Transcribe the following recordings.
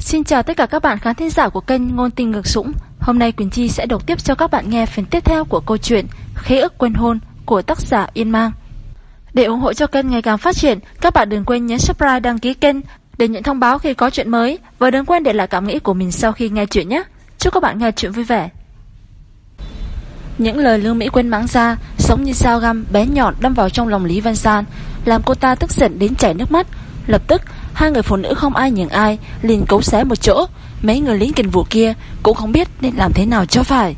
Xin chào tất cả các bạn khán thính giả của kênh Ngôn Tình Ngược Sũng Hôm nay Quỳnh Chi sẽ đọc tiếp cho các bạn nghe phần tiếp theo của câu chuyện Khế ức quên hôn của tác giả Yên Mang. Để ủng hộ cho kênh ngày càng phát triển, Các bạn đừng quên nhấn subscribe, đăng ký kênh Để nhận thông báo khi có chuyện mới. Và đừng quên để lại cảm nghĩ của mình sau khi nghe chuyện nhé. Chúc các bạn nghe chuyện vui vẻ. Những lời Lương Mỹ quên mắng ra Sống như sao găm bé nhọn đâm vào trong lòng Lý Văn San, Làm cô ta tức giận đến chảy nước mắt. Lập tức Hai người phụ nữ không ai nhường ai, liền cấu xé một chỗ. Mấy người lính kình vụ kia Cũng không biết nên làm thế nào cho phải.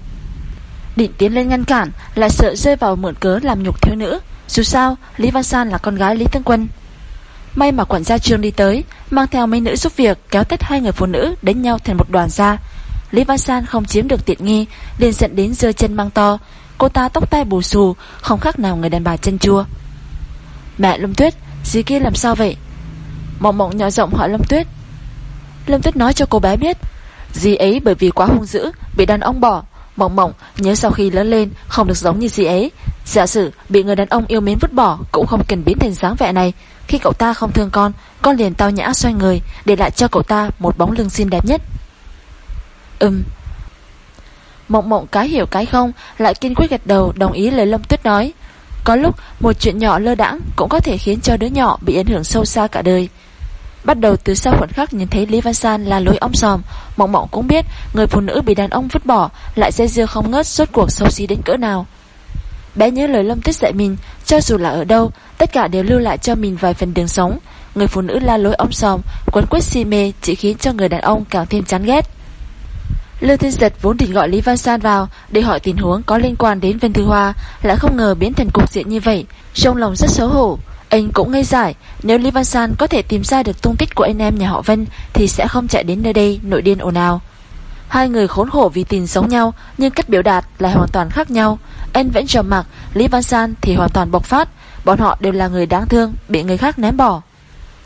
Định tiến lên ngăn cản, Lại sợ rơi vào mượn cớ làm nhục thiếu nữ. Dù sao, Lý Văn San là con gái Lý Tân Quân. May mà quản gia trương đi tới, Mang theo mấy nữ giúp việc Kéo tết hai người phụ nữ đánh nhau thành một đoàn ra. Lý Văn San không chiếm được tiện nghi, liền dẫn đến rơi chân mang to. Cô ta tóc tai bù xù, Không khác nào người đàn bà chân chua. Mẹ Lâm Tuyết, Dì kia làm sao vậy? Mộng mộng nhỏ giọng hỏi Lâm Tuyết. Lâm Tuyết nói cho cô bé biết, Dì ấy bởi vì quá hung dữ, Bị đàn ông bỏ. Mộng mộng nhớ sau khi lớn lên, Không được giống như dì ấy. Giả sử bị người đàn ông yêu mến vứt bỏ, Cũng không cần biến thành dáng vẻ này. Khi cậu ta không thương con Con liền tao nhã xoay người, Để lại cho cậu ta một bóng lưng xinh đẹp nhất. Ừm. Mộng mộng cái hiểu cái không, Lại kiên quyết gật đầu đồng ý lời Lâm Tuyết nói. Có lúc một chuyện nhỏ lơ đãng Cũng có thể khiến cho đứa nhỏ bị ảnh hưởng sâu xa cả đời. Bắt đầu từ sau khoảnh khắc nhìn thấy Lý Văn San là lối ông sòm, Mộng mộng cũng biết Người phụ nữ bị đàn ông vứt bỏ Lại dây dưa không ngớt suốt cuộc xấu xí đến cỡ nào. Bé nhớ lời Lâm Tuyết dạy mình, Cho dù là ở đâu, Tất cả đều lưu lại cho mình vài phần đường sống. Người phụ nữ la lối ông sòm, Quấn quýt si mê chỉ khiến cho người đàn ông càng thêm chán ghét. Lưu Thiên Giật vốn định gọi Lý Văn San vào Để hỏi tình huống có liên quan đến Vân Thư Hoa, Lại không ngờ biến thành cục diện như vậy, Trong lòng rất xấu hổ anh cũng ngây giải Nếu Lý Văn San có thể tìm ra được tung tích của anh em nhà họ Vân Thì sẽ không chạy đến nơi đây, nội điên ồn ào. Hai người khốn khổ vì tình sống nhau, Nhưng cách biểu đạt lại hoàn toàn khác nhau. Anh vẫn trầm mặc, Lý Văn San thì hoàn toàn bộc phát. Bọn họ đều là người đáng thương, Bị người khác ném bỏ.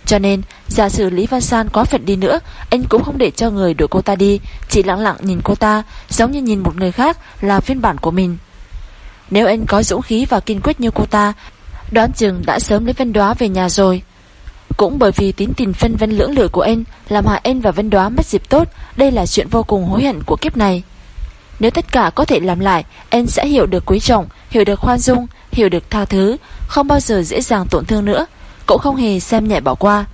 Cho nên, giả sử Lý Văn San có phận đi nữa, Anh cũng không để cho người đuổi cô ta đi, Chỉ lặng lặng nhìn cô ta, Giống như nhìn một người khác là phiên bản của mình. Nếu anh có dũng khí và kiên quyết như cô ta Đoán chừng đã sớm lấy Vân Đoá về nhà rồi. Cũng bởi vì tín tình phân vân lưỡng lửa của anh, Làm hại anh và Vân Đoá mất dịp tốt, Đây là chuyện vô cùng hối hận của kiếp này. Nếu tất cả có thể làm lại, Anh sẽ hiểu được quý trọng, Hiểu được khoan dung, Hiểu được tha thứ, Không bao giờ dễ dàng tổn thương nữa, Cũng không hề xem nhẹ bỏ qua.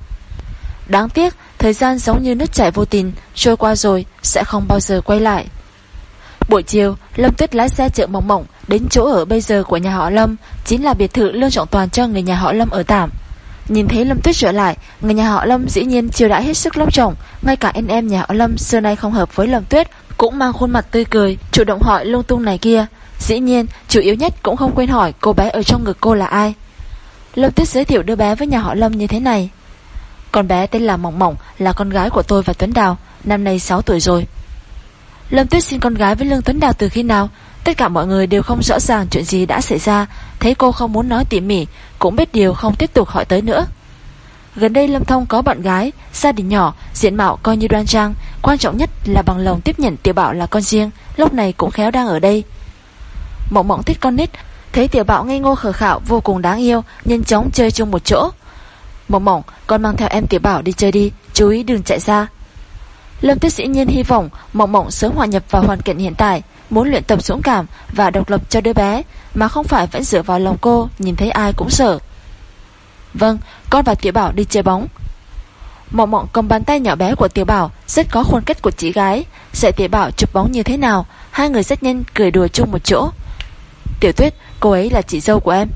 Đáng tiếc, Thời gian giống như nước chảy vô tình, Trôi qua rồi, Sẽ không bao giờ quay lại. Buổi chiều, Lâm Tuyết lái xe chợ mỏng mỏng Đến chỗ ở bây giờ của nhà họ Lâm, Chính là biệt thự Lương Trọng Toàn cho người nhà họ Lâm ở tạm. Nhìn thấy Lâm Tuyết trở lại, Người nhà họ Lâm dĩ nhiên chiều đãi hết sức long trọng, Ngay cả anh em nhà họ Lâm xưa nay không hợp với Lâm Tuyết Cũng mang khuôn mặt tươi cười, Chủ động hỏi lung tung này kia. Dĩ nhiên, chủ yếu nhất cũng không quên hỏi Cô bé ở trong ngực cô là ai. Lâm Tuyết giới thiệu đứa bé với nhà họ Lâm như thế này. Con bé tên là Mỏng Mỏng Là con gái của tôi và Tuấn Đào, Năm nay 6 tuổi rồi. Lâm Tuyết xin con gái với Lương Tuấn Đào từ khi nào? Tất cả mọi người đều không rõ ràng chuyện gì đã xảy ra. Thấy cô không muốn nói tỉ mỉ Cũng biết điều không tiếp tục hỏi tới nữa. Gần đây Lâm Thông có bạn gái Gia đình nhỏ, diện mạo coi như đoan trang. Quan trọng nhất là bằng lòng tiếp nhận Tiểu Bảo là con riêng Lúc này cũng khéo đang ở đây. Mộng mộng thích con nít Thấy Tiểu Bảo ngây ngô khờ khạo vô cùng đáng yêu Nhanh chóng chơi chung một chỗ. Mộng mộng con mang theo em Tiểu Bảo đi chơi đi Chú ý đừng chạy ra. Lâm Tuyết dĩ nhiên hy vọng Mộng Mộng sớm hòa nhập vào hoàn cảnh hiện tại Muốn luyện tập dũng cảm và độc lập cho đứa bé Mà không phải vẫn dựa vào lòng cô Nhìn thấy ai cũng sợ. Vâng, con và Tiểu Bảo đi chơi bóng. Mộng Mộng cầm bàn tay nhỏ bé của Tiểu Bảo Rất có khuôn cách của chị gái. Dạy Tiểu Bảo chụp bóng như thế nào Hai người rất nhanh cười đùa chung một chỗ. Tiểu Tuyết, cô ấy là chị dâu của em.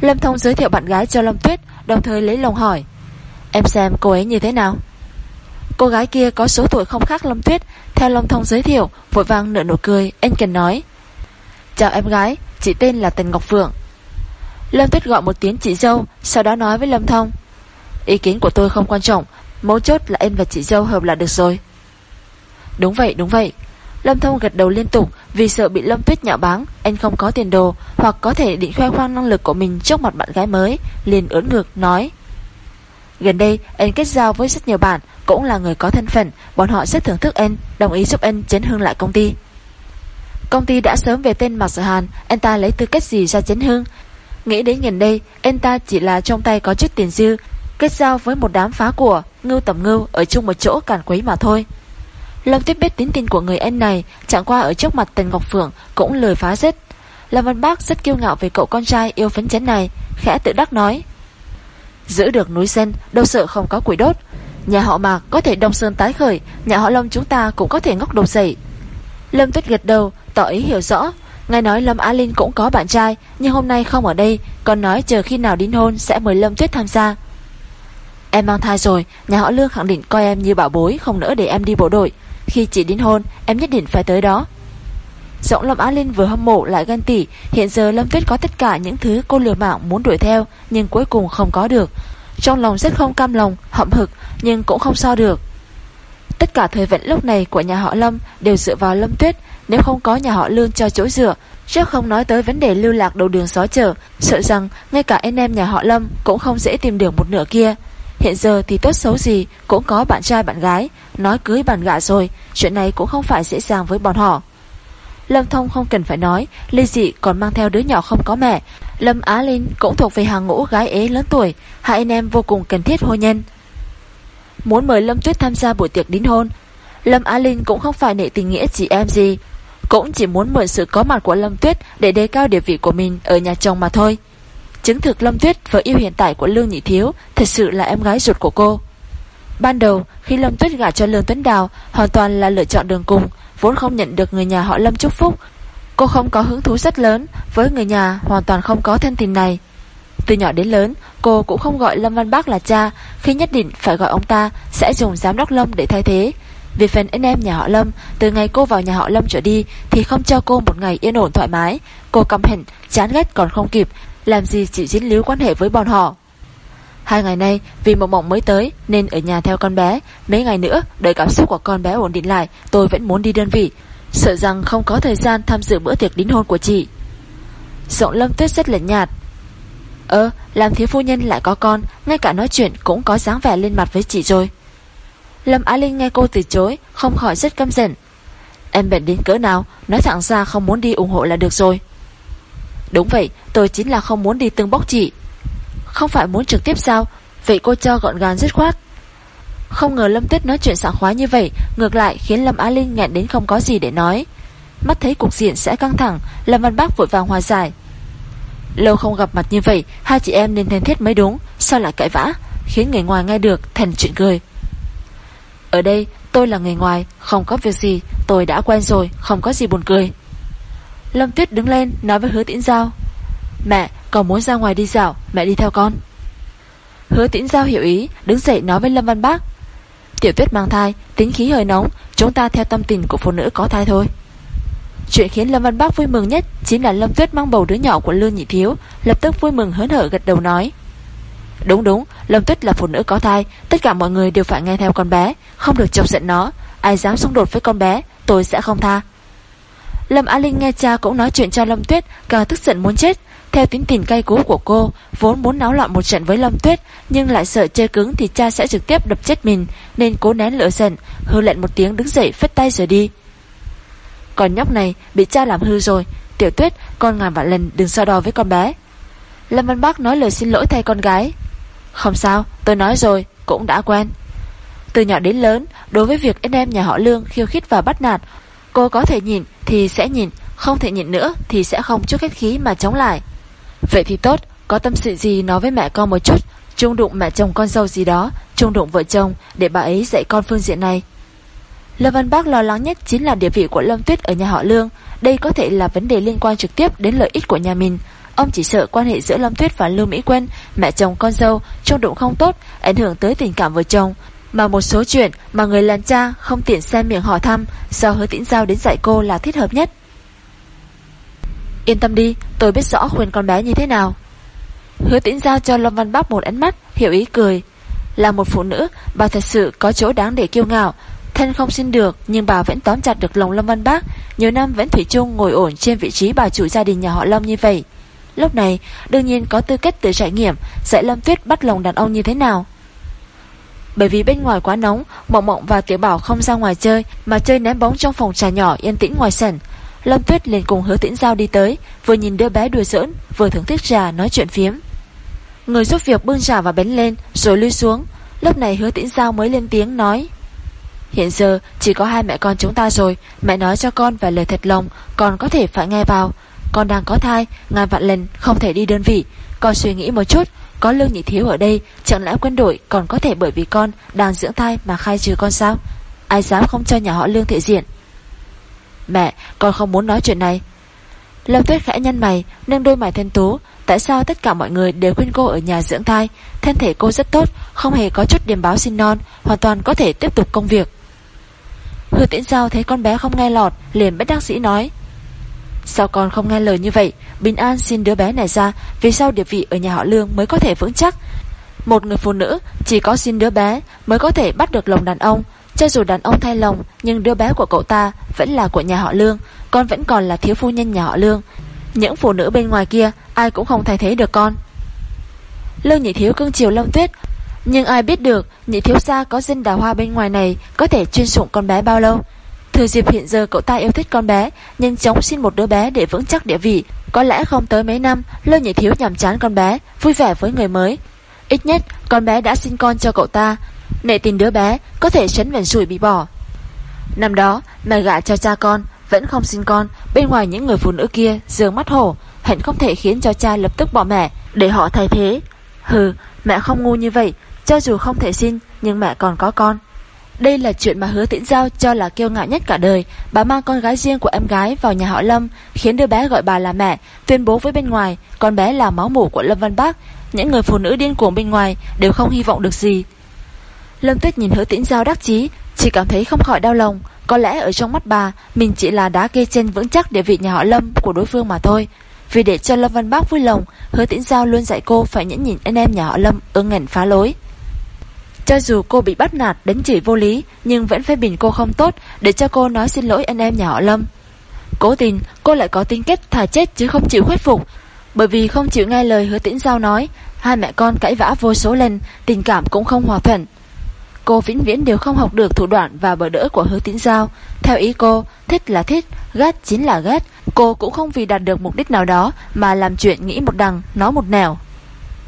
Lâm Thông giới thiệu bạn gái cho Lâm Tuyết Đồng thời lấy lòng hỏi Em xem cô ấy như thế nào? Cô gái kia có số tuổi không khác Lâm Tuyết, Theo Long Thông giới thiệu, Vội vàng nở nụ cười Anh cần nói. Chào em gái, Chị tên là Tần Ngọc Phượng. Lâm Tuyết gọi một tiếng chị dâu, Sau đó nói với Lâm Thông. Ý kiến của tôi không quan trọng, Mấu chốt là em và chị dâu hợp là được rồi. Đúng vậy đúng vậy. Lâm Thông gật đầu liên tục, Vì sợ bị Lâm Tuyết nhạo báng, Anh không có tiền đồ, Hoặc có thể định khoe khoang năng lực của mình Trước mặt bạn gái mới, Liền ưỡn ngược nói. Gần đây, anh kết giao với rất nhiều bạn cũng là người có thân phận Bọn họ rất thưởng thức anh Đồng ý giúp anh chấn hương lại công ty Công ty đã sớm về tên Mạc Sở Hàn Anh ta lấy tư cách gì ra chấn hương Nghĩ đến gần đây Anh ta chỉ là trong tay có chút tiền dư Kết giao với một đám phá của ngưu tầm ngưu ở chung một chỗ càn quấy mà thôi. Lâm Tuyết biết tính tin của người anh này, chẳng qua ở trước mặt Tần Ngọc Phượng cũng lời phá rết. Lâm Văn Bác rất kiêu ngạo về cậu con trai yêu phấn chấn này, khẽ tự đắc nói. Giữ được núi sen, đâu sợ không có quỷ đốt. Nhà họ Mạc có thể đông sơn tái khởi, nhà họ Lâm chúng ta cũng có thể ngóc đầu dậy. Lâm Tuyết gật đầu, tỏ ý hiểu rõ. Nghe nói Lâm Á Linh cũng có bạn trai, nhưng hôm nay không ở đây, còn nói chờ khi nào đính hôn sẽ mời Lâm Tuyết tham gia. Em mang thai rồi, nhà họ Lương khẳng định coi em như bảo bối, không nỡ để em đi bộ đội. Khi chị đính hôn, em nhất định phải tới đó. Giọng Lâm Á Linh vừa hâm mộ lại ghen tỉ Hiện giờ Lâm Tuyết có tất cả những thứ cô lừa mạng muốn đuổi theo Nhưng cuối cùng không có được trong lòng rất không cam lòng, hậm hực Nhưng cũng không so được. Tất cả thời vận lúc này của nhà họ Lâm Đều dựa vào Lâm Tuyết. Nếu không có nhà họ Lương cho chỗ dựa Trước không nói tới vấn đề lưu lạc đầu đường xó chở Sợ rằng ngay cả anh em nhà họ Lâm Cũng không dễ tìm được một nửa kia. Hiện giờ thì tốt xấu gì Cũng có bạn trai bạn gái. Nói cưới bàn gạ rồi Chuyện này cũng không phải dễ dàng với bọn họ. Lâm Thông không cần phải nói Lê Dị còn mang theo đứa nhỏ không có mẹ. Lâm Á Linh cũng thuộc về hàng ngũ gái ế lớn tuổi, Hai anh em vô cùng cần thiết hôn nhân. Muốn mời Lâm Tuyết tham gia buổi tiệc đính hôn, Lâm Á Linh cũng không phải nệ tình nghĩa chị em gì, Cũng chỉ muốn mượn sự có mặt của Lâm Tuyết Để đề cao địa vị của mình ở nhà chồng mà thôi. Chứng thực Lâm Tuyết vợ yêu hiện tại của Lương Nhị Thiếu Thật sự là em gái ruột của cô. Ban đầu, khi Lâm Tuyết gả cho Lương Tuấn Đào, Hoàn toàn là lựa chọn đường cùng, Vốn không nhận được người nhà họ Lâm chúc phúc Cô không có hứng thú rất lớn Với người nhà hoàn toàn không có thân tình này. Từ nhỏ đến lớn Cô cũng không gọi Lâm Văn Bác là cha. Khi nhất định phải gọi ông ta Sẽ dùng giám đốc Lâm để thay thế. Vì phần anh em nhà họ Lâm Từ ngày cô vào nhà họ Lâm trở đi Thì không cho cô một ngày yên ổn thoải mái. Cô căm hận, chán ghét còn không kịp Làm gì chịu dính líu quan hệ với bọn họ. Hai ngày nay vì mộng mộng mới tới Nên ở nhà theo con bé. Mấy ngày nữa đợi cảm xúc của con bé ổn định lại Tôi vẫn muốn đi đơn vị. Sợ rằng không có thời gian tham dự bữa tiệc đính hôn của chị. Giọng lâm tuyết rất lạnh nhạt. Ơ, làm thiếu phu nhân lại có con, Ngay cả nói chuyện cũng có dáng vẻ lên mặt với chị rồi. Lâm Á Linh nghe cô từ chối, Không khỏi rất căm giận. Em bệnh đến cỡ nào, Nói thẳng ra không muốn đi ủng hộ là được rồi. Đúng vậy, tôi chính là không muốn đi từng bóc chị. Không phải muốn trực tiếp sao? Vậy cô cho gọn gàng dứt khoát. Không ngờ Lâm Tuyết nói chuyện sảng khoái như vậy, Ngược lại khiến Lâm Á Linh nghẹn đến không có gì để nói. Mắt thấy cục diện sẽ căng thẳng, Lâm Văn Bác vội vàng hòa giải. Lâu không gặp mặt như vậy, Hai chị em nên thân thiết mới đúng, Sao lại cãi vã, Khiến người ngoài nghe được thành chuyện cười. Ở đây, tôi là người ngoài, Không có việc gì, Tôi đã quen rồi, Không có gì buồn cười. Lâm Tuyết đứng lên, nói với hứa tĩnh giao. Mẹ còn muốn ra ngoài đi dạo, Mẹ đi theo con. Hứa tĩnh giao hiểu ý, Đứng dậy nói với Lâm Văn Bác. Tiểu tuyết mang thai, Tính khí hơi nóng, Chúng ta theo tâm tình của phụ nữ có thai thôi. Chuyện khiến Lâm Văn Bác vui mừng nhất Chính là Lâm Tuyết mang bầu đứa nhỏ của Lương Nhị Thiếu, Lập tức vui mừng hớn hở gật đầu nói. Đúng đúng, Lâm Tuyết là phụ nữ có thai, Tất cả mọi người đều phải nghe theo con bé, Không được chọc giận nó. Ai dám xung đột với con bé, Tôi sẽ không tha. Lâm Á Linh nghe cha cũng nói chuyện cho Lâm Tuyết, Càng tức giận muốn chết theo tính tình cay cú của cô, Vốn muốn náo loạn một trận với Lâm Tuyết, Nhưng lại sợ chơi cứng thì cha sẽ trực tiếp đập chết mình, Nên cố nén lửa giận, Hư lệnh một tiếng đứng dậy phết tay rồi đi. Còn nhóc này bị cha làm hư rồi, Tiểu Tuyết, con ngàn vạn lần đừng so đo với con bé. Lâm Văn Bác nói lời xin lỗi thay con gái. Không sao, tôi nói rồi, Cũng đã quen. Từ nhỏ đến lớn, Đối với việc anh em nhà họ Lương khiêu khích và bắt nạt, Cô có thể nhìn thì sẽ nhìn Không thể nhìn nữa thì sẽ không chút khách khí mà chống lại. Vậy thì tốt, Có tâm sự gì nói với mẹ con một chút. Chung đụng mẹ chồng con dâu gì đó chung đụng vợ chồng, để bà ấy dạy con phương diện này. Lâm Văn Bác lo lắng nhất chính là địa vị của Lâm Tuyết ở nhà họ Lương. Đây có thể là vấn đề liên quan trực tiếp đến lợi ích của nhà mình. Ông chỉ sợ quan hệ giữa Lâm Tuyết và Lưu Mỹ Quân, Mẹ chồng con dâu chung đụng không tốt, Ảnh hưởng tới tình cảm vợ chồng. Mà một số chuyện mà người làm cha không tiện xem miệng hỏi thăm, Do hứa tĩnh giao đến dạy cô là thích hợp nhất. Yên tâm đi, Tôi biết rõ khuyên con bé như thế nào. Hứa tĩnh giao cho Lâm Văn Bắc một ánh mắt, Hiểu ý cười. Là một phụ nữ, Bà thật sự có chỗ đáng để kiêu ngạo. Thân không xin được, Nhưng bà vẫn tóm chặt được lòng Lâm Văn Bác. Nhiều năm vẫn Thủy chung ngồi ổn trên vị trí bà chủ gia đình nhà họ Lâm như vậy. Lúc này, đương nhiên có tư cách từ trải nghiệm, Dạy Lâm Tuyết bắt lòng đàn ông như thế nào. Bởi vì bên ngoài quá nóng, Mộng Mộng và Tiểu Bảo không ra ngoài chơi, Mà chơi ném bóng trong phòng trà nhỏ yên tĩnh ngoài sảnh. Lâm Tuyết liền cùng hứa tĩnh giao đi tới, Vừa nhìn đứa bé đùa giỡn, Vừa thưởng thức trà nói chuyện phiếm. Người giúp việc bưng trà và bén lên, Rồi lui xuống. Lúc này hứa tĩnh giao mới lên tiếng nói, Hiện giờ chỉ có hai mẹ con chúng ta rồi, Mẹ nói cho con vài lời thật lòng, Con có thể phải nghe vào. Con đang có thai, Ngàn vạn lần không thể đi đơn vị. Con suy nghĩ một chút, Có lương nhị thiếu ở đây, Chẳng lẽ quân đội còn có thể bởi vì con đang dưỡng thai mà khai trừ con sao? Ai dám không cho nhà họ lương thể diện? Mẹ, con không muốn nói chuyện này. Lâm Tuyết khẽ nhăn mày, Nâng đôi mày thanh tú. Tại sao tất cả mọi người đều khuyên cô ở nhà dưỡng thai? Thân thể cô rất tốt, Không hề có chút điểm báo sinh non, Hoàn toàn có thể tiếp tục công việc. Hứa tiễn giao thấy con bé không nghe lọt, Liền bất đắc sĩ nói. Sao con không nghe lời như vậy? Bình an xin đứa bé này ra, Vì sao địa vị ở nhà họ lương mới có thể vững chắc? Một người phụ nữ chỉ có xin đứa bé Mới có thể bắt được lòng đàn ông. Cho dù đàn ông thay lòng, Nhưng đứa bé của cậu ta vẫn là của nhà họ lương, Con vẫn còn là thiếu phu nhân nhà họ lương. Những phụ nữ bên ngoài kia, Ai cũng không thay thế được con. Lương nhị thiếu cưng chiều Lâm Tuyết. Nhưng ai biết được, nhị thiếu gia có dân đào hoa bên ngoài này Có thể chuyên dụng con bé bao lâu? Thừa dịp hiện giờ cậu ta yêu thích con bé Nhanh chóng xin một đứa bé để vững chắc địa vị, Có lẽ không tới mấy năm, Lương nhị thiếu nhàm chán con bé, Vui vẻ với người mới. Ít nhất, con bé đã sinh con cho cậu ta Nệ tình đứa bé có thể chấn vẹn sủi bị bỏ Năm đó mẹ gạ cho cha con Vẫn không sinh con Bên ngoài những người phụ nữ kia dường mắt hổ hẳn không thể khiến cho cha lập tức bỏ mẹ để họ thay thế. Hừ, mẹ không ngu như vậy, cho dù không thể sinh nhưng mẹ còn có con. Đây là chuyện mà hứa tĩnh giao cho là kiêu ngạo nhất cả đời. Bà mang con gái riêng của em gái vào nhà họ Lâm, khiến đứa bé gọi bà là mẹ, tuyên bố với bên ngoài con bé là máu mủ của Lâm Văn Bác. Những người phụ nữ điên cuồng bên ngoài đều không hy vọng được gì. Lâm Tuyết nhìn hứa tĩnh giao đắc chí, chỉ cảm thấy không khỏi đau lòng. Có lẽ ở trong mắt bà, mình chỉ là đá kê trên vững chắc địa vị nhà họ Lâm của đối phương mà thôi. Vì để cho Lâm Văn Bác vui lòng Hứa Tĩnh Giao luôn dạy cô phải nhẫn nhịn anh em nhà họ Lâm ưng ngẩn phá lối Cho dù cô bị bắt nạt đánh chỉ vô lý Nhưng vẫn phê bình cô không tốt Để cho cô nói xin lỗi anh em nhà họ Lâm Cố tình cô lại có tính kết thà chết chứ không chịu khuất phục Bởi vì không chịu nghe lời hứa tĩnh giao nói Hai mẹ con cãi vã vô số lần Tình cảm cũng không hòa thuận Cô vĩnh viễn đều không học được thủ đoạn và bờ đỡ của hứa tĩnh giao. Theo ý cô, thích là thích, ghét chính là ghét. Cô cũng không vì đạt được mục đích nào đó Mà làm chuyện nghĩ một đằng, nói một nẻo.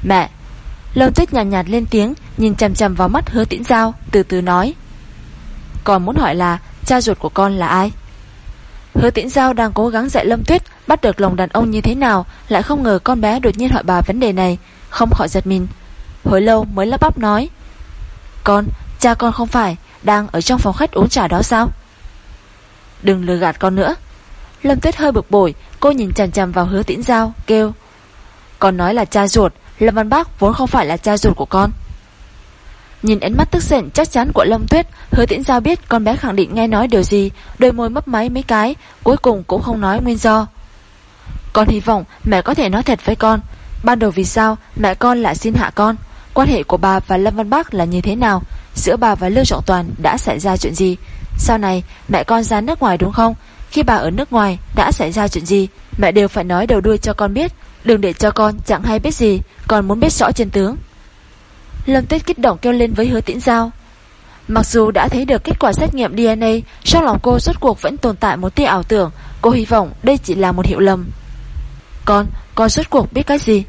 Mẹ Lâm tuyết nhàn nhạt, nhạt lên tiếng Nhìn chầm chầm vào mắt hứa tĩnh giao Từ từ nói. Còn muốn hỏi là cha ruột của con là ai? Hứa tĩnh giao đang cố gắng dạy Lâm Tuyết Bắt được lòng đàn ông như thế nào Lại không ngờ con bé đột nhiên hỏi bà vấn đề này. Không khỏi giật mình. Hồi lâu mới lắp bắp nói. Con, cha con không phải Đang ở trong phòng khách uống trà đó sao? Đừng lừa gạt con nữa. Lâm Tuyết hơi bực bội, Cô nhìn chằm chằm vào hứa tĩnh giao, Kêu, Con nói là cha ruột, Lâm Văn Bác vốn không phải là cha ruột của con. Nhìn ánh mắt tức giận chắc chắn của Lâm Tuyết, Hứa tĩnh giao biết con bé khẳng định nghe nói điều gì, Đôi môi mấp máy mấy cái, Cuối cùng cũng không nói nguyên do. Con hy vọng mẹ có thể nói thật với con. Ban đầu vì sao mẹ con lại xin hạ con? Quan hệ của bà và Lâm Văn Bác là như thế nào? Giữa bà và Lưu Trọng Toàn đã xảy ra chuyện gì? Sau này mẹ con ra nước ngoài đúng không? Khi bà ở nước ngoài đã xảy ra chuyện gì? Mẹ đều phải nói đầu đuôi cho con biết Đừng để cho con chẳng hay biết gì Còn muốn biết rõ chân tướng. Lâm Tuyết kích động kêu lên với hứa tĩnh giao. Mặc dù đã thấy được kết quả xét nghiệm DNA Trong lòng cô rốt cuộc vẫn tồn tại một tia ảo tưởng Cô hy vọng đây chỉ là một hiệu lầm. Con, con rốt cuộc biết cái gì?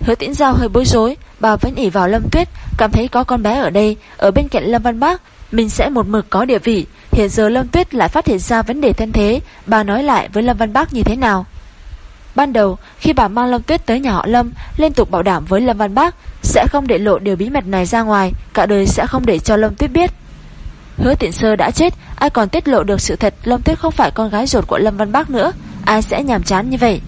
Hứa tĩnh giao hơi bối rối Bà vẫn ỉ vào Lâm Tuyết, Cảm thấy có con bé ở đây, Ở bên cạnh Lâm Văn Bác, Mình sẽ một mực có địa vị. Hiện giờ Lâm Tuyết lại phát hiện ra vấn đề thân thế, Bà nói lại với Lâm Văn Bác như thế nào? Ban đầu, khi bà mang Lâm Tuyết tới nhà họ Lâm, Liên tục bảo đảm với Lâm Văn Bác Sẽ không để lộ điều bí mật này ra ngoài, Cả đời sẽ không để cho Lâm Tuyết biết. Hứa tiện sơ đã chết, Ai còn tiết lộ được sự thật Lâm Tuyết không phải con gái ruột của Lâm Văn Bác nữa, Ai sẽ nhàm chán như vậy?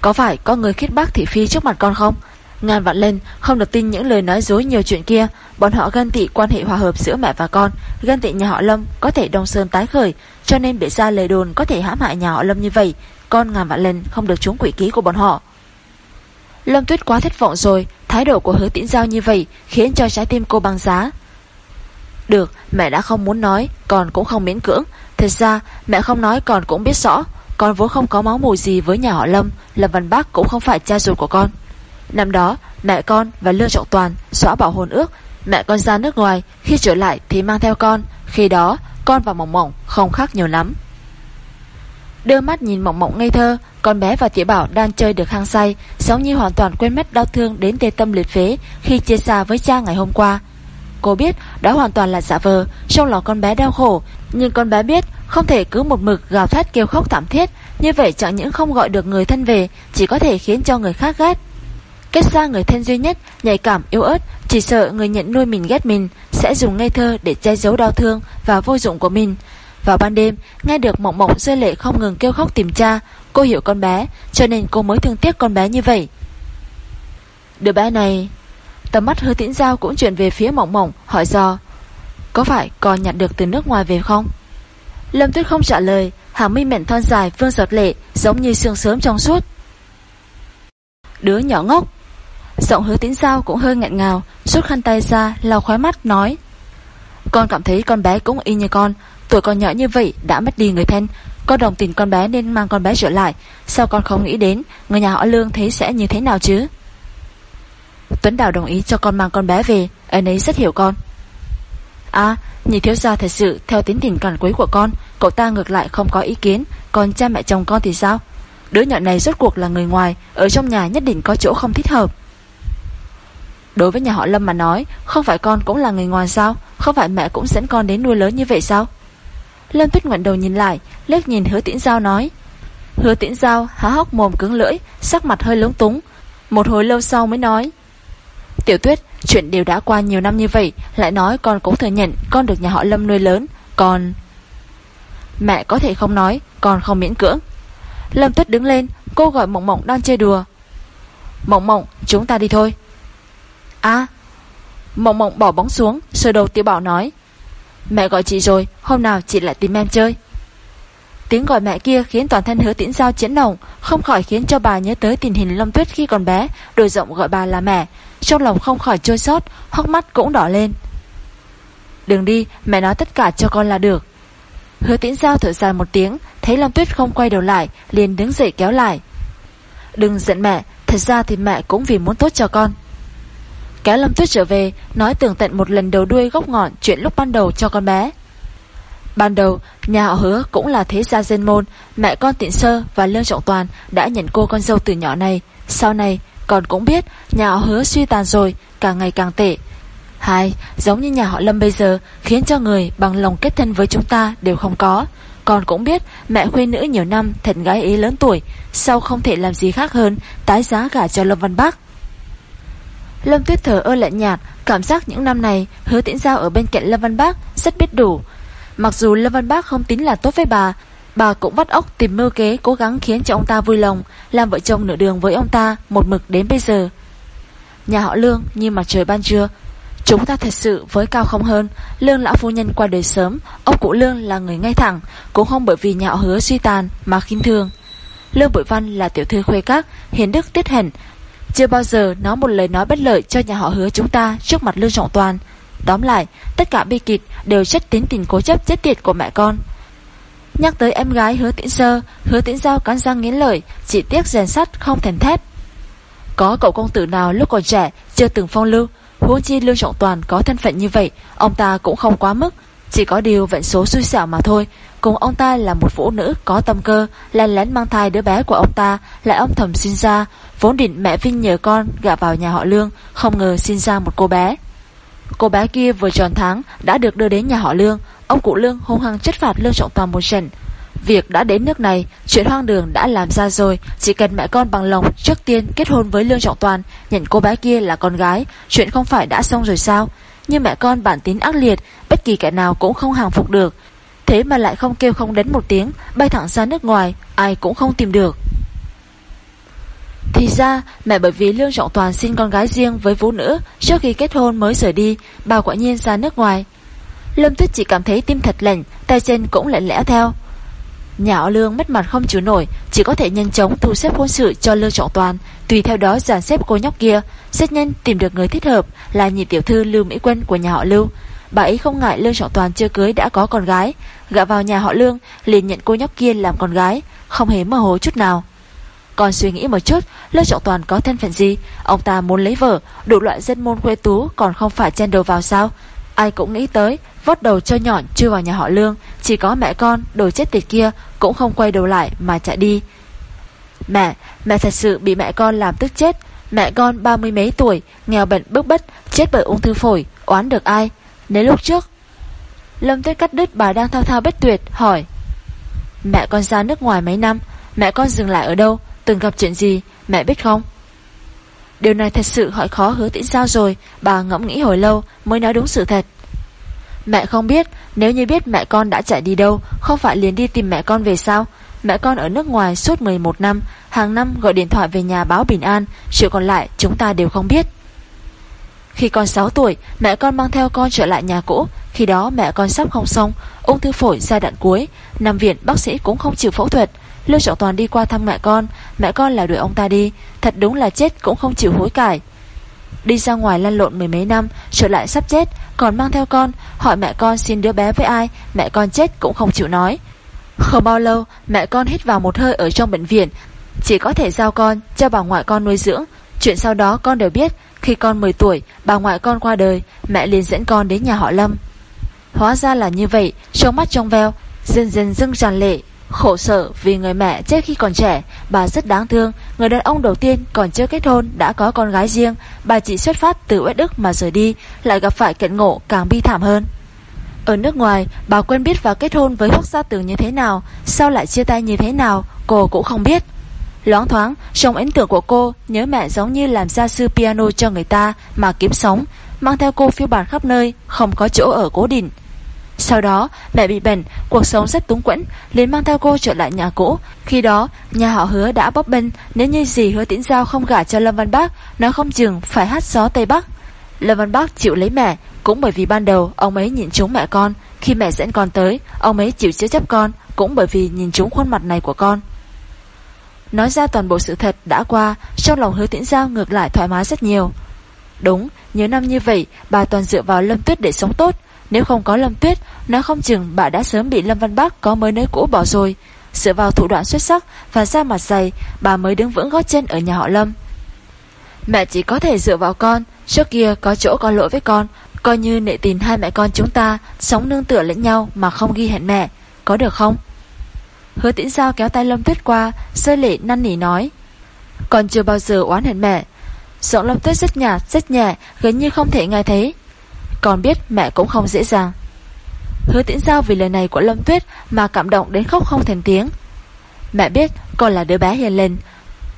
Có phải có người khiết bác thị phi trước mặt con không? Ngàn vạn lên, Không được tin những lời nói dối nhiều chuyện kia. Bọn họ ghen tị quan hệ hòa hợp giữa mẹ và con, Ghen tị nhà họ Lâm có thể đông sơn tái khởi, Cho nên bị ra lời đồn có thể hãm hại nhà họ Lâm như vậy. Con ngàn vạn lên, không được trúng quỷ ký của bọn họ. Lâm Tuyết quá thất vọng rồi, Thái độ của hứa tĩnh giao như vậy Khiến cho trái tim cô băng giá. Được, mẹ đã không muốn nói Còn cũng không miễn cưỡng. Thật ra, mẹ không nói còn cũng biết rõ, Con vốn không có máu mùi gì với nhà họ Lâm Lâm Văn Bác cũng không phải cha ruột của con. Năm đó, mẹ con và Lương Trọng Toàn xóa bỏ hồn ước. Mẹ con ra nước ngoài, Khi trở lại thì mang theo con. Khi đó, con và Mỏng Mỏng không khác nhiều lắm. Đưa mắt nhìn Mỏng Mỏng ngây thơ, Con bé và Tiểu Bảo đang chơi được hang say, Giống như hoàn toàn quên mất đau thương đến tê tâm liệt phế Khi chia xa với cha ngày hôm qua. Cô biết Đó hoàn toàn là giả vờ, Trong lòng con bé đau khổ, Nhưng con bé biết không thể cứ một mực gào thét kêu khóc thảm thiết. Như vậy chẳng những không gọi được người thân về, Chỉ có thể khiến cho người khác ghét. Kết ra người thân duy nhất, Nhạy cảm, yếu ớt, Chỉ sợ người nhận nuôi mình ghét mình Sẽ dùng ngây thơ để che giấu đau thương Và vô dụng của mình. Vào ban đêm, Nghe được mộng mộng rơi lệ không ngừng kêu khóc tìm cha, Cô hiểu con bé, Cho nên cô mới thương tiếc con bé như vậy. Đứa bé này, Tầm mắt hứa tĩnh giao cũng chuyển về phía mộng mộng, Hỏi do Có phải còn nhặt được từ nước ngoài về không? Lâm tuyết không trả lời, Hàng mi mẹn thon dài, vương giọt lệ, Giống như sương sớm trong suốt. Đứa nhỏ ngốc Giọng hứa tín giao cũng hơi nghẹn ngào, Rút khăn tay ra, lau khóe mắt, nói. Con cảm thấy con bé cũng y như con, Tuổi con nhỏ như vậy, đã mất đi người thân. Con đồng tình con bé nên mang con bé trở lại. Sao con không nghĩ đến, Người nhà họ Lương thấy sẽ như thế nào chứ? Tuấn Đào đồng ý cho con mang con bé về Anh ấy rất hiểu con. À nhị thiếu gia thật sự, Theo tính tình cản quấy của con, Cậu ta ngược lại không có ý kiến. Còn cha mẹ chồng con thì sao? Đứa nhỏ này rốt cuộc là người ngoài, Ở trong nhà nhất định có chỗ không thích hợp. Đối với nhà họ Lâm mà nói, Không phải con cũng là người ngoài sao? Không phải mẹ cũng dẫn con đến nuôi lớn như vậy sao? Lâm Tuyết ngoảnh đầu nhìn lại Lếp nhìn hứa tiễn giao nói, Hứa tiễn giao, há hốc mồm cứng lưỡi, Sắc mặt hơi lúng túng. Một hồi lâu sau mới nói, Tiểu tuyết, chuyện đều đã qua nhiều năm như vậy, Lại nói con cũng thừa nhận Con được nhà họ Lâm nuôi lớn, Còn Mẹ có thể không nói, Con không miễn cưỡng. Lâm tuyết đứng lên, Cô gọi mộng mộng đang chơi đùa. Mộng mộng, chúng ta đi thôi. À Mộng mộng bỏ bóng xuống, Sơ đầu tiểu bảo nói. Mẹ gọi chị rồi, Hôm nào chị lại tìm em chơi. Tiếng gọi mẹ kia khiến toàn thân hứa tĩnh giao chiến động, Không khỏi khiến cho bà nhớ tới tình hình Lâm Tuyết khi còn bé Đổi rộng gọi bà là mẹ. Trong lòng không khỏi trôi sót Hóc mắt cũng đỏ lên. Đừng đi, mẹ nói tất cả cho con là được. Hứa tĩnh giao thở dài một tiếng, Thấy Lâm Tuyết không quay đầu lại, liền đứng dậy kéo lại. Đừng giận mẹ, Thật ra thì mẹ cũng vì muốn tốt cho con. Kéo Lâm Tuyết trở về Nói tường tận một lần đầu đuôi gốc ngọn Chuyện lúc ban đầu cho con bé Ban đầu, nhà họ hứa cũng là thế gia dân môn, mẹ con Tịnh Sơ và Lương Trọng Toàn đã nhận cô con dâu từ nhỏ này. Sau này, còn cũng biết nhà họ hứa suy tàn rồi, càng ngày càng tệ. Hai, giống như nhà họ Lâm bây giờ, khiến cho người bằng lòng kết thân với chúng ta đều không có. Con cũng biết mẹ khuê nữ nhiều năm thật gái ý lớn tuổi, sau không thể làm gì khác hơn tái giá gả cho Lâm Văn Bắc. Lâm Tuyết thở ơ lạnh nhạt, cảm giác những năm này hứa tiễn giao ở bên cạnh Lâm Văn Bác rất biết đủ, Mặc dù Lâm Văn Bác không tính là tốt với bà Bà cũng vắt óc tìm mưu kế Cố gắng khiến cho ông ta vui lòng Làm vợ chồng nửa đường với ông ta Một mực đến bây giờ. Nhà họ Lương như mặt trời ban trưa Chúng ta thật sự với cao không hơn. Lương lão phu nhân qua đời sớm Ông cụ Lương là người ngay thẳng Cũng không bởi vì nhà họ hứa suy tàn mà khinh thường. Lương Bội Văn là tiểu thư khuê các Hiền đức tiết hẳn chưa bao giờ nói một lời nói bất lợi cho nhà họ hứa chúng ta Trước mặt Lương Trọng Toàn Tóm lại, tất cả bi kịch đều chất tính tình cố chấp chết tiệt của mẹ con. Nhắc tới em gái hứa tĩnh sơ, hứa tĩnh giao cắn răng nghiến lợi, chỉ tiếc rèn sắt không thèn thép. Có cậu công tử nào lúc còn trẻ chưa từng phong lưu, huống chi Lương Trọng Toàn có thân phận như vậy, ông ta cũng không quá mức, chỉ có điều vận số xui xẻo mà thôi. Cùng ông ta là một phụ nữ có tâm cơ, lén lén mang thai đứa bé của ông ta, lại ông thầm sinh ra, vốn định mẹ Vinh nhờ con gả vào nhà họ Lương, không ngờ sinh ra một cô bé. Cô bé kia vừa tròn tháng đã được đưa đến nhà họ Lương, ông cụ Lương hung hăng chất phạt Lương Trọng Toàn một trận. Việc đã đến nước này, chuyện hoang đường đã làm ra rồi, chỉ cần mẹ con bằng lòng trước tiên kết hôn với Lương Trọng Toàn, nhận cô bé kia là con gái, chuyện không phải đã xong rồi sao? Nhưng mẹ con bản tính ác liệt, bất kỳ kẻ nào cũng không hàng phục được. Thế mà lại không kêu không đến một tiếng, bay thẳng ra nước ngoài, ai cũng không tìm được. Thì ra mẹ bởi vì Lương Trọng Toàn sinh con gái riêng với vũ nữ Trước khi kết hôn mới rời đi Bà quả nhiên ra nước ngoài. Lâm Tuyết chỉ cảm thấy tim thật lạnh Tay chân cũng lạnh lẽ theo. Nhà họ Lương mất mặt không chịu nổi Chỉ có thể nhanh chóng thu xếp hôn sự cho Lương Trọng Toàn Tùy theo đó giàn xếp cô nhóc kia. Rất nhanh tìm được người thích hợp Là nhị tiểu thư Lưu Mỹ Quân của nhà họ Lưu. Bà ấy không ngại Lương Trọng Toàn chưa cưới đã có con gái Gạ vào nhà họ Lương, liền nhận cô nhóc kia làm con gái, Không hề mơ hồ chút nào. Còn suy nghĩ một chút Lương Trọng Toàn có thân phận gì? Ông ta muốn lấy vợ, Đủ loại dân môn khuê tú, Còn không phải chen đầu vào sao? Ai cũng nghĩ tới, Vót đầu cho nhọn chưa vào nhà họ Lương, Chỉ có mẹ con, đồ chết tiệt kia, Cũng không quay đầu lại mà chạy đi. Mẹ Mẹ thật sự bị mẹ con làm tức chết. Mẹ con ba mươi mấy tuổi, Nghèo bệnh bức bất Chết bởi ung thư phổi, Oán được ai? Nếu lúc trước Lâm Tuyết cắt đứt bà đang thao thao bất tuyệt, Hỏi. Mẹ con ra nước ngoài mấy năm, Mẹ con dừng lại ở đâu, Từng gặp chuyện gì, Mẹ biết không? Điều này thật sự hỏi khó hứa tĩnh sao rồi, Bà ngẫm nghĩ hồi lâu mới nói đúng sự thật. Mẹ không biết, Nếu như biết mẹ con đã chạy đi đâu, Không phải liền đi tìm mẹ con về sao? Mẹ con ở nước ngoài suốt 11 năm, Hàng năm gọi điện thoại về nhà báo bình an, Chuyện còn lại chúng ta đều không biết. Khi con 6 tuổi, Mẹ con mang theo con trở lại nhà cũ. Khi đó mẹ con sắp không xong, Ung thư phổi giai đoạn cuối. Nằm viện, bác sĩ cũng không chịu phẫu thuật. Lưu Trọng Toàn đi qua thăm mẹ con. Mẹ con là đuổi ông ta đi. Thật đúng là chết cũng không chịu hối cải. Đi ra ngoài lăn lộn mười mấy năm, Trở lại sắp chết, Còn mang theo con. Hỏi mẹ con xin đứa bé với ai, Mẹ con chết cũng không chịu nói. Không bao lâu, mẹ con hít vào một hơi ở trong bệnh viện. Chỉ có thể giao con, Cho bà ngoại con nuôi dưỡng. Chuyện sau đó con đều biết khi con 10 tuổi, Bà ngoại con qua đời, Mẹ liền dẫn con đến nhà họ Lâm. Hóa ra là như vậy, Trong mắt trong veo, Dần dần dưng tràn lệ, Khổ sở vì người mẹ chết khi còn trẻ. Bà rất đáng thương, Người đàn ông đầu tiên còn chưa kết hôn đã có con gái riêng. Bà chỉ xuất phát từ uất đức mà rời đi, Lại gặp phải cận ngộ càng bi thảm hơn. Ở nước ngoài, Bà quen biết và kết hôn với quốc Gia Tường như thế nào Sao lại chia tay như thế nào, Cô cũng không biết. Loáng thoáng, trong ấn tượng của cô, Nhớ mẹ giống như làm gia sư piano cho người ta Mà kiếm sống, Mang theo cô phiêu bản khắp nơi, Không có chỗ ở cố định. Sau đó, mẹ bị bệnh, Cuộc sống rất túng quẫn, liền mang theo cô trở lại nhà cũ. Khi đó, nhà họ hứa đã bóp bênh, Nếu như gì hứa tĩnh giao không gả cho Lâm Văn Bác, Nó không chừng phải hát gió Tây Bắc. Lâm Văn Bác chịu lấy mẹ, Cũng bởi vì ban đầu ông ấy nhìn trúng mẹ con. Khi mẹ dẫn con tới, Ông ấy chịu chứa chấp con, Cũng bởi vì nhìn trúng khuôn mặt này của con. Nói ra toàn bộ sự thật đã qua Trong lòng hứa tiễn giao ngược lại thoải mái rất nhiều. Đúng, nhiều năm như vậy Bà toàn dựa vào Lâm Tuyết để sống tốt. Nếu không có Lâm Tuyết Nó không chừng bà đã sớm bị Lâm Văn Bắc Có mới nơi cũ bỏ rồi. Dựa vào thủ đoạn xuất sắc và ra mặt dày Bà mới đứng vững gót chân ở nhà họ Lâm. Mẹ chỉ có thể dựa vào con Trước kia có chỗ có lỗi với con Coi như nệ tình hai mẹ con chúng ta Sống nương tựa lẫn nhau mà không ghi hẹn mẹ. Có được không? Hứa tĩnh giao kéo tay Lâm Tuyết qua Rơi lệ năn nỉ nói. Còn chưa bao giờ oán hận mẹ. Giọng Lâm Tuyết rất nhạt, rất nhẹ Gần như không thể nghe thấy. Còn biết mẹ cũng không dễ dàng. Hứa tĩnh giao vì lời này của Lâm Tuyết Mà cảm động đến khóc không thành tiếng. Mẹ biết con là đứa bé hiền lên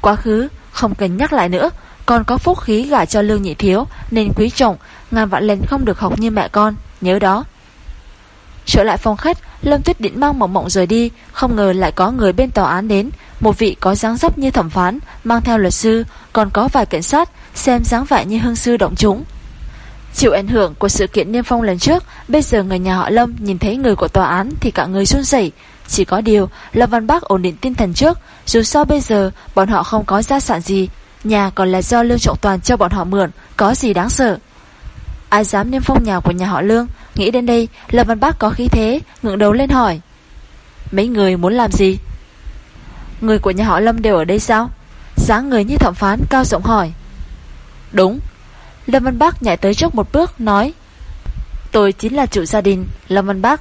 Quá khứ không cần nhắc lại nữa. Con có phúc khí gả cho lương nhị thiếu Nên quý trọng Ngàn vạn lần không được học như mẹ con Nhớ đó. Trở lại phòng khách, Lâm Tuyết định mang mộng mộng rời đi. Không ngờ lại có người bên tòa án đến. Một vị có dáng dấp như thẩm phán, Mang theo luật sư, Còn có vài cảnh sát, Xem dáng vẻ như hương sư động chúng. Chịu ảnh hưởng của sự kiện niêm phong lần trước, Bây giờ người nhà họ Lâm nhìn thấy người của tòa án Thì cả người run rẩy. Chỉ có điều, Lâm Văn Bắc ổn định tinh thần trước, Dù sao bây giờ bọn họ không có gia sản gì, Nhà còn là do Lương Trọng Toàn cho bọn họ mượn, Có gì đáng sợ? Ai dám niêm phong nhà của nhà họ Lương Nghĩ đến đây, Lâm Văn Bắc có khí thế Ngưỡng đầu lên hỏi. Mấy người muốn làm gì? Người của nhà họ Lâm đều ở đây sao? Dáng người như thẩm phán, cao rộng hỏi. Đúng. Lâm Văn Bắc nhảy tới trước một bước, nói. Tôi chính là chủ gia đình, Lâm Văn Bắc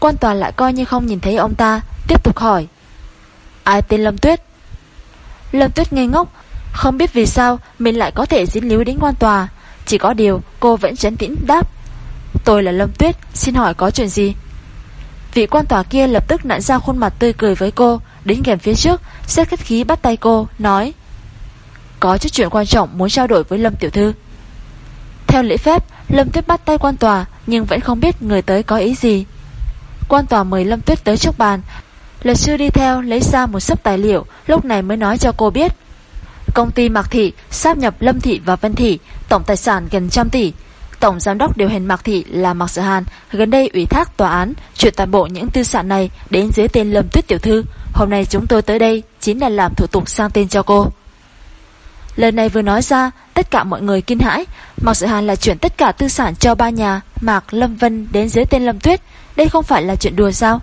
Quan toàn lại coi như không nhìn thấy ông ta, Tiếp tục hỏi. Ai tên Lâm Tuyết? Lâm Tuyết ngây ngốc. Không biết vì sao, mình lại có thể dính líu đến quan tòa. Chỉ có điều, cô vẫn chấn tĩnh đáp. Tôi là Lâm Tuyết, Xin hỏi có chuyện gì? Vị quan tòa kia lập tức nặn ra khuôn mặt tươi cười với cô Đến gần phía trước Xét khách khí bắt tay cô, Nói, Có chút chuyện quan trọng muốn trao đổi với Lâm Tiểu Thư. Theo lễ phép, Lâm Tuyết bắt tay quan tòa, Nhưng vẫn không biết người tới có ý gì. Quan tòa mời Lâm Tuyết tới trước bàn. Luật sư đi theo lấy ra một sấp tài liệu, Lúc này mới nói cho cô biết, Công ty Mạc Thị sáp nhập Lâm Thị và Vân Thị, Tổng tài sản gần trăm tỷ Tổng giám đốc điều hành Mạc Thị là Mạc Sở Hàn. Gần đây ủy thác tòa án Chuyển toàn bộ những tư sản này đến dưới tên Lâm Tuyết Tiểu Thư. Hôm nay chúng tôi tới đây Chính là làm thủ tục sang tên cho cô. Lần này vừa nói ra Tất cả mọi người kinh hãi. Mạc Sở Hàn là chuyển tất cả tư sản cho ba nhà Mạc Lâm Vân đến dưới tên Lâm Tuyết. Đây không phải là chuyện đùa sao?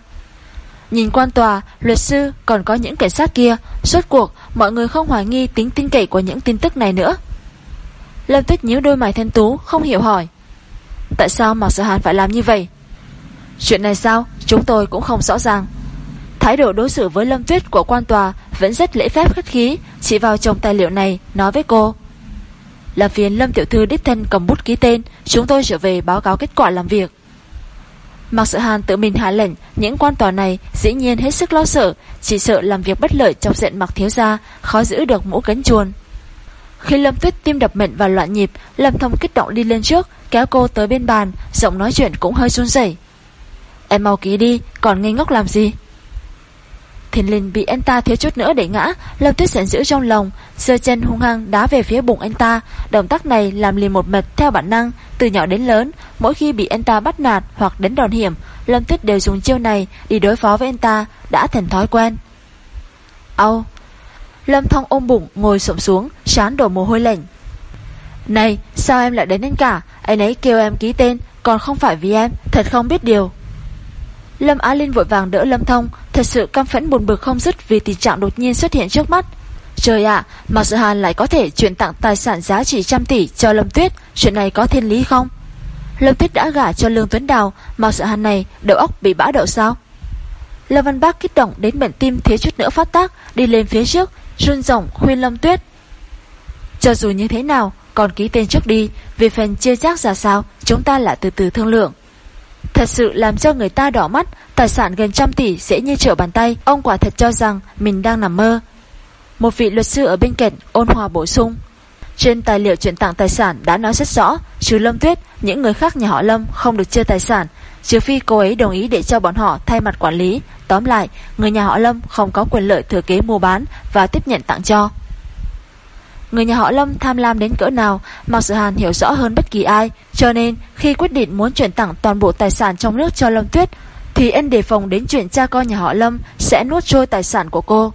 Nhìn quan tòa, luật sư còn có những cảnh sát kia. Suốt cuộc mọi người không hoài nghi tính tin cậy của những tin tức này nữa. Lâm Tuyết nhíu đôi mày thanh tú, Không hiểu hỏi. Tại sao Mạc Sở Hàn phải làm như vậy? Chuyện này sao? Chúng tôi cũng không rõ ràng. Thái độ đối xử với Lâm Tuyết của quan tòa Vẫn rất lễ phép khách khí, Chỉ vào chồng tài liệu này, Nói với cô. Làm phiền Lâm Tiểu Thư đích thân cầm bút ký tên, Chúng tôi trở về báo cáo kết quả làm việc. Mạc Sở Hàn tự mình hạ lệnh, Những quan tòa này dĩ nhiên hết sức lo sợ, Chỉ sợ làm việc bất lợi trong diện Mạc Thiếu Gia, Khó giữ được mũ cánh chuồn. Khi Lâm Tuyết tim đập mạnh và loạn nhịp, Lâm Thông kích động đi lên trước, Kéo cô tới bên bàn, Giọng nói chuyện cũng hơi run rẩy. Em mau ký đi, Còn ngây ngốc làm gì? Thiên Linh bị anh ta thiếu chút nữa để ngã, Lâm Tuyết giận giữ trong lòng, giơ chân hung hăng đá về phía bụng anh ta. Động tác này làm liền một mật theo bản năng, Từ nhỏ đến lớn, Mỗi khi bị anh ta bắt nạt hoặc đến đòn hiểm, Lâm Tuyết đều dùng chiêu này để đối phó với anh ta, Đã thành thói quen. Âu Lâm Thông ôm bụng ngồi xổm xuống Chán đổ mồ hôi lạnh Này sao em lại đến anh cả Anh ấy kêu em ký tên Còn không phải vì em Thật không biết điều Lâm Á Linh vội vàng đỡ Lâm Thông Thật sự căm phẫn buồn bực không dứt Vì tình trạng đột nhiên xuất hiện trước mắt Trời ạ, à, Mạc Sự Hàn lại có thể chuyển tặng tài sản giá trị trăm tỷ cho Lâm Tuyết Chuyện này có thiên lý không? Lâm Tuyết đã gả cho Lương Tuấn Đào Mạc Sự Hàn này đầu óc bị bã đậu sao? Lâm Văn Bác kích động đến bệnh tim thiếu chút nữa phát tác Đi lên phía trước Run rộng, khuyên Lâm Tuyết. Cho dù như thế nào, Còn ký tên trước đi, Vì phần chia rác ra sao, Chúng ta lại từ từ thương lượng. Thật sự làm cho người ta đỏ mắt, Tài sản gần trăm tỷ dễ như trở bàn tay, Ông quả thật cho rằng mình đang nằm mơ. Một vị luật sư ở bên cạnh ôn hòa bổ sung. Trên tài liệu chuyển tặng tài sản đã nói rất rõ, Trừ Lâm Tuyết, Những người khác nhà họ Lâm không được chia tài sản, Trừ phi cô ấy đồng ý để cho bọn họ thay mặt quản lý Tóm lại, Người nhà họ Lâm không có quyền lợi thừa kế mua bán Và tiếp nhận tặng cho. Người nhà họ Lâm tham lam đến cỡ nào, Mạc Sự Hàn hiểu rõ hơn bất kỳ ai, Cho nên khi quyết định muốn chuyển tặng toàn bộ tài sản trong nước cho Lâm Tuyết, Thì anh đề phòng đến chuyện cha con nhà họ Lâm Sẽ nuốt trôi tài sản của cô.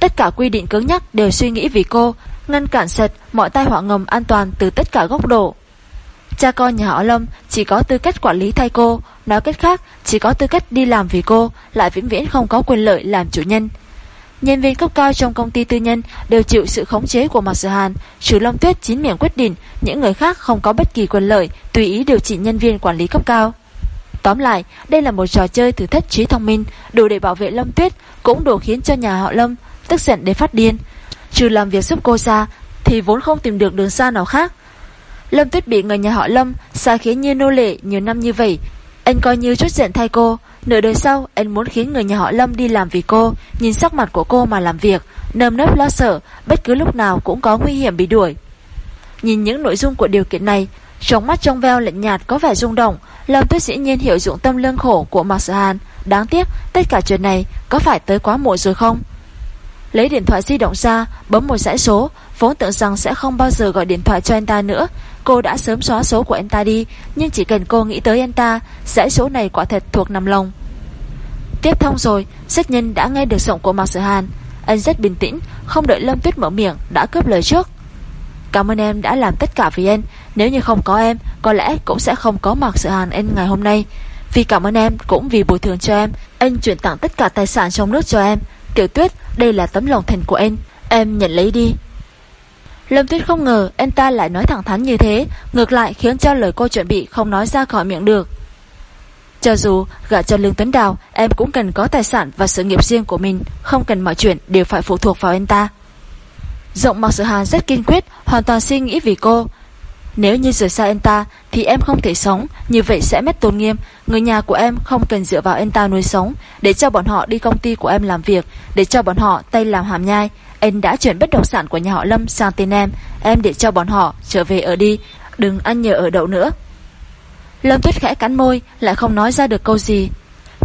Tất cả quy định cứng nhắc đều suy nghĩ vì cô, Ngăn cản sệt mọi tai họa ngầm an toàn từ tất cả góc độ. Cha con nhà họ Lâm chỉ có tư cách quản lý thay cô Nói cách khác Chỉ có tư cách đi làm vì cô Lại vĩnh viễn không có quyền lợi làm chủ nhân Nhân viên cấp cao trong công ty tư nhân đều chịu sự khống chế của Mạc Sở Hàn, trừ Long Tuyết chín miệng quyết định, những người khác không có bất kỳ quyền lợi, tùy ý điều chỉnh nhân viên quản lý cấp cao. Tóm lại, đây là một trò chơi thử thách trí thông minh, đủ để bảo vệ Lâm Tuyết, cũng đủ khiến cho nhà họ Lâm tức giận đến phát điên. Trừ làm việc giúp cô ra, thì vốn không tìm được đường xa nào khác. Lâm Tuyết bị người nhà họ Lâm xa khiến như nô lệ nhiều năm như vậy, anh coi như chút giận thay cô, Nửa đời sau anh muốn khiến người nhà họ Lâm đi làm vì cô Nhìn sắc mặt của cô mà làm việc Nơm nớp lo sợ Bất cứ lúc nào cũng có nguy hiểm bị đuổi. Nhìn những nội dung của điều kiện này Trong mắt trong veo lạnh nhạt có vẻ rung động Lâm tuyết dĩ nhiên hiểu dụng tâm lương khổ của Mạc Sở Hàn. Đáng tiếc tất cả chuyện này Có phải tới quá muộn rồi không? Lấy điện thoại di động ra, Bấm một dãy số, Vốn tưởng rằng sẽ không bao giờ gọi điện thoại cho anh ta nữa. Cô đã sớm xóa số của anh ta đi, Nhưng chỉ cần cô nghĩ tới anh ta, Dãy số này quả thật thuộc nằm lòng. Tiếp thông rồi Sách nhân đã nghe được giọng của Mạc Sở Hàn. Anh rất bình tĩnh, Không đợi Lâm Tuyết mở miệng, Đã cướp lời trước. Cảm ơn em đã làm tất cả vì anh, Nếu như không có em, Có lẽ cũng sẽ không có Mạc Sở Hàn anh ngày hôm nay. Vì cảm ơn em Cũng vì bồi thường cho em, Anh chuyển tặng tất cả tài sản trong nước cho em. Tiểu Tuyết Đây là tấm lòng thành của em, Em nhận lấy đi. Lâm Tuyết không ngờ anh ta lại nói thẳng thắn như thế. Ngược lại khiến cho lời cô chuẩn bị không nói ra khỏi miệng được. Cho dù gả cho Lương Tuấn Đào Em cũng cần có tài sản và sự nghiệp riêng của mình. Không cần mọi chuyện đều phải phụ thuộc vào anh ta. Rộng Mạc Sự Hàn rất kiên quyết Hoàn toàn suy nghĩ vì cô. Nếu như rời xa anh ta Thì em không thể sống, Như vậy sẽ mất tôn nghiêm. Người nhà của em không cần dựa vào anh ta nuôi sống. Để cho bọn họ đi công ty của em làm việc, Để cho bọn họ tay làm hàm nhai. Anh đã chuyển bất động sản của nhà họ Lâm sang tên em. Em để cho bọn họ trở về ở đi. Đừng ăn nhờ ở đậu nữa. Lâm Tuyết khẽ cắn môi, Lại không nói ra được câu gì.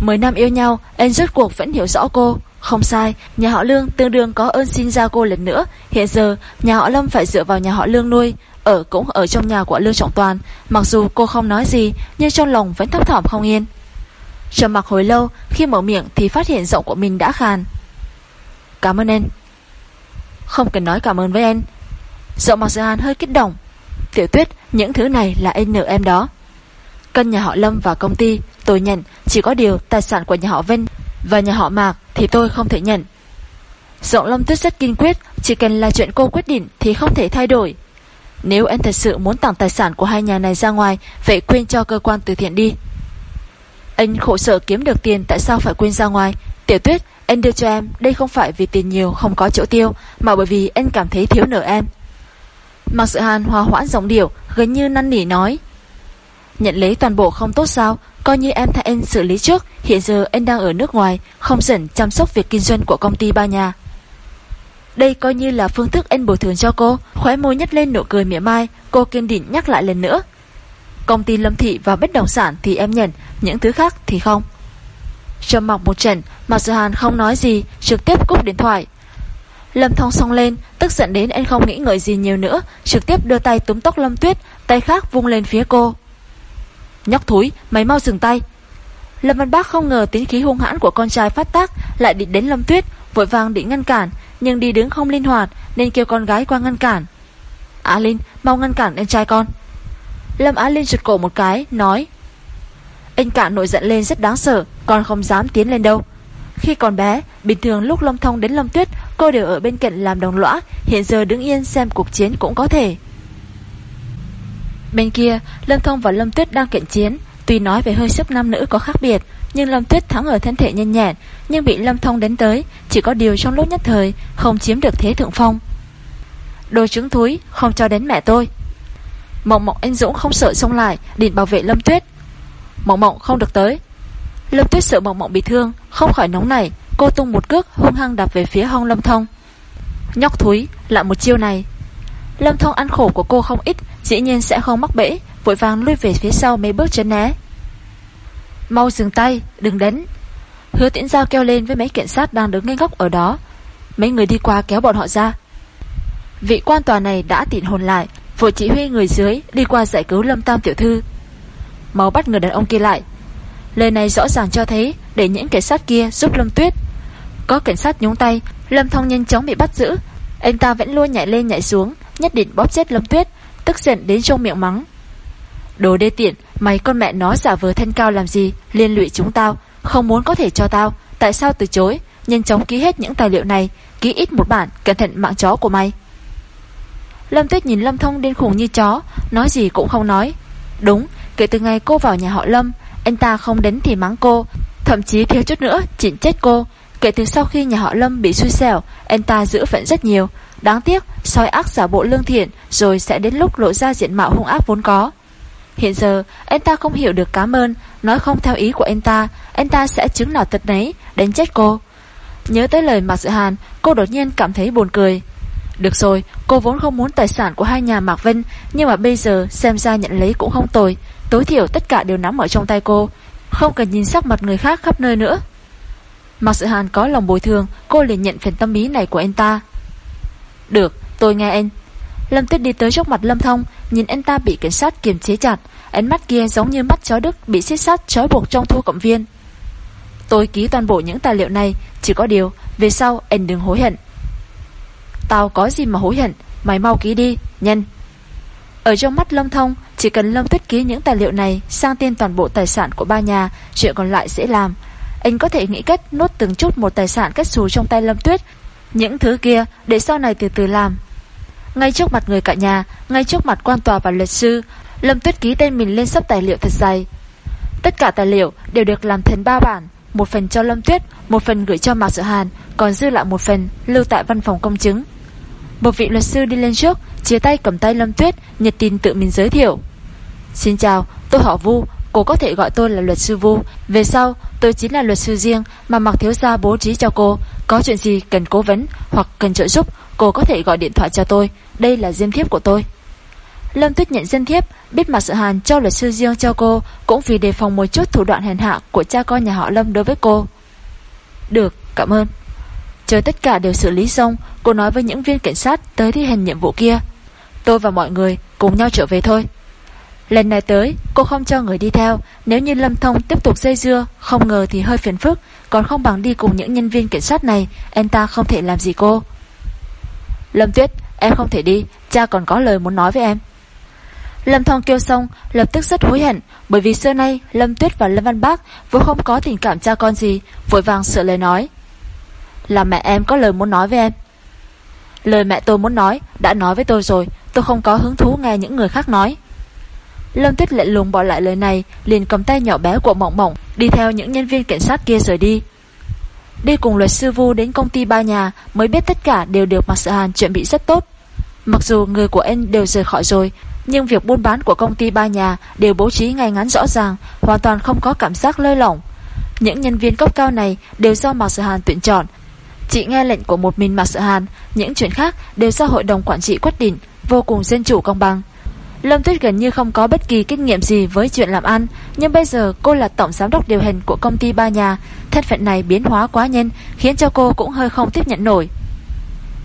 Mười năm yêu nhau Anh rốt cuộc vẫn hiểu rõ cô. Không sai, Nhà họ Lương tương đương có ơn xin ra cô lần nữa. Hiện giờ, nhà họ Lâm phải dựa vào nhà họ Lương nuôi. Ở cũng ở trong nhà của Lương Trọng Toàn. Mặc dù cô không nói gì, Nhưng trong lòng vẫn thấp thỏm không yên. Trầm mặc hồi lâu, Khi mở miệng thì phát hiện giọng của mình đã khàn. Cảm ơn em. Không cần nói cảm ơn với em. Giọng Mạc Dự Hàn hơi kích động. Tiểu tuyết, những thứ này là em nợ em đó. Cân nhà họ Lâm và công ty, Tôi nhận, chỉ có điều tài sản của nhà họ Vinh Và nhà họ Mạc thì tôi không thể nhận. Giọng Lâm Tuyết rất kiên quyết, Chỉ cần là chuyện cô quyết định Thì không thể thay đổi. Nếu em thật sự muốn tặng tài sản của hai nhà này ra ngoài, Vậy quên cho cơ quan từ thiện đi. Anh khổ sở kiếm được tiền, Tại sao phải quên ra ngoài? Tiểu tuyết, anh đưa cho em, Đây không phải vì tiền nhiều, không có chỗ tiêu, Mà bởi vì anh cảm thấy thiếu nợ em. Mạc Sự Hàn hòa hoãn giọng điệu, Gần như năn nỉ nói. Nhận lấy toàn bộ không tốt sao? Coi như em thay anh xử lý trước, Hiện giờ anh đang ở nước ngoài, Không dần chăm sóc việc kinh doanh của công ty ba nhà. Đây coi như là phương thức anh bồi thường cho cô. Khóe môi nhếch lên nụ cười mỉa mai. Cô kiên định nhắc lại lần nữa. Công ty lâm thị và bất động sản thì em nhận. Những thứ khác thì không. Trầm mặc một trận mà Sự Hàn không nói gì, Trực tiếp cúp điện thoại. Lâm Thông xong lên, Tức giận đến anh không nghĩ ngợi gì nhiều nữa, Trực tiếp đưa tay túm tóc Lâm Tuyết, Tay khác vung lên phía cô. Nhóc thúi, mày mau dừng tay. Lâm Văn Bác không ngờ tính khí hung hãn của con trai phát tác Lại định đến Lâm Tuyết, Vội vàng định ngăn cản. Nhưng đi đứng không linh hoạt, Nên kêu con gái qua ngăn cản. Á Linh, mau ngăn cản anh trai con. Lâm Á Linh rụt cổ một cái, Nói, Anh cả nổi giận lên rất đáng sợ, Con không dám tiến lên đâu. Khi còn bé, Bình thường lúc Lâm Thông đến Lâm Tuyết, Cô đều ở bên cạnh làm đồng lõa, Hiện giờ đứng yên xem cuộc chiến cũng có thể. Bên kia, Lâm Thông và Lâm Tuyết đang cạnh chiến, Tuy nói về hơi sức nam nữ có khác biệt, Nhưng Lâm Tuyết thắng ở thân thể nhanh nhẹn nhưng bị Lâm Thông đến tới, Chỉ có điều trong lúc nhất thời, Không chiếm được thế thượng phong. Đồ trứng thúi, không cho đến mẹ tôi. Mộng mộng anh Dũng không sợ xông lại, Định bảo vệ Lâm Tuyết. Mộng mộng không được tới. Lâm Tuyết sợ mộng mộng bị thương, Không khỏi nóng nảy. Cô tung một cước, hung hăng đạp về phía hông Lâm Thông. Nhóc thúi, lại một chiêu này. Lâm Thông ăn khổ của cô không ít, Dĩ nhiên sẽ không mắc bẫy, Vội vàng lui về phía sau mấy bước chân né. Mau dừng tay, Đừng đánh Hứa tiễn giao kêu lên với mấy kiện sát đang đứng ngay góc ở đó. Mấy người đi qua kéo bọn họ ra. Vị quan tòa này đã tịn hồn lại, Vội chỉ huy người dưới đi qua giải cứu Lâm Tam tiểu thư. Máu bắt người đàn ông kia lại. Lời này rõ ràng cho thấy Để những cảnh sát kia giúp Lâm Tuyết. Có cảnh sát nhúng tay, Lâm Thông nhanh chóng bị bắt giữ. Anh ta vẫn luôn nhảy lên nhảy xuống, Nhất định bóp chết Lâm Tuyết, Tức giận đến trong miệng mắng. Đồ đê tiện, Mày con mẹ nó giả vờ thanh cao làm gì, Liên lụy chúng tao. Không muốn có thể cho tao, Tại sao từ chối? Nhanh chóng ký hết những tài liệu này, Ký ít một bản, Cẩn thận mạng chó của mày. Lâm Tuyết nhìn Lâm Thông điên khủng như chó, Nói gì cũng không nói. Đúng, Kể từ ngày cô vào nhà họ Lâm, Anh ta không đến thì mắng cô, Thậm chí thiếu chút nữa chỉnh chết cô. Kể từ sau khi nhà họ Lâm bị xui xẻo, Anh ta giữ phận rất nhiều. Đáng tiếc, soi ác giả bộ lương thiện, Rồi sẽ đến lúc lộ ra diện mạo hung ác vốn có. Hiện giờ, anh ta không hiểu được cảm ơn. Nói không theo ý của anh ta Anh ta sẽ chứng nào thật nấy, Đánh chết cô. Nhớ tới lời Mạc Dự Hàn, Cô đột nhiên cảm thấy buồn cười. Được rồi, cô vốn không muốn tài sản của hai nhà Mạc Vân, Nhưng mà bây giờ xem ra nhận lấy cũng không tồi. Tối thiểu tất cả đều nắm ở trong tay cô, Không cần nhìn sắc mặt người khác khắp nơi nữa. Mạc Sự Hàn có lòng bồi thường, Cô liền nhận phần tâm ý này của anh ta. Được, tôi nghe anh. Lâm Tuyết đi tới trước mặt Lâm Thông, Nhìn anh ta bị cảnh sát kiềm chế chặt. Ánh mắt kia giống như mắt chó đức Bị xiết sát trói buộc trong thu cộng viên. Tôi ký toàn bộ những tài liệu này, Chỉ có điều, Về sau anh đừng hối hận. Tao có gì mà hối hận, Mày mau ký đi, Nhanh. Ở trong mắt Lâm Thông, Chỉ cần Lâm Tuyết ký những tài liệu này, Sang tên toàn bộ tài sản của ba nhà, Chuyện còn lại dễ làm. Anh có thể nghĩ cách nốt từng chút một tài sản kết xù trong tay Lâm Tuyết, Những thứ kia, để sau này từ từ làm ngay trước mặt người cả nhà Ngay trước mặt quan tòa và luật sư Lâm Tuyết ký tên mình lên sắp tài liệu thật dày Tất cả tài liệu đều được làm thành ba bản Một phần cho Lâm Tuyết Một phần gửi cho Mạc Sự Hàn Còn dư lại một phần lưu tại văn phòng công chứng. Một vị luật sư đi lên trước Chia tay cầm tay Lâm Tuyết Nhiệt tin tự mình giới thiệu. Xin chào, tôi họ Vu Cô có thể gọi tôi là luật sư Vu. Về sau tôi chính là luật sư riêng Mà Mạc Thiếu Gia bố trí cho cô. Có chuyện gì cần cố vấn hoặc cần trợ giúp Cô có thể gọi điện thoại cho tôi. Đây là diêm thiếp của tôi. Lâm Tuyết nhận diêm thiếp Biết Mạc Sự Hàn cho luật sư riêng cho cô Cũng vì đề phòng một chút thủ đoạn hèn hạ Của cha con nhà họ Lâm đối với cô. Được, cảm ơn. Chờ tất cả đều xử lý xong Cô nói với những viên cảnh sát tới thi hành nhiệm vụ kia. Tôi và mọi người cùng nhau trở về thôi. Lần này tới cô không cho người đi theo. Nếu như Lâm Thông tiếp tục dây dưa Không ngờ thì hơi phiền phức. Còn không bằng đi cùng những nhân viên cảnh sát này Anh ta không thể làm gì cô. Lâm Tuyết, em không thể đi, Cha còn có lời muốn nói với em. Lâm Thong kêu xong, lập tức rất hối hận, Bởi vì xưa nay Lâm Tuyết và Lâm Văn Bác Vốn không có tình cảm cha con gì, Vội vàng sợ lời nói. Là mẹ em có lời muốn nói với em. Lời mẹ tôi muốn nói, Đã nói với tôi rồi, Tôi không có hứng thú nghe những người khác nói. Lâm Tuyết lệ lùng bỏ lại lời này, Liền cầm tay nhỏ bé của Mộng Mộng, Đi theo những nhân viên cảnh sát kia rời đi. Đi cùng luật sư Vu đến công ty ba nhà Mới biết tất cả đều được Mạc Sự Hàn chuẩn bị rất tốt. Mặc dù người của anh đều rời khỏi rồi, Nhưng việc buôn bán của công ty ba nhà Đều bố trí ngay ngắn rõ ràng, Hoàn toàn không có cảm giác lơi lỏng. Những nhân viên cấp cao này đều do Mạc Sở Hàn tuyển chọn. Chỉ nghe lệnh của một mình Mạc Sở Hàn, Những chuyện khác đều do hội đồng quản trị quyết định, Vô cùng dân chủ công bằng. Lâm Tuyết gần như không có bất kỳ kinh nghiệm gì với chuyện làm ăn, nhưng bây giờ cô là tổng giám đốc điều hành của công ty ba nhà, thân phận này biến hóa quá nhanh, khiến cho cô cũng hơi không tiếp nhận nổi.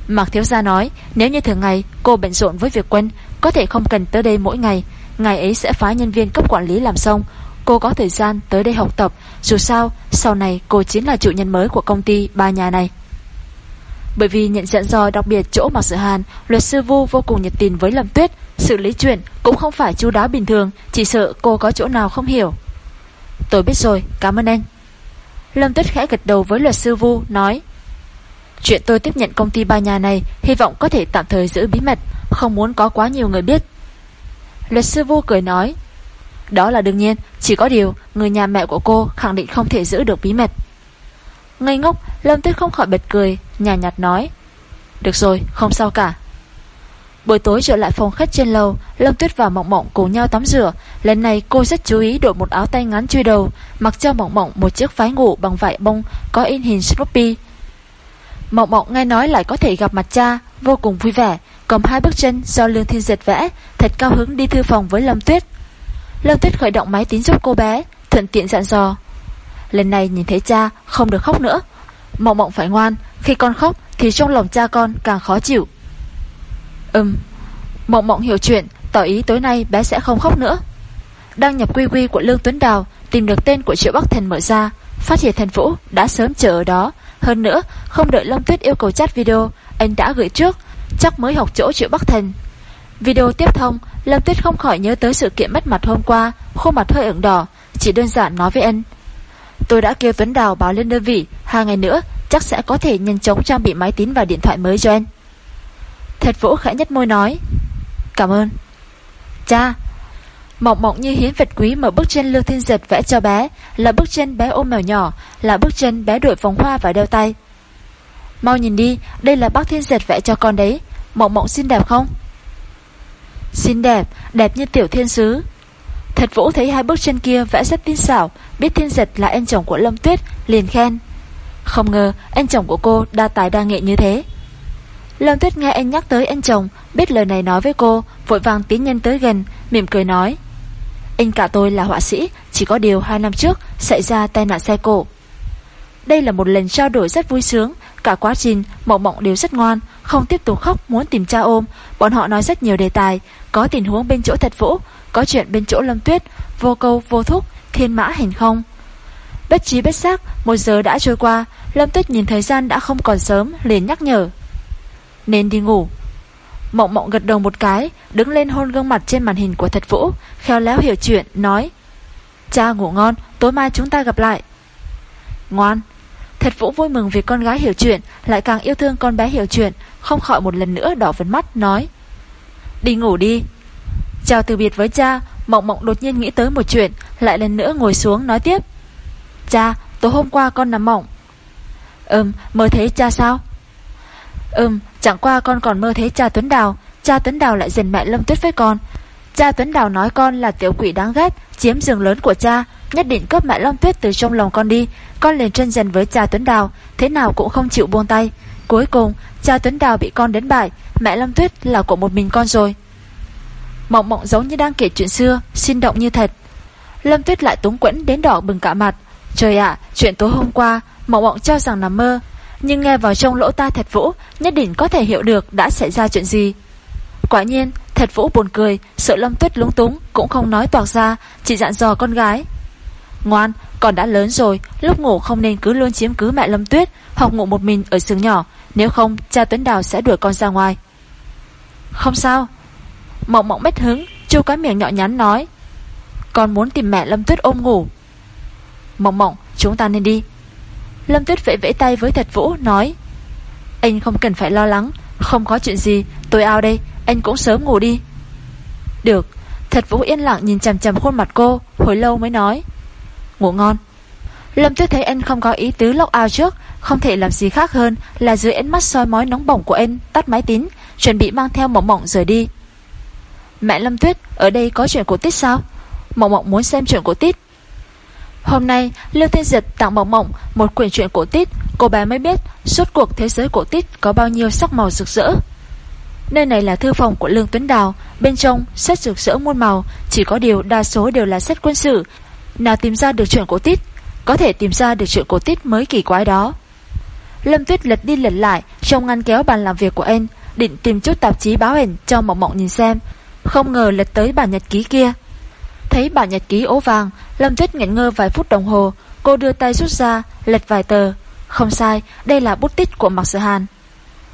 Mạc Thiếu Gia nói, nếu như thường ngày cô bận rộn với việc quân, có thể không cần tới đây mỗi ngày, ngày ấy sẽ phái nhân viên cấp quản lý làm xong, cô có thời gian tới đây học tập, dù sao, sau này cô chính là chủ nhân mới của công ty ba nhà này. Bởi vì nhận diện do đặc biệt chỗ Mạc Sự Hàn, luật sư Vu vô cùng nhiệt tình với Lâm Tuyết, xử lý chuyện cũng không phải chu đáo bình thường, chỉ sợ cô có chỗ nào không hiểu. Tôi biết rồi, cảm ơn anh. Lâm Tuyết khẽ gật đầu với luật sư Vu, nói Chuyện tôi tiếp nhận công ty ba nhà này Hy vọng có thể tạm thời giữ bí mật Không muốn có quá nhiều người biết Luật sư Vu cười nói Đó là đương nhiên Chỉ có điều người nhà mẹ của cô khẳng định không thể giữ được bí mật Ngây ngốc Lâm Tuyết không khỏi bật cười Nhà nhạt nói Được rồi không sao cả Buổi tối trở lại phòng khách trên lầu, Lâm Tuyết và Mộng Mộng cùng nhau tắm rửa. Lần này, cô rất chú ý đội một áo tay ngắn chui đầu, Mặc cho Mộng Mộng một chiếc váy ngủ bằng vải bông Có in hình Snoopy Mộng Mộng nghe nói lại có thể gặp mặt cha, Vô cùng vui vẻ, Cầm hai bước chân do Lương Thiên Diệt vẽ, Thật cao hứng đi thư phòng với Lâm Tuyết. Lâm Tuyết khởi động máy tính giúp cô bé, Thuận tiện dặn dò. Lần này nhìn thấy cha, không được khóc nữa. Mộng Mộng phải ngoan, Khi con khóc thì trong lòng cha con càng khó chịu. Ừm Mộng Mộng hiểu chuyện Tỏ ý tối nay bé sẽ không khóc nữa Đăng nhập quy quy của Lương Tuấn Đào Tìm được tên của Triệu Bắc Thần mở ra Phát hiện thần Vũ đã sớm chờ ở đó hơn nữa, không đợi Lâm Tuyết yêu cầu chat video, anh đã gửi trước, chắc mới học chỗ Triệu Bắc Thành. Video tiếp thông, Lâm Tuyết không khỏi nhớ tới sự kiện mất mặt hôm qua, khuôn mặt hơi ửng đỏ, chỉ đơn giản nói với anh. Tôi đã kêu Tuấn Đào báo lên đơn vị, hai ngày nữa chắc sẽ có thể nhanh chóng trang bị máy tính và điện thoại mới cho anh. Thật Vũ khẽ nhất môi nói. Cảm ơn. Cha, Mộng mộng như hiến vật quý mở bức chân Lưu Thiên Giật vẽ cho bé Là bức chân bé ôm mèo nhỏ Là bức chân bé đội vòng hoa và đeo tay. Mau nhìn đi Đây là bác Thiên Giật vẽ cho con đấy. Mộng mộng xinh đẹp không? Xinh đẹp, đẹp như tiểu thiên sứ. Thật Vũ thấy hai bức chân kia vẽ rất tinh xảo Biết Thiên Giật là anh chồng của Lâm Tuyết Liền khen. Không ngờ anh chồng của cô đa tài đa nghệ như thế. Lâm Tuyết nghe anh nhắc tới anh chồng Biết lời này nói với cô Vội vàng tiến nhân tới gần Mỉm cười nói anh cả tôi là họa sĩ, chỉ có điều 2 năm trước xảy ra tai nạn xe cộ. Đây là một lần trao đổi rất vui sướng, cả quá trình Mộng Mộng đều rất ngoan, không tiếp tục khóc muốn tìm cha ôm. Bọn họ nói rất nhiều đề tài, có tình huống bên chỗ thật vũ, có chuyện bên chỗ Lâm Tuyết, vô câu vô thúc, thiên mã hành không. Bất trí bất giác, một giờ đã trôi qua, Lâm Tuyết nhìn thời gian đã không còn sớm, liền nhắc nhở. Nên đi ngủ. Mộng mộng gật đầu một cái, Đứng lên hôn gương mặt trên màn hình của thật vũ, Khéo léo hiểu chuyện, nói, Cha ngủ ngon, tối mai chúng ta gặp lại. Ngoan. Thật vũ vui mừng vì con gái hiểu chuyện, Lại càng yêu thương con bé hiểu chuyện, Không khỏi một lần nữa đỏ vấn mắt, nói, Đi ngủ đi. Chào từ biệt với cha. Mộng mộng đột nhiên nghĩ tới một chuyện, Lại lần nữa ngồi xuống nói tiếp, Cha, tối hôm qua con nằm mộng. Ừm, mơ thấy cha sao? Ừm Chẳng qua con còn mơ thấy cha Tuấn Đào Cha Tuấn Đào lại dần mẹ Lâm Tuyết với con. Cha Tuấn Đào nói con là tiểu quỷ đáng ghét Chiếm giường lớn của cha Nhất định cướp mẹ Lâm Tuyết từ trong lòng con đi. Con liền chân dần với cha Tuấn Đào Thế nào cũng không chịu buông tay. Cuối cùng cha Tuấn Đào bị con đến bại Mẹ Lâm Tuyết là của một mình con rồi. Mộng mộng giống như đang kể chuyện xưa Sinh động như thật. Lâm Tuyết lại túng quẫn đến đỏ bừng cả mặt. Trời ạ, chuyện tối hôm qua Mộng mộng cho rằng nằm mơ nhưng nghe vào trong lỗ tai thật vũ, Nhất định có thể hiểu được đã xảy ra chuyện gì. Quả nhiên Thật vũ buồn cười, Sợ lâm tuyết lúng túng, Cũng không nói toạc ra, Chỉ dặn dò con gái. Ngoan, Con đã lớn rồi, Lúc ngủ không nên cứ luôn chiếm cứ mẹ lâm tuyết, Hoặc ngủ một mình ở giường nhỏ, Nếu không, cha Tuấn Đào sẽ đuổi con ra ngoài. Không sao. Mộng mộng mất hứng, Chu cái miệng nhỏ nhắn nói, Con muốn tìm mẹ lâm tuyết ôm ngủ. Mộng mộng, chúng ta nên đi. Lâm Tuyết vẫy vẫy tay với Thật Vũ nói Anh không cần phải lo lắng Không có chuyện gì tôi ao đây Anh cũng sớm ngủ đi Được Thật Vũ yên lặng nhìn chằm chằm khuôn mặt cô Hồi lâu mới nói Ngủ ngon Lâm Tuyết thấy anh không có ý tứ lóc ao trước Không thể làm gì khác hơn là dưới ánh mắt soi mói nóng bỏng của anh Tắt máy tính chuẩn bị mang theo Mộng Mộng rời đi. Mẹ Lâm Tuyết, ở đây có chuyện cổ tít sao? Mộng Mộng muốn xem chuyện cổ tít Hôm nay, Lưu Thiên Diệt tặng Mộng Mộng một quyển truyện cổ tích, cô bé mới biết suốt cuộc thế giới cổ tích có bao nhiêu sắc màu rực rỡ. Nơi này là thư phòng của Lương Tuấn Đào, bên trong sách rực rỡ muôn màu, chỉ có điều đa số đều là sách quân sự. Nào tìm ra được chuyện cổ tích, có thể tìm ra được chuyện cổ tích mới kỳ quái đó. Lâm Tuyết lật đi lật lại trong ngăn kéo bàn làm việc của anh, định tìm chút tạp chí báo hình cho Mộng Mộng nhìn xem. Không ngờ lật tới bản nhật ký kia. Thấy bản nhật ký ố vàng, Lâm Tuyết nghẹn ngơ vài phút đồng hồ, cô đưa tay rút ra, lật vài tờ. Không sai, đây là bút tích của Mạc Sở Hàn.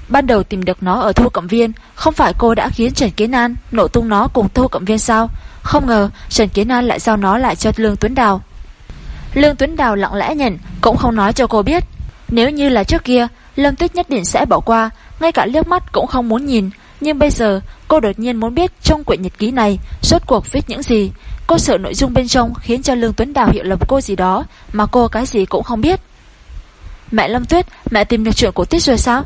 Ban đầu tìm được nó ở thu cẩm viên Không phải cô đã khiến Trần Kiến An Nổ tung nó cùng thu cẩm viên sao? Không ngờ Trần Kiến An lại giao nó lại cho Lương Tuấn Đào. Lương Tuấn Đào lặng lẽ nhận Cũng không nói cho cô biết. Nếu như là trước kia Lâm Tuyết nhất định sẽ bỏ qua Ngay cả liếc mắt cũng không muốn nhìn. Nhưng bây giờ cô đột nhiên muốn biết Trong quyển nhật ký này Rốt cuộc viết những gì. Cô sợ nội dung bên trong khiến cho Lương Tuấn Đào hiểu lầm cô gì đó Mà cô cái gì cũng không biết. Mẹ Lâm Tuyết, Mẹ tìm được chuyện của Tuyết rồi sao?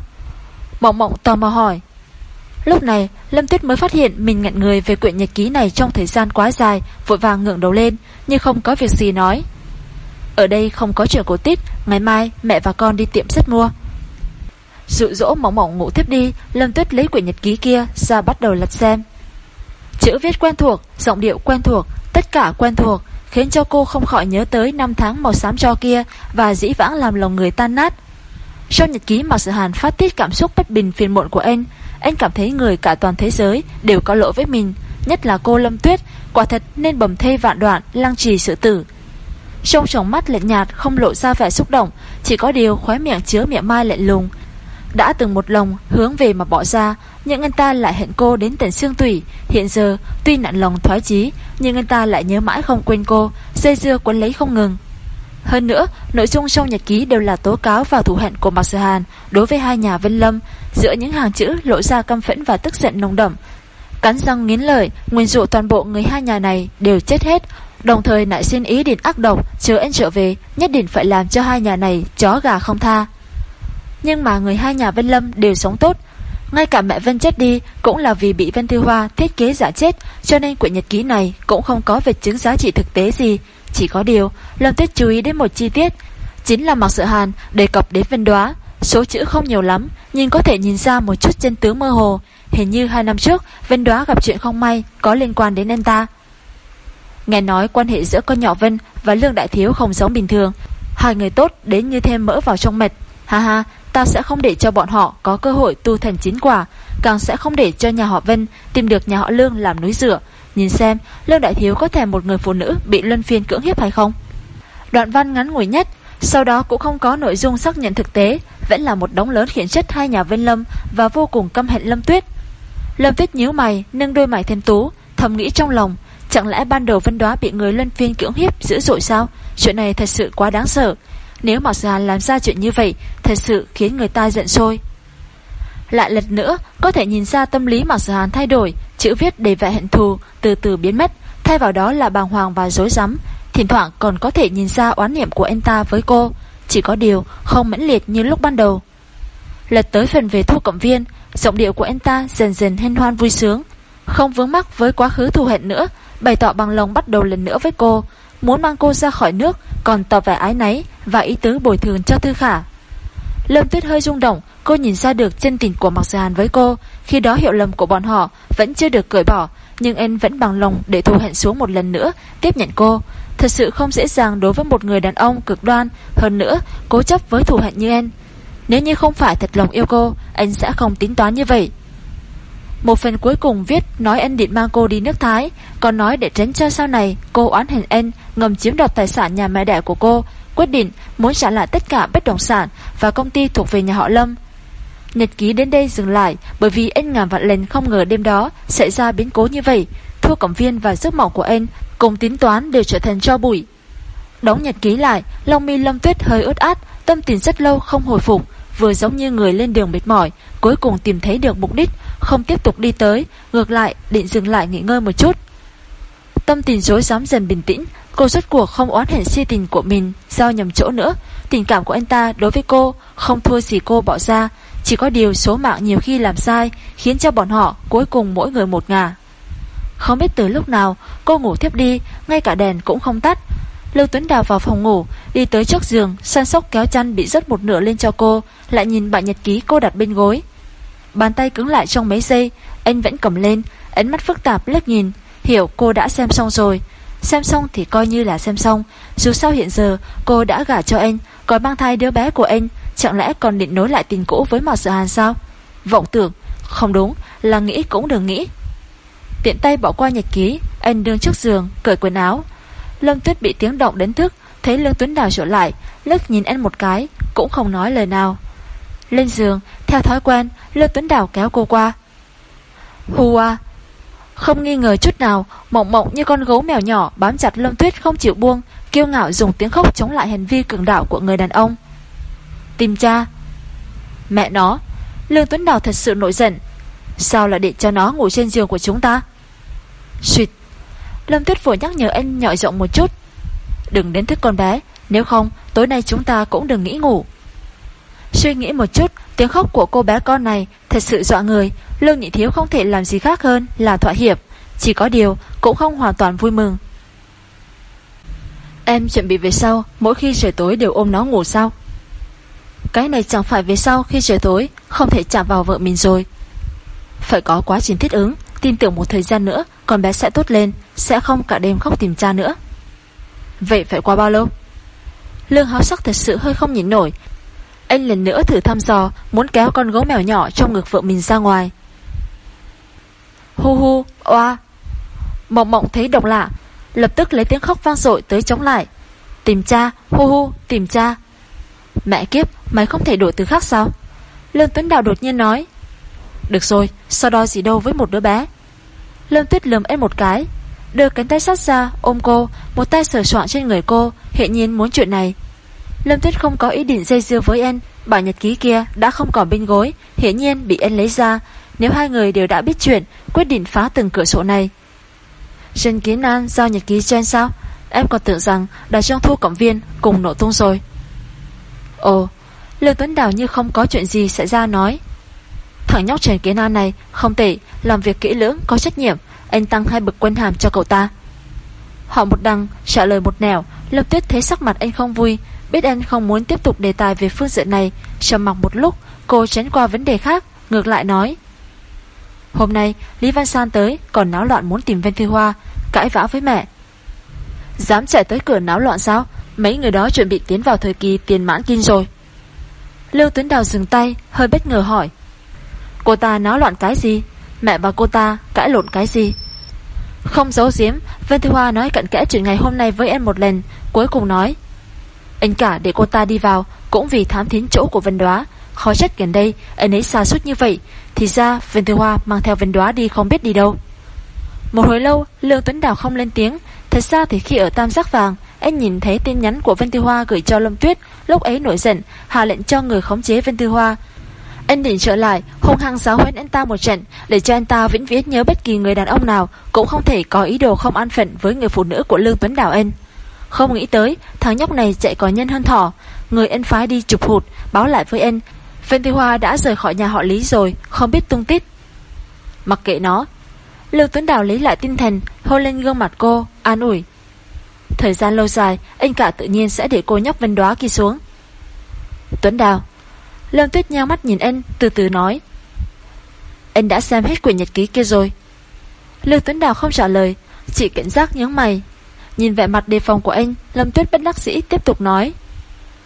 Mộng mộng tò mò hỏi. Lúc này, Lâm Tuyết mới phát hiện Mình ngặn người về quyển nhật ký này trong thời gian quá dài, Vội vàng ngưỡng đầu lên, Nhưng không có việc gì nói. Ở đây không có chuyện cổ tích Ngày mai mẹ và con đi tiệm sách mua. Dụ dỗ mộng mộng ngủ tiếp đi, Lâm Tuyết lấy quyển nhật ký kia ra bắt đầu lật xem. Chữ viết quen thuộc, Giọng điệu quen thuộc Tất cả quen thuộc, Khiến cho cô không khỏi nhớ tới năm tháng màu xám cho kia Và dĩ vãng làm lòng người tan nát. Trong nhật ký mà Sự Hàn phát tiết cảm xúc bất bình phiền muộn của anh Anh cảm thấy người cả toàn thế giới Đều có lỗi với mình, Nhất là cô Lâm Tuyết, Quả thật nên bầm thây vạn đoạn, lăng trì sự tử. Trong tròng mắt lạnh nhạt Không lộ ra vẻ xúc động, Chỉ có điều khóe miệng chứa miệng mai lạnh lùng đã từng một lòng hướng về mà bỏ ra Nhưng anh ta lại hẹn cô đến tận xương tủy Hiện giờ tuy nặng lòng thoái chí Nhưng anh ta lại nhớ mãi không quên cô Dây dưa quấn lấy không ngừng hơn nữa, nội dung trong nhật ký đều là tố cáo và thủ hận của Mạc Sở Hàn đối với hai nhà Vân Lâm, giữa những hàng chữ lộ ra căm phẫn và tức giận nồng đậm. Cắn răng nghiến lợi, nguyên dụ toàn bộ người hai nhà này đều chết hết, đồng thời lại xin ý định ác độc, chờ anh trở về, nhất định phải làm cho hai nhà này chó gà không tha. Nhưng mà người hai nhà Vân Lâm đều sống tốt, ngay cả mẹ Vân chết đi cũng là vì bị Vân Thư Hoa thiết kế giả chết, cho nên quyển nhật ký này cũng không có vật chứng giá trị thực tế gì. Chỉ có điều, Lâm Tuyết chú ý đến một chi tiết, chính là Mạc Sự Hàn đề cập đến Vân Đoá. Số chữ không nhiều lắm, nhưng có thể nhìn ra một chút chân tướng mơ hồ. Hình như hai năm trước, Vân Đoá gặp chuyện không may có liên quan đến anh ta. Nghe nói quan hệ giữa con nhỏ Vân và Lương Đại Thiếu không giống bình thường. Hai người tốt đến như thêm mỡ vào trong mệt. Ha ha, ta sẽ không để cho bọn họ có cơ hội tu thành chính quả, càng sẽ không để cho nhà họ Vân tìm được nhà họ Lương làm núi dựa. Nhìn xem, Lương Đại Thiếu có thèm một người phụ nữ bị luân phiên cưỡng hiếp hay không? Đoạn văn ngắn ngủi nhất, sau đó cũng không có nội dung xác nhận thực tế, vẫn là một đống lớn khiển chất hai nhà Vân Lâm và vô cùng căm hận Lâm Tuyết. Lâm Tuyết nhíu mày, nâng đôi mày thêm tú, thầm nghĩ trong lòng, chẳng lẽ ban đầu Vân Đoá bị người luân phiên cưỡng hiếp dữ dội sao? Chuyện này thật sự quá đáng sợ. Nếu Mạc Sư làm ra chuyện như vậy, thật sự khiến người ta giận sôi. Lại lần nữa, có thể nhìn ra tâm lý Mạc Sư Hàn thay đổi, chữ viết đầy vẻ hận thù từ từ biến mất, thay vào đó là bàng hoàng và dối rắm thỉnh thoảng còn có thể nhìn ra oán niệm của anh ta với cô, chỉ có điều không mãnh liệt như lúc ban đầu. Lật tới phần về thu cộng viên, giọng điệu của anh ta dần dần hân hoan vui sướng, không vướng mắc với quá khứ thù hận nữa, bày tỏ bằng lòng bắt đầu lần nữa với cô, muốn mang cô ra khỏi nước, còn tỏ vẻ ái náy và ý tứ bồi thường cho Thư Khả. Lâm Tuyết hơi rung động, cô nhìn ra được chân tình của Mạc Giàn với cô, khi đó hiệu lầm của bọn họ vẫn chưa được cởi bỏ, nhưng anh vẫn bằng lòng để thù hẹn xuống một lần nữa, tiếp nhận cô. Thật sự không dễ dàng đối với một người đàn ông cực đoan, hơn nữa, cố chấp với thù hẹn như anh. Nếu như không phải thật lòng yêu cô, anh sẽ không tính toán như vậy. Một phần cuối cùng viết nói anh định mang cô đi nước Thái, còn nói để tránh cho sau này cô oán hình anh ngầm chiếm đoạt tài sản nhà mẹ đẻ của cô, quyết định muốn trả lại tất cả bất động sản và công ty thuộc về nhà họ Lâm. Nhật ký đến đây dừng lại bởi vì anh ngàn vạn lần không ngờ đêm đó xảy ra biến cố như vậy. Thua cổng viên và giấc mộng của anh cùng tính toán đều trở thành cho bụi. Đóng nhật ký lại, Long mi Lâm Tuyết hơi ướt át, tâm tình rất lâu không hồi phục, vừa giống như người lên đường mệt mỏi, cuối cùng tìm thấy được mục đích, không tiếp tục đi tới, ngược lại định dừng lại nghỉ ngơi một chút. Tâm tình rối rắm dần bình tĩnh, cô rốt cuộc không oán hẹn si tình của mình, giao nhầm chỗ nữa. Tình cảm của anh ta đối với cô không thua gì cô bỏ ra, Chỉ có điều số mạng nhiều khi làm sai Khiến cho bọn họ cuối cùng mỗi người một ngả Không biết từ lúc nào Cô ngủ thiếp đi Ngay cả đèn cũng không tắt Lưu Tuấn Đào vào phòng ngủ Đi tới trước giường san sóc kéo chăn bị rớt một nửa lên cho cô Lại nhìn bản nhật ký cô đặt bên gối Bàn tay cứng lại trong mấy giây, Anh vẫn cầm lên, Ánh mắt phức tạp lướt nhìn, Hiểu cô đã xem xong rồi. Xem xong thì coi như là xem xong, Dù sao hiện giờ cô đã gả cho anh, Còn mang thai đứa bé của anh, Chẳng lẽ còn định nối lại tình cũ với Mạc sự Hàn sao? Vọng tưởng, Không đúng, là nghĩ cũng đừng nghĩ. Tiện tay bỏ qua nhật ký, Anh đứng trước giường, cởi quần áo. Lâm Tuyết bị tiếng động đến thức Thấy Lương Tuấn Đào trở lại Lức nhìn anh một cái, Cũng không nói lời nào. Lên giường, Theo thói quen Lương Tuấn Đào kéo cô qua. Hùa Không nghi ngờ chút nào, Mộng mộng như con gấu mèo nhỏ Bám chặt Lâm Tuyết không chịu buông, Kiêu ngạo dùng tiếng khóc chống lại hành vi cường đạo của người đàn ông. Tìm cha. Mẹ nó, Lương Tuấn Đào thật sự nổi giận. Sao lại để cho nó ngủ trên giường của chúng ta? Xuyệt Lâm Tuyết vội nhắc nhở anh nhỏ giọng một chút. Đừng đến thức con bé, Nếu không, tối nay chúng ta cũng đừng nghĩ ngủ. Suy nghĩ một chút, Tiếng khóc của cô bé con này Thật sự dọa người. Lương Nhị Thiếu không thể làm gì khác hơn là thỏa hiệp. Chỉ có điều, cũng không hoàn toàn vui mừng. Em chuẩn bị về sau, Mỗi khi trời tối đều ôm nó ngủ sao? Cái này chẳng phải về sau khi trời tối, Không thể chạm vào vợ mình rồi. Phải có quá trình thích ứng, Tin tưởng một thời gian nữa, Con bé sẽ tốt lên, Sẽ không cả đêm khóc tìm cha nữa. Vậy phải qua bao lâu? Lương háo sắc thật sự hơi không nhìn nổi anh lần nữa thử thăm dò Muốn kéo con gấu mèo nhỏ trong ngực vợ mình ra ngoài. Hu hu, oa. Mộng mộng thấy độc lạ Lập tức lấy tiếng khóc vang dội tới chống lại. Tìm cha, hu hu, tìm cha. Mẹ kiếp, mày không thể đổi từ khác sao? Lương Tuấn Đào đột nhiên nói. Được rồi, Sao đo gì đâu với một đứa bé. Lâm Tuyết lườm em một cái Đưa cánh tay sát ra ôm cô Một tay sờ soạn trên người cô Hiện nhiên muốn chuyện này. Lâm Tuyết không có ý định dây dưa với anh Bản nhật ký kia đã không còn bên gối, hiển nhiên bị anh lấy ra. Nếu hai người đều đã biết chuyện, Quyết định phá từng cửa sổ này. Trần Kiến An giao nhật ký cho anh sao? Em còn tưởng rằng đã trong thu cộng viên Cùng nổ tung rồi. Ồ Lương Tuấn Đào như không có chuyện gì xảy ra nói. Thằng nhóc Trần Kiến An này, Không tệ, Làm việc kỹ lưỡng, có trách nhiệm. Anh tăng hai bậc quân hàm cho cậu ta. Họ một đằng, trả lời một nẻo. Lâm Tuyết thấy sắc mặt anh không vui. Biết anh không muốn tiếp tục đề tài về phương diện này, Trầm mặc một lúc, Cô tránh qua vấn đề khác, Ngược lại nói. Hôm nay, Lý Văn San tới, Còn náo loạn muốn tìm Ven Phi Hoa, Cãi vã với mẹ. Dám chạy tới cửa náo loạn sao? Mấy người đó chuẩn bị tiến vào thời kỳ tiền mãn kinh rồi. Lưu Tuấn Đào dừng tay, Hơi bất ngờ hỏi. Cô ta náo loạn cái gì? Mẹ và cô ta cãi lộn cái gì? Không giấu giếm Vân Thư Hoa nói cận kẽ chuyện ngày hôm nay với em một lần, Cuối cùng nói. Anh cả để cô ta đi vào, Cũng vì thám thín chỗ của Vân Đoá. Khó trách gần đây, anh ấy xa suốt như vậy. Thì ra, Vân Thư Hoa mang theo Vân Đoá đi không biết đi đâu. Một hồi lâu, Lương Tuấn Đào không lên tiếng. Thật ra thì khi ở Tam Giác Vàng, Anh nhìn thấy tin nhắn của Vân Thư Hoa gửi cho Lâm Tuyết, Lúc ấy nổi giận, Hạ lệnh cho người khống chế Vân Thư Hoa. Anh định trở lại, hung hăng giáo huấn anh ta một trận, Để cho anh ta vĩnh viễn nhớ bất kỳ người đàn ông nào, Cũng không thể có ý đồ không an phận Với người phụ nữ của Lương Tuấn Đào anh. Không nghĩ tới, thằng nhóc này chạy có nhân hơn thỏ. Người ân phái đi chụp hụt, Báo lại với anh Vân Tư Hoa đã rời khỏi nhà họ Lý rồi, Không biết tung tích. Mặc kệ nó, Lưu Tuấn Đào lấy lại tinh thần, Hôn lên gương mặt cô, An ủi. Thời gian lâu dài, Anh cả tự nhiên sẽ để cô nhóc Vân Đoá kia xuống. Tuấn Đào, Lâm Tuyết nhau mắt nhìn anh Từ từ nói. Anh đã xem hết quyển nhật ký kia rồi. Lưu Tuấn Đào không trả lời, Chỉ cảnh giác nhớ mày. Nhìn vẻ mặt đề phòng của anh, Lâm Tuyết bất đắc sĩ tiếp tục nói.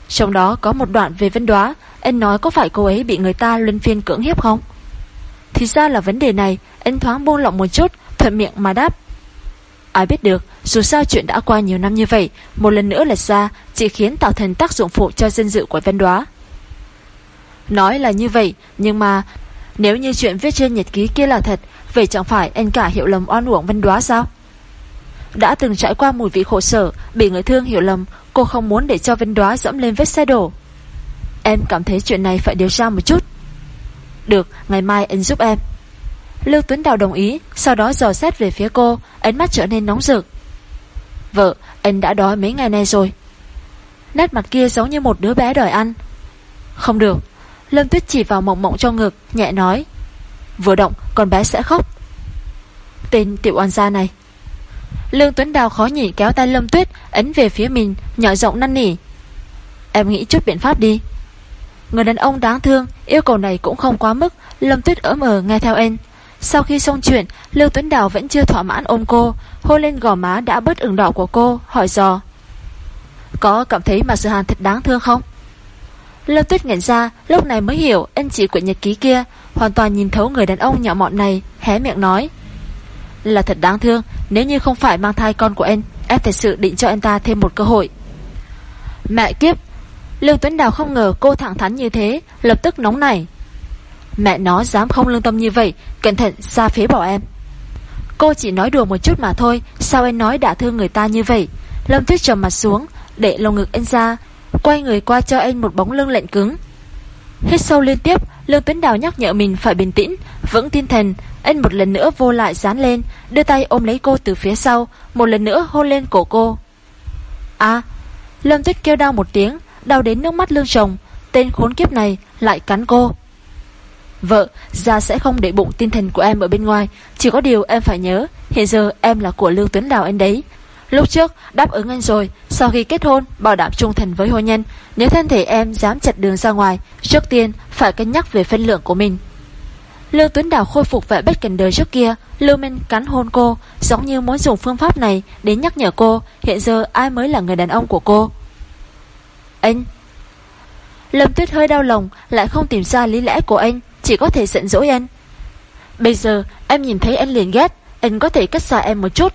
Trong đó có một đoạn về vân đoá, Anh nói có phải cô ấy bị người ta luân phiên cưỡng hiếp không? Thì ra là vấn đề này, Anh thoáng buông lỏng một chút, Thuận miệng mà đáp. Ai biết được, Dù sao chuyện đã qua nhiều năm như vậy, Một lần nữa lật ra Chỉ khiến tạo thành tác dụng phụ cho dân dự của vân đoá. Nói là như vậy, Nhưng mà Nếu như chuyện viết trên nhật ký kia là thật, Vậy chẳng phải anh cả hiểu lầm oan uổng vân đoá sao? Đã từng trải qua mùi vị khổ sở, Bị người thương hiểu lầm, Cô không muốn để cho vân đoá dẫm lên vết xe đổ. Em cảm thấy chuyện này phải điều tra một chút. Được, Ngày mai anh giúp em. Lưu Tuấn Đào đồng ý, Sau đó dò xét về phía cô, Ánh mắt trở nên nóng rực. Vợ, anh đã đói mấy ngày nay rồi? Nét mặt kia giống như một đứa bé đòi ăn. Không được. Lâm Tuyết chỉ vào mộng mộng trong ngực, Nhẹ nói. Vừa động, con bé sẽ khóc. Tên tiểu oan gia này Lương Tuấn Đào khó nhỉ kéo tay Lâm Tuyết, Ấn về phía mình, nhỏ giọng năn nỉ. Em nghĩ chút biện pháp đi. Người đàn ông đáng thương, Yêu cầu này cũng không quá mức, Lâm Tuyết ấm ờ nghe theo anh Sau khi xong chuyện, Lương Tuấn Đào vẫn chưa thỏa mãn ôm cô, Hôn lên gò má đã bớt ửng đỏ của cô, Hỏi dò. Có cảm thấy mà sự hàn thật đáng thương không? Lâm Tuyết nhận ra, Lúc này mới hiểu anh chị quyển nhật ký kia, Hoàn toàn nhìn thấu người đàn ông nhỏ mọn này, Hé miệng nói. Là thật đáng thương. Nếu như không phải mang thai con của em, Em thật sự định cho anh ta thêm một cơ hội. Mẹ kiếp! Lương Tuấn Đào không ngờ cô thẳng thắn như thế Lập tức nóng nảy. Mẹ nó dám không lương tâm như vậy Cẩn thận xa phế bỏ em. Cô chỉ nói đùa một chút mà thôi Sao anh nói đã thương người ta như vậy? Lâm Tuyết trầm mặt xuống Để lồng ngực anh ra Quay người qua cho anh một bóng lưng lạnh cứng. Hít sâu liên tiếp Lương Tuấn Đào nhắc nhở mình phải bình tĩnh. Vững tinh thần Anh một lần nữa vô lại dán lên Đưa tay ôm lấy cô từ phía sau Một lần nữa hôn lên cổ cô. À Lâm Tuyết kêu đau một tiếng Đau đến nước mắt lương chồng Tên khốn kiếp này lại cắn cô. Vợ, ra sẽ không để bụng tinh thần của em ở bên ngoài Chỉ có điều em phải nhớ Hiện giờ em là của Lương Tuấn Đào anh đấy. Lúc trước, đáp ứng anh rồi. Sau khi kết hôn, bảo đảm trung thành với hôn nhân, Nếu thân thể em dám chặt đường ra ngoài, Trước tiên phải cân nhắc về phân lượng của mình. Lưu Tuấn Đào khôi phục vẻ bất cần đời trước kia. Lưu Minh cắn hôn cô, Giống như muốn dùng phương pháp này để nhắc nhở cô, Hiện giờ ai mới là người đàn ông của cô? Anh. Lâm Tuyết hơi đau lòng, Lại không tìm ra lý lẽ của anh, Chỉ có thể giận dỗi anh. Bây giờ, em nhìn thấy anh liền ghét, Anh có thể cắt xa em một chút.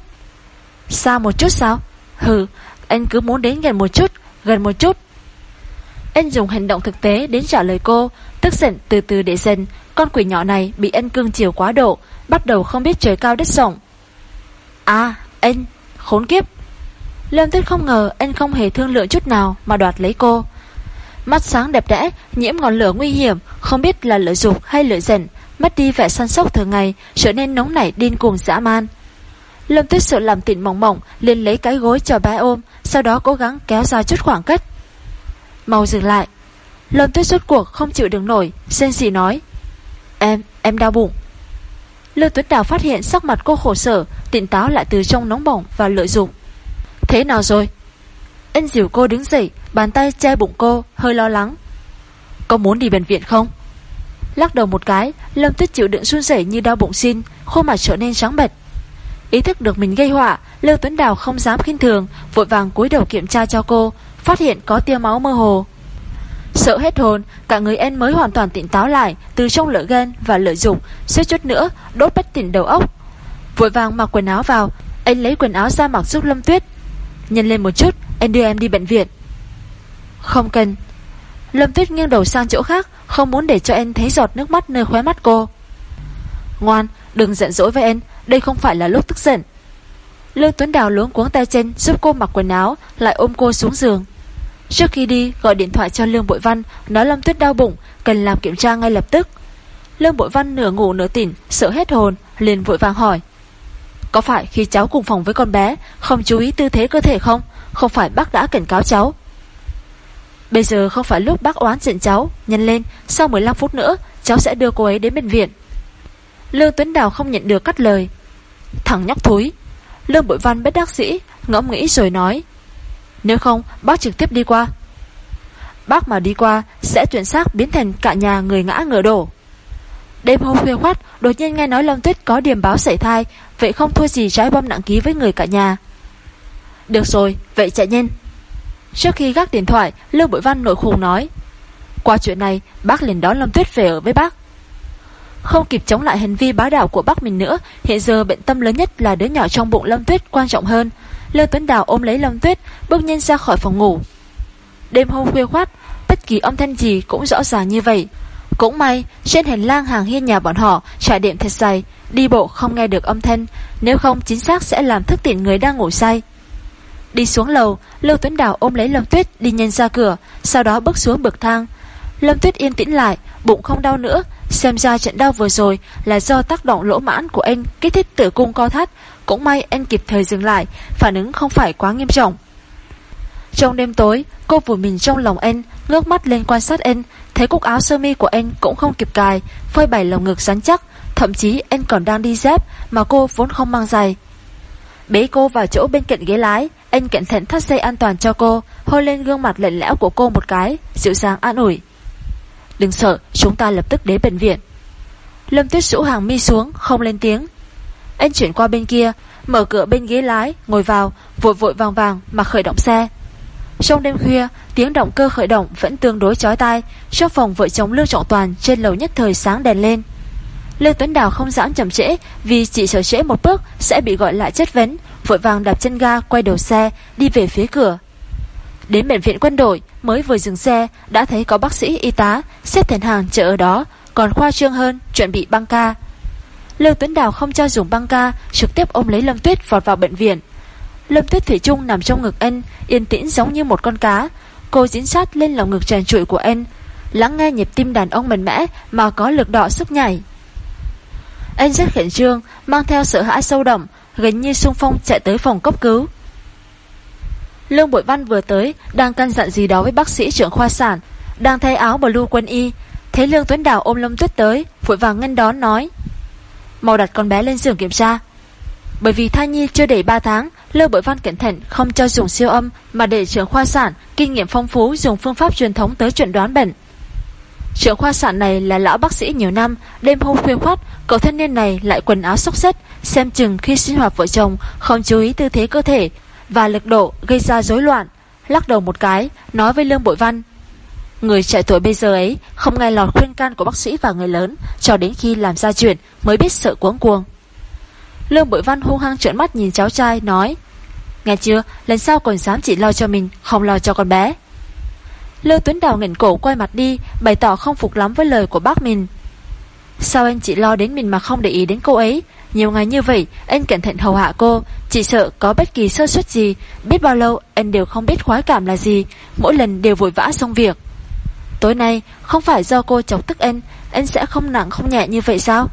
Xa một chút sao? Hừ, anh cứ muốn đến gần một chút, Gần một chút. Anh dùng hành động thực tế đến trả lời cô, Tức giận từ từ để dần. Con quỷ nhỏ này bị anh cương chiều quá độ, Bắt đầu không biết trời cao đất rộng. À anh, Khốn kiếp. Lâm Tuyết không ngờ anh không hề thương lượng chút nào Mà đoạt lấy cô. Mắt sáng đẹp đẽ, Nhiễm ngọn lửa nguy hiểm, Không biết là lợi dục hay lợi giận, Mất đi vẻ săn sóc thường ngày, Trở nên nóng nảy điên cuồng dã man. Lâm Tuyết sợ làm tịnh mỏng mỏng liền lấy cái gối cho bé ôm Sau đó cố gắng kéo ra chút khoảng cách. Mau dừng lại. Lâm Tuyết suốt cuộc không chịu đứng nổi Xên xỉ nói Em, em đau bụng. Lưu Tuấn Đào phát hiện sắc mặt cô khổ sở Tỉnh táo lại từ trong nóng bỏng và lợi dụng. Thế nào rồi? Anh dìu cô đứng dậy Bàn tay che bụng cô hơi lo lắng. Có muốn đi bệnh viện không? Lắc đầu một cái Lâm Tuyết chịu đựng run rẩy như đau bụng xin Khuôn mặt trở nên trắng bệch. Ý thức được mình gây họa, Lưu Tuấn Đào không dám khinh thường, Vội vàng cúi đầu kiểm tra cho cô, Phát hiện có tia máu mơ hồ. Sợ hết hồn, Cả người em mới hoàn toàn tỉnh táo lại, Từ trong lửa ghen và lợi dụng Suýt chút nữa đốt bất tỉnh đầu óc. Vội vàng mặc quần áo vào, Anh lấy quần áo ra mặc giúp Lâm Tuyết. Nhân lên một chút, Anh đưa em đi bệnh viện. Không cần. Lâm Tuyết nghiêng đầu sang chỗ khác, Không muốn để cho em thấy giọt nước mắt nơi khóe mắt cô. Ngoan, đừng giận dỗi với em đây không phải là lúc tức giận. Lương Tuấn Đào luống cuống tay chân, Giúp cô mặc quần áo, Lại ôm cô xuống giường. Trước khi đi, gọi điện thoại cho Lương Bội Văn, Nói Lâm Tuyết đau bụng, Cần làm kiểm tra ngay lập tức. Lương Bội Văn nửa ngủ nửa tỉnh, Sợ hết hồn, liền vội vàng hỏi. Có phải khi cháu cùng phòng với con bé, Không chú ý tư thế cơ thể không? Không phải bác đã cảnh cáo cháu? Bây giờ không phải lúc bác oán giận cháu, Nhân lên, Sau 15 phút nữa, Cháu sẽ đưa cô ấy đến bệnh viện. Lương Tuấn Đào không nhận được cắt lời. Thằng nhóc thúi Lương Bội Văn bất đắc sĩ, Ngẫm nghĩ rồi nói. Nếu không, bác trực tiếp đi qua. Bác mà đi qua, Sẽ tuyển xác biến thành cả nhà người ngã ngựa đổ. Đêm hôm khuya khoát Đột nhiên nghe nói Lâm Tuyết có điểm báo sảy thai, Vậy không thua gì trái bom nặng ký với người cả nhà. Được rồi, Vậy chạy nhanh. Trước khi gác điện thoại, Lương Bội Văn nội khùng nói. Qua chuyện này, bác liền đón Lâm Tuyết về ở với bác không kịp chống lại hành vi bá đạo của bác mình nữa, Hiện giờ bệnh tâm lớn nhất là đứa nhỏ trong bụng Lâm Tuyết quan trọng hơn. Lương Tuấn Đào ôm lấy Lâm Tuyết, Bước nhanh ra khỏi phòng ngủ. Đêm hôm khuya khoát, Bất kỳ âm thanh gì cũng rõ ràng như vậy. Cũng may, trên hành lang hàng hiên nhà bọn họ, Trải đệm thật dày Đi bộ không nghe được âm thanh, Nếu không chính xác sẽ làm thức tỉnh người đang ngủ say. Đi xuống lầu Lưu Tuấn Đào ôm lấy Lâm Tuyết đi nhanh ra cửa, Sau đó bước xuống bậc thang. Lâm Tuyết yên tĩnh lại, Bụng không đau nữa Xem ra trận đau vừa rồi là do tác động lỗ mãn của anh, kích thích tử cung co thắt. Cũng may anh kịp thời dừng lại, Phản ứng không phải quá nghiêm trọng. Trong đêm tối, Cô vùi mình trong lòng anh, Ngước mắt lên quan sát anh, Thấy cúc áo sơ mi của anh cũng không kịp cài, Phơi bày lồng ngực rắn chắc. Thậm chí anh còn đang đi dép Mà cô vốn không mang giày. Bế cô vào chỗ bên cạnh ghế lái, Anh cẩn thận thắt dây an toàn cho cô, Hôn lên gương mặt lạnh lẽo của cô một cái, Dịu dàng an ủi. Đừng sợ, chúng ta lập tức đến bệnh viện. Lâm tuyết rũ hàng mi xuống, Không lên tiếng. Anh chuyển qua bên kia, Mở cửa bên ghế lái, Ngồi vào, Vội vội vàng vàng mà khởi động xe. Trong đêm khuya, Tiếng động cơ khởi động vẫn tương đối chói tai, Trong phòng vợ chồng Lương Trọng Toàn Trên lầu nhất thời sáng đèn lên. Lương Tuấn Đào không dám chậm trễ, Vì chỉ sợ trễ một bước Sẽ bị gọi lại chất vấn, Vội vàng đạp chân ga quay đầu xe, Đi về phía cửa. Đến bệnh viện quân đội, Mới vừa dừng xe, Đã thấy có bác sĩ, y tá, Xếp thành hàng chờ ở đó, Còn khoa trương hơn, Chuẩn bị băng ca. Lưu Tuấn Đào không cho dùng băng ca, Trực tiếp ôm lấy Lâm Tuyết vọt vào bệnh viện. Lâm Tuyết Thủy Trung nằm trong ngực anh Yên tĩnh giống như một con cá. Cô dính sát lên lòng ngực tràn trụi của anh Lắng nghe nhịp tim đàn ông mạnh mẽ Mà có lực đỏ sức nhảy. Anh rất khẩn trương, Mang theo sợ hãi sâu đậm, Gần như sung phong chạy tới phòng cấp cứu. Lương Bội Văn vừa tới, Đang căn dặn gì đó với bác sĩ trưởng khoa sản, Đang thay áo blue quân y. Thấy Lương Tuấn Đào ôm lông Tuyết tới, Vội vàng ngân đón nói, Mau đặt con bé lên giường kiểm tra. Bởi vì thai nhi chưa đầy 3 tháng, Lương Bội Văn cẩn thận không cho dùng siêu âm Mà để trưởng khoa sản Kinh nghiệm phong phú dùng phương pháp truyền thống tới chuẩn đoán bệnh. Trưởng khoa sản này là lão bác sĩ nhiều năm, Đêm hôm khuya khoát Cậu thanh niên này lại quần áo xốc xếch, Xem chừng khi sinh hoạt vợ chồng, Không chú ý tư thế cơ thể. Và lực độ gây ra rối loạn, Lắc đầu một cái, Nói với Lương Bội Văn, Người trẻ tuổi bây giờ ấy Không nghe lọt khuyên can của bác sĩ và người lớn, Cho đến khi làm ra chuyện Mới biết sợ cuống cuồng. Lương Bội Văn hung hăng trợn mắt nhìn cháu trai, Nói, Nghe chưa, lần sau còn dám chỉ lo cho mình, Không lo cho con bé. Lương Tuấn Đào nghển cổ quay mặt đi, Bày tỏ không phục lắm với lời của bác mình. Sao anh chỉ lo đến mình mà không để ý đến cô ấy? Nhiều ngày như vậy, Anh cẩn thận hầu hạ cô, Chỉ sợ có bất kỳ sơ suất gì, Biết bao lâu anh đều không biết khoái cảm là gì, Mỗi lần đều vội vã xong việc. Tối nay, không phải do cô chọc tức anh Anh sẽ không nặng không nhẹ như vậy sao?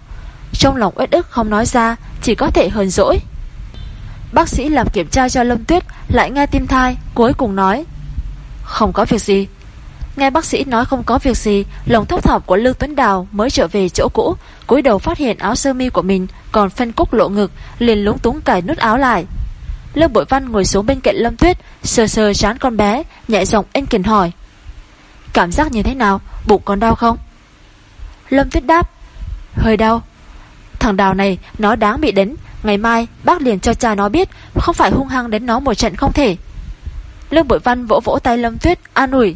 Trong lòng uất ức không nói ra, Chỉ có thể hờn dỗi. Bác sĩ làm kiểm tra cho Lâm Tuyết, Lại nghe tim thai, Cuối cùng nói, Không có việc gì Nghe bác sĩ nói không có việc gì Lòng thấp thỏm của Lương Tuấn Đào mới trở về chỗ cũ. Cúi đầu phát hiện áo sơ mi của mình, Còn phân cúc lộ ngực, liền lúng túng cài nút áo lại. Lương Bội Văn ngồi xuống bên cạnh Lâm Tuyết, Sờ sờ chán con bé, Nhẹ giọng anh kiền hỏi. Cảm giác như thế nào? Bụng còn đau không? Lâm Tuyết đáp, Hơi đau. Thằng Đào này, nó đáng bị đánh. Ngày mai, bác liền cho cha nó biết, Không phải hung hăng đến nó một trận không thể. Lương Bội Văn vỗ vỗ tay Lâm Tuyết, An ủi.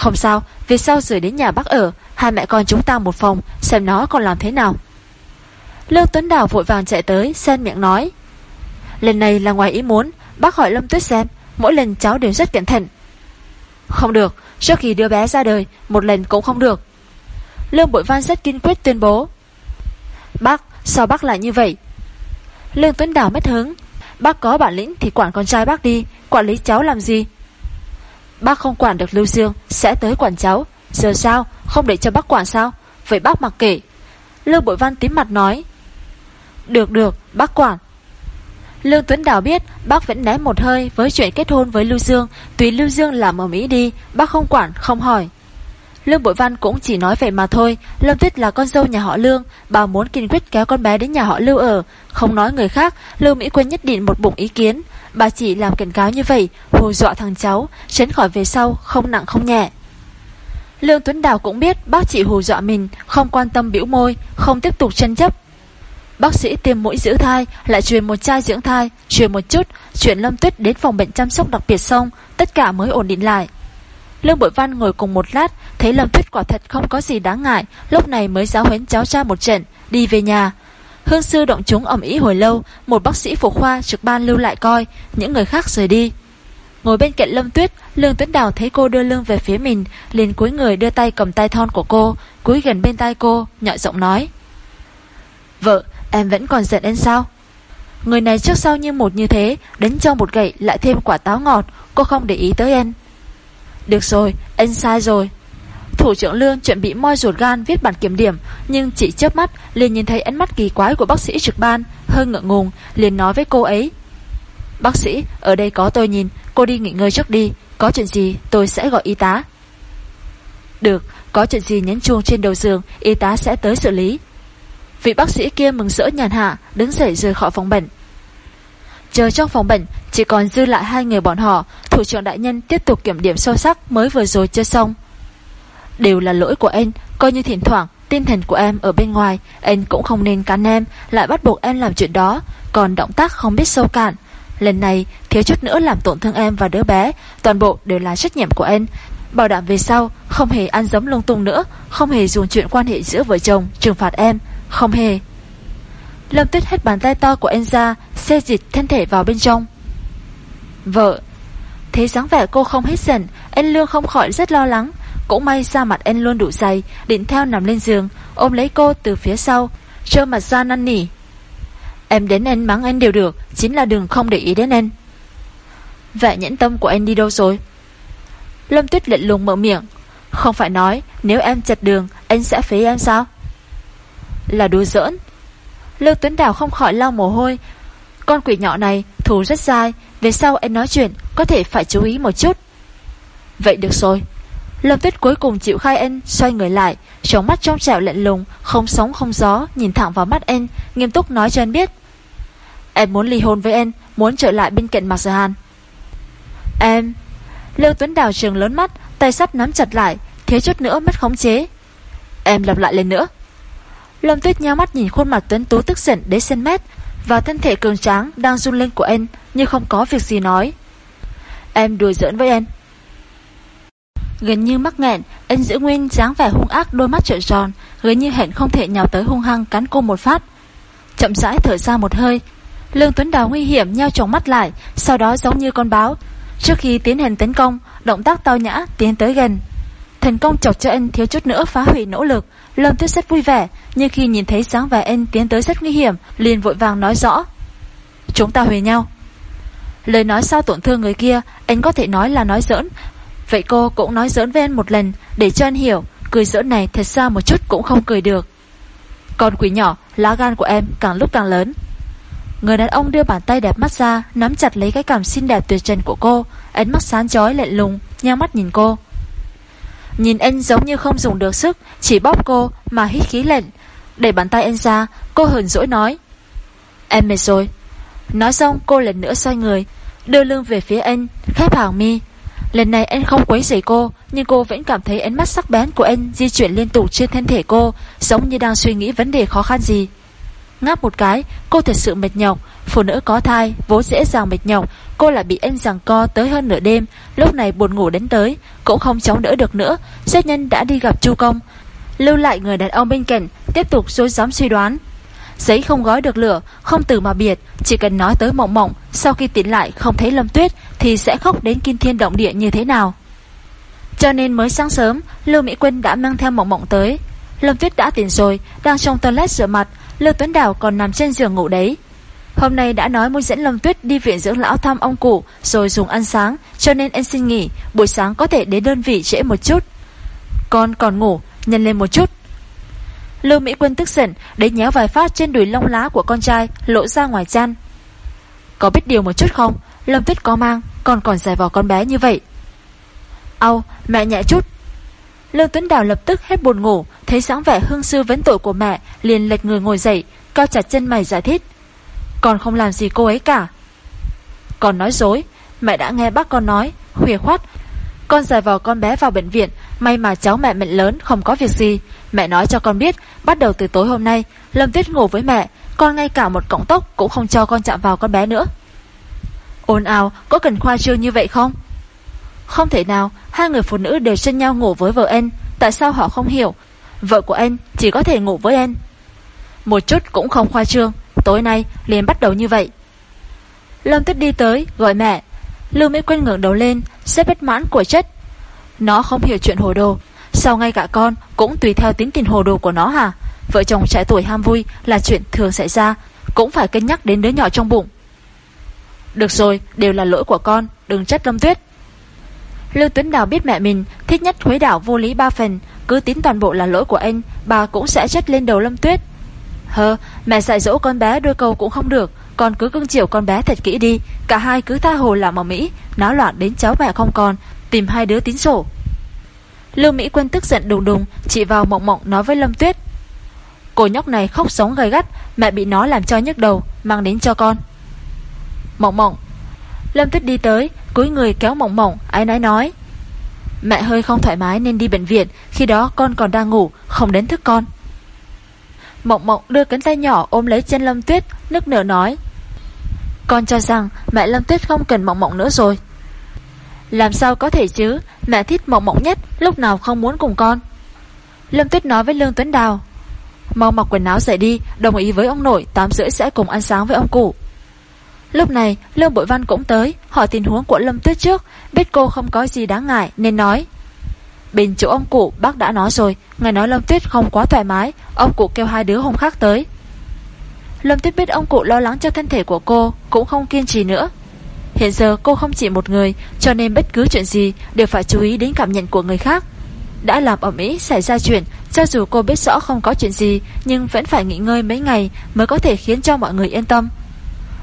Không sao Vì sao rời đến nhà bác ở? Hai mẹ con chúng ta một phòng Xem nó còn làm thế nào. Lương Tuấn Đào vội vàng chạy tới sen miệng nói. Lần này là ngoài ý muốn Bác hỏi Lâm Tuyết xem Mỗi lần cháu đều rất cẩn thận. Không được Trước khi đưa bé ra đời Một lần cũng không được. Lương Bội Văn rất kiên quyết tuyên bố. Bác, sao bác lại như vậy? Lương Tuấn Đào mất hứng. Bác có bản lĩnh thì quản con trai bác đi Quản lý cháu làm gì? Bác không quản được Lưu Dương Sẽ tới quản cháu. Giờ sao? Không để cho bác quản sao? Vậy bác mặc kệ. Lưu Bội Văn tím mặt nói. Được được bác quản. Lương Tuấn Đào biết bác vẫn né một hơi với chuyện kết hôn với Lưu Dương, tùy Lưu Dương làm ở Mỹ đi, bác không quản, không hỏi. Lương Bội Văn cũng chỉ nói vậy mà thôi, Lâm Tuyết là con dâu nhà họ Lương, bà muốn kiên quyết kéo con bé đến nhà họ Lưu ở, không nói người khác, Lưu Mỹ Quân nhất định một bụng ý kiến, bà chỉ làm cảnh cáo như vậy, hù dọa thằng cháu, tránh khỏi về sau, không nặng không nhẹ. Lương Tuấn Đào cũng biết bác chỉ hù dọa mình, không quan tâm biểu môi, không tiếp tục tranh chấp, Bác sĩ tiêm mũi giữ thai Lại truyền một chai dưỡng thai Truyền một chút Chuyển Lâm Tuyết đến phòng bệnh chăm sóc đặc biệt xong Tất cả mới ổn định lại. Lương Bội Văn ngồi cùng một lát Thấy Lâm Tuyết quả thật không có gì đáng ngại Lúc này mới giáo huấn cháu cha một trận Đi về nhà. Hương sư động chúng ẩm ý hồi lâu Một bác sĩ phụ khoa trực ban lưu lại coi Những người khác rời đi. Ngồi bên cạnh Lâm Tuyết Lương Tuấn Đào thấy cô đưa lưng về phía mình liền cúi người đưa tay cầm tay thon của cô Cúi gần bên tay cô Nhọ giọng nói. Vợ Em vẫn còn giận anh sao? Người này trước sau như một như thế Đánh cho một gậy lại thêm quả táo ngọt Cô không để ý tới anh Được rồi, anh sai rồi. Thủ trưởng Lương chuẩn bị moi ruột gan viết bản kiểm điểm Nhưng chỉ chớp mắt liền nhìn thấy ánh mắt kỳ quái của bác sĩ trực ban Hơi ngượng ngùng liền nói với cô ấy Bác sĩ, ở đây có tôi nhìn, cô đi nghỉ ngơi trước đi, có chuyện gì tôi sẽ gọi y tá. Được, có chuyện gì nhấn chuông trên đầu giường, y tá sẽ tới xử lý. Vị bác sĩ kia mừng rỡ nhàn hạ, đứng dậy rời khỏi phòng bệnh. Chờ trong phòng bệnh, chỉ còn dư lại hai người bọn họ, thủ trưởng đại nhân tiếp tục kiểm điểm sâu sắc mới vừa rồi chưa xong. Đều là lỗi của anh, coi như thỉnh thoảng tinh thần của em ở bên ngoài, anh cũng không nên cắn em, lại bắt buộc em làm chuyện đó, còn động tác không biết sâu cạn. Lần này, thiếu chút nữa làm tổn thương em và đứa bé, toàn bộ đều là trách nhiệm của anh. Bảo đảm về sau, không hề ăn giống lung tung nữa, không hề dùng chuyện quan hệ giữa vợ chồng trừng phạt em, không hề. Lâm Tuyết hết bàn tay to của anh ra, xê dịch thân thể vào bên trong. Vợ thế dáng vẻ cô không hết giận, anh Lương không khỏi rất lo lắng. Cũng may da mặt anh luôn đủ dày, định theo nằm lên giường, ôm lấy cô từ phía sau, trơ mặt ra năn nỉ. Em đến anh mắng anh đều được, chính là đừng không để ý đến anh. Vậy nhẫn tâm của anh đi đâu rồi? Lâm Tuyết lệnh lùng mở miệng. Không phải nói, nếu em chặt đường, anh sẽ phế em sao? Là đùa giỡn. Lưu Tuấn Đào không khỏi lau mồ hôi. Con quỷ nhỏ này, thù rất dai, về sau anh nói chuyện, có thể phải chú ý một chút. Vậy được rồi. Lâm Tuyết cuối cùng chịu khai anh, xoay người lại, trống mắt trong trẻo lạnh lùng, không sóng không gió, nhìn thẳng vào mắt anh, nghiêm túc nói cho anh biết. Em muốn ly hôn với anh, muốn trở lại bên cạnh Mạc Sở Hàn. Em... Lưu Tuấn Đào trường lớn mắt, tay sắt nắm chặt lại, thiếu chút nữa mất khống chế. Em lặp lại lên nữa. Lâm Tuyết nhao mắt nhìn khuôn mặt Tuấn Tú tức giận đến sen mét và thân thể cường tráng đang run lên của anh như không có việc gì nói. Em đùa giỡn với em. Gần như mắc nghẹn, anh giữ nguyên dáng vẻ hung ác đôi mắt trợn tròn, gần như hẹn không thể nhào tới hung hăng cắn cô một phát. Chậm rãi thở ra một hơi, Lương Tuấn Đào nguy hiểm nheo tròng mắt lại, sau đó giống như con báo, trước khi tiến hành tấn công, động tác tao nhã tiến tới gần. Thành công chọc cho anh thiếu chút nữa phá hủy nỗ lực, Lâm Tuyết rất vui vẻ, nhưng khi nhìn thấy dáng vẻ anh tiến tới rất nguy hiểm, liền vội vàng nói rõ: "Chúng ta huề nhau." Lời nói sao tổn thương người kia, anh có thể nói là nói giỡn, Vậy cô cũng nói giỡn với anh một lần, Để cho anh hiểu, Cười giỡn này thật ra một chút cũng không cười được. Con quỷ nhỏ, Lá gan của em càng lúc càng lớn. Người đàn ông đưa bàn tay đẹp mắt ra, Nắm chặt lấy cái cảm xinh đẹp tuyệt trần của cô, Ánh mắt sáng chói lạnh lùng Nhao mắt nhìn cô. Nhìn anh giống như không dùng được sức, Chỉ bóp cô mà hít khí lệnh Đẩy bàn tay anh ra, Cô hờn dỗi nói. Em mệt rồi. Nói xong, cô lần nữa xoay người, Đưa lưng về phía anh, Khép hàng mi. Lần này anh không quấy rầy cô, nhưng cô vẫn cảm thấy ánh mắt sắc bén của anh di chuyển liên tục trên thân thể cô, giống như đang suy nghĩ vấn đề khó khăn gì. Ngáp một cái, cô thật sự mệt nhọc, phụ nữ có thai, vốn dễ dàng mệt nhọc, cô lại bị anh giằng co tới hơn nửa đêm, lúc này buồn ngủ đến tới, cũng không chống đỡ được nữa, Rất nhân đã đi gặp Chu Công. Lưu lại người đàn ông bên cạnh, tiếp tục dối dám suy đoán. Giấy không gói được lửa, không từ mà biệt, chỉ cần nói tới mộng mộng, sau khi tỉnh lại không thấy Lâm Tuyết thì sẽ khóc đến kinh thiên động địa như thế nào. Cho nên mới sáng sớm, Lưu Mỹ Quân đã mang theo mộng mộng tới. Lâm Tuyết đã tỉnh rồi, đang trong toilet rửa mặt, Lưu Tuấn Đào còn nằm trên giường ngủ đấy. Hôm nay đã nói muốn dẫn Lâm Tuyết đi viện dưỡng lão thăm ông cụ rồi dùng ăn sáng, cho nên em xin nghỉ, buổi sáng có thể đến đơn vị trễ một chút. Con còn ngủ, nhân lên một chút. Lưu Mỹ Quân tức giận, đến nhéo vài phát trên đùi lông lá của con trai, lộ ra ngoài chăn. Có biết điều một chút không? Lâm Tuyết có mang, còn còn dài vào con bé như vậy. Âu, mẹ nhẹ chút. Lương Tuấn Đào lập tức hết buồn ngủ, thấy sáng vẻ hương sư vấn tội của mẹ, liền lệch người ngồi dậy, cao chặt chân mày giải thích. Còn không làm gì cô ấy cả. Còn nói dối, mẹ đã nghe bác con nói, khuya khoát. Con dài vào con bé vào bệnh viện, may mà cháu mẹ mệnh lớn không có việc gì. Mẹ nói cho con biết, bắt đầu từ tối hôm nay, Lâm Tuyết ngủ với mẹ, con ngay cả một cọng tóc cũng không cho con chạm vào con bé nữa. Ôn ào, có cần khoa trương như vậy không? Không thể nào, hai người phụ nữ đều sinh nhau ngủ với vợ em tại sao họ không hiểu? Vợ của em chỉ có thể ngủ với em Một chút cũng không khoa trương, tối nay liền bắt đầu như vậy. Lâm Tuyết đi tới, gọi mẹ. Lưu Mỹ Quyên ngưỡng đầu lên, xếp bất mãn của chất. Nó không hiểu chuyện hồ đồ, sao ngay cả con cũng tùy theo tính tình hồ đồ của nó hả? Vợ chồng trẻ tuổi ham vui là chuyện thường xảy ra, cũng phải cân nhắc đến đứa nhỏ trong bụng. Được rồi, đều là lỗi của con, đừng trách Lâm Tuyết. Lưu Tuấn Đào biết mẹ mình thích nhất Huế đảo vô lý ba phần, cứ tính toàn bộ là lỗi của anh, bà cũng sẽ trách lên đầu Lâm Tuyết. Hơ, mẹ dạy dỗ con bé đôi câu cũng không được, con cứ cưng chiều con bé thật kỹ đi, Cả hai cứ tha hồ làm ở Mỹ, Náo loạn đến cháu mẹ không còn, Tìm hai đứa tín sổ. Lưu Mỹ Quân tức giận đùng đùng chị vào mộng mộng nói với Lâm Tuyết. Cô nhóc này khóc sống gầy gắt, Mẹ bị nó làm cho nhức đầu, Mang đến cho con. Mộng mộng, Lâm Tuyết đi tới, cúi người kéo mộng mộng, Ái nái nói. Mẹ hơi không thoải mái nên đi bệnh viện, Khi đó con còn đang ngủ, Không đến thức con. Mộng mộng đưa cánh tay nhỏ ôm lấy chân Lâm Tuyết, Nức nở nói. Con cho rằng mẹ Lâm Tuyết không cần mộng mộng nữa rồi. Làm sao có thể chứ? Mẹ thích mộng mộng nhất, Lúc nào không muốn cùng con. Lâm Tuyết nói với Lương Tuấn Đào. Mau mặc quần áo dậy đi, Đồng ý với ông nội 8 rưỡi sẽ cùng ăn sáng với ông cụ. Lúc này, Lương Bội Văn cũng tới, Hỏi tình huống của Lâm Tuyết trước, Biết cô không có gì đáng ngại, nên nói. Bên chỗ ông cụ, bác đã nói rồi, Ngài nói Lâm Tuyết không quá thoải mái, Ông cụ kêu hai đứa hôm khác tới. Lâm Tuyết biết ông cụ lo lắng cho thân thể của cô, Cũng không kiên trì nữa. Hiện giờ cô không chỉ một người, Cho nên bất cứ chuyện gì Đều phải chú ý đến cảm nhận của người khác. Đã làm ở Mỹ xảy ra chuyện, Cho dù cô biết rõ không có chuyện gì, Nhưng vẫn phải nghỉ ngơi mấy ngày Mới có thể khiến cho mọi người yên tâm.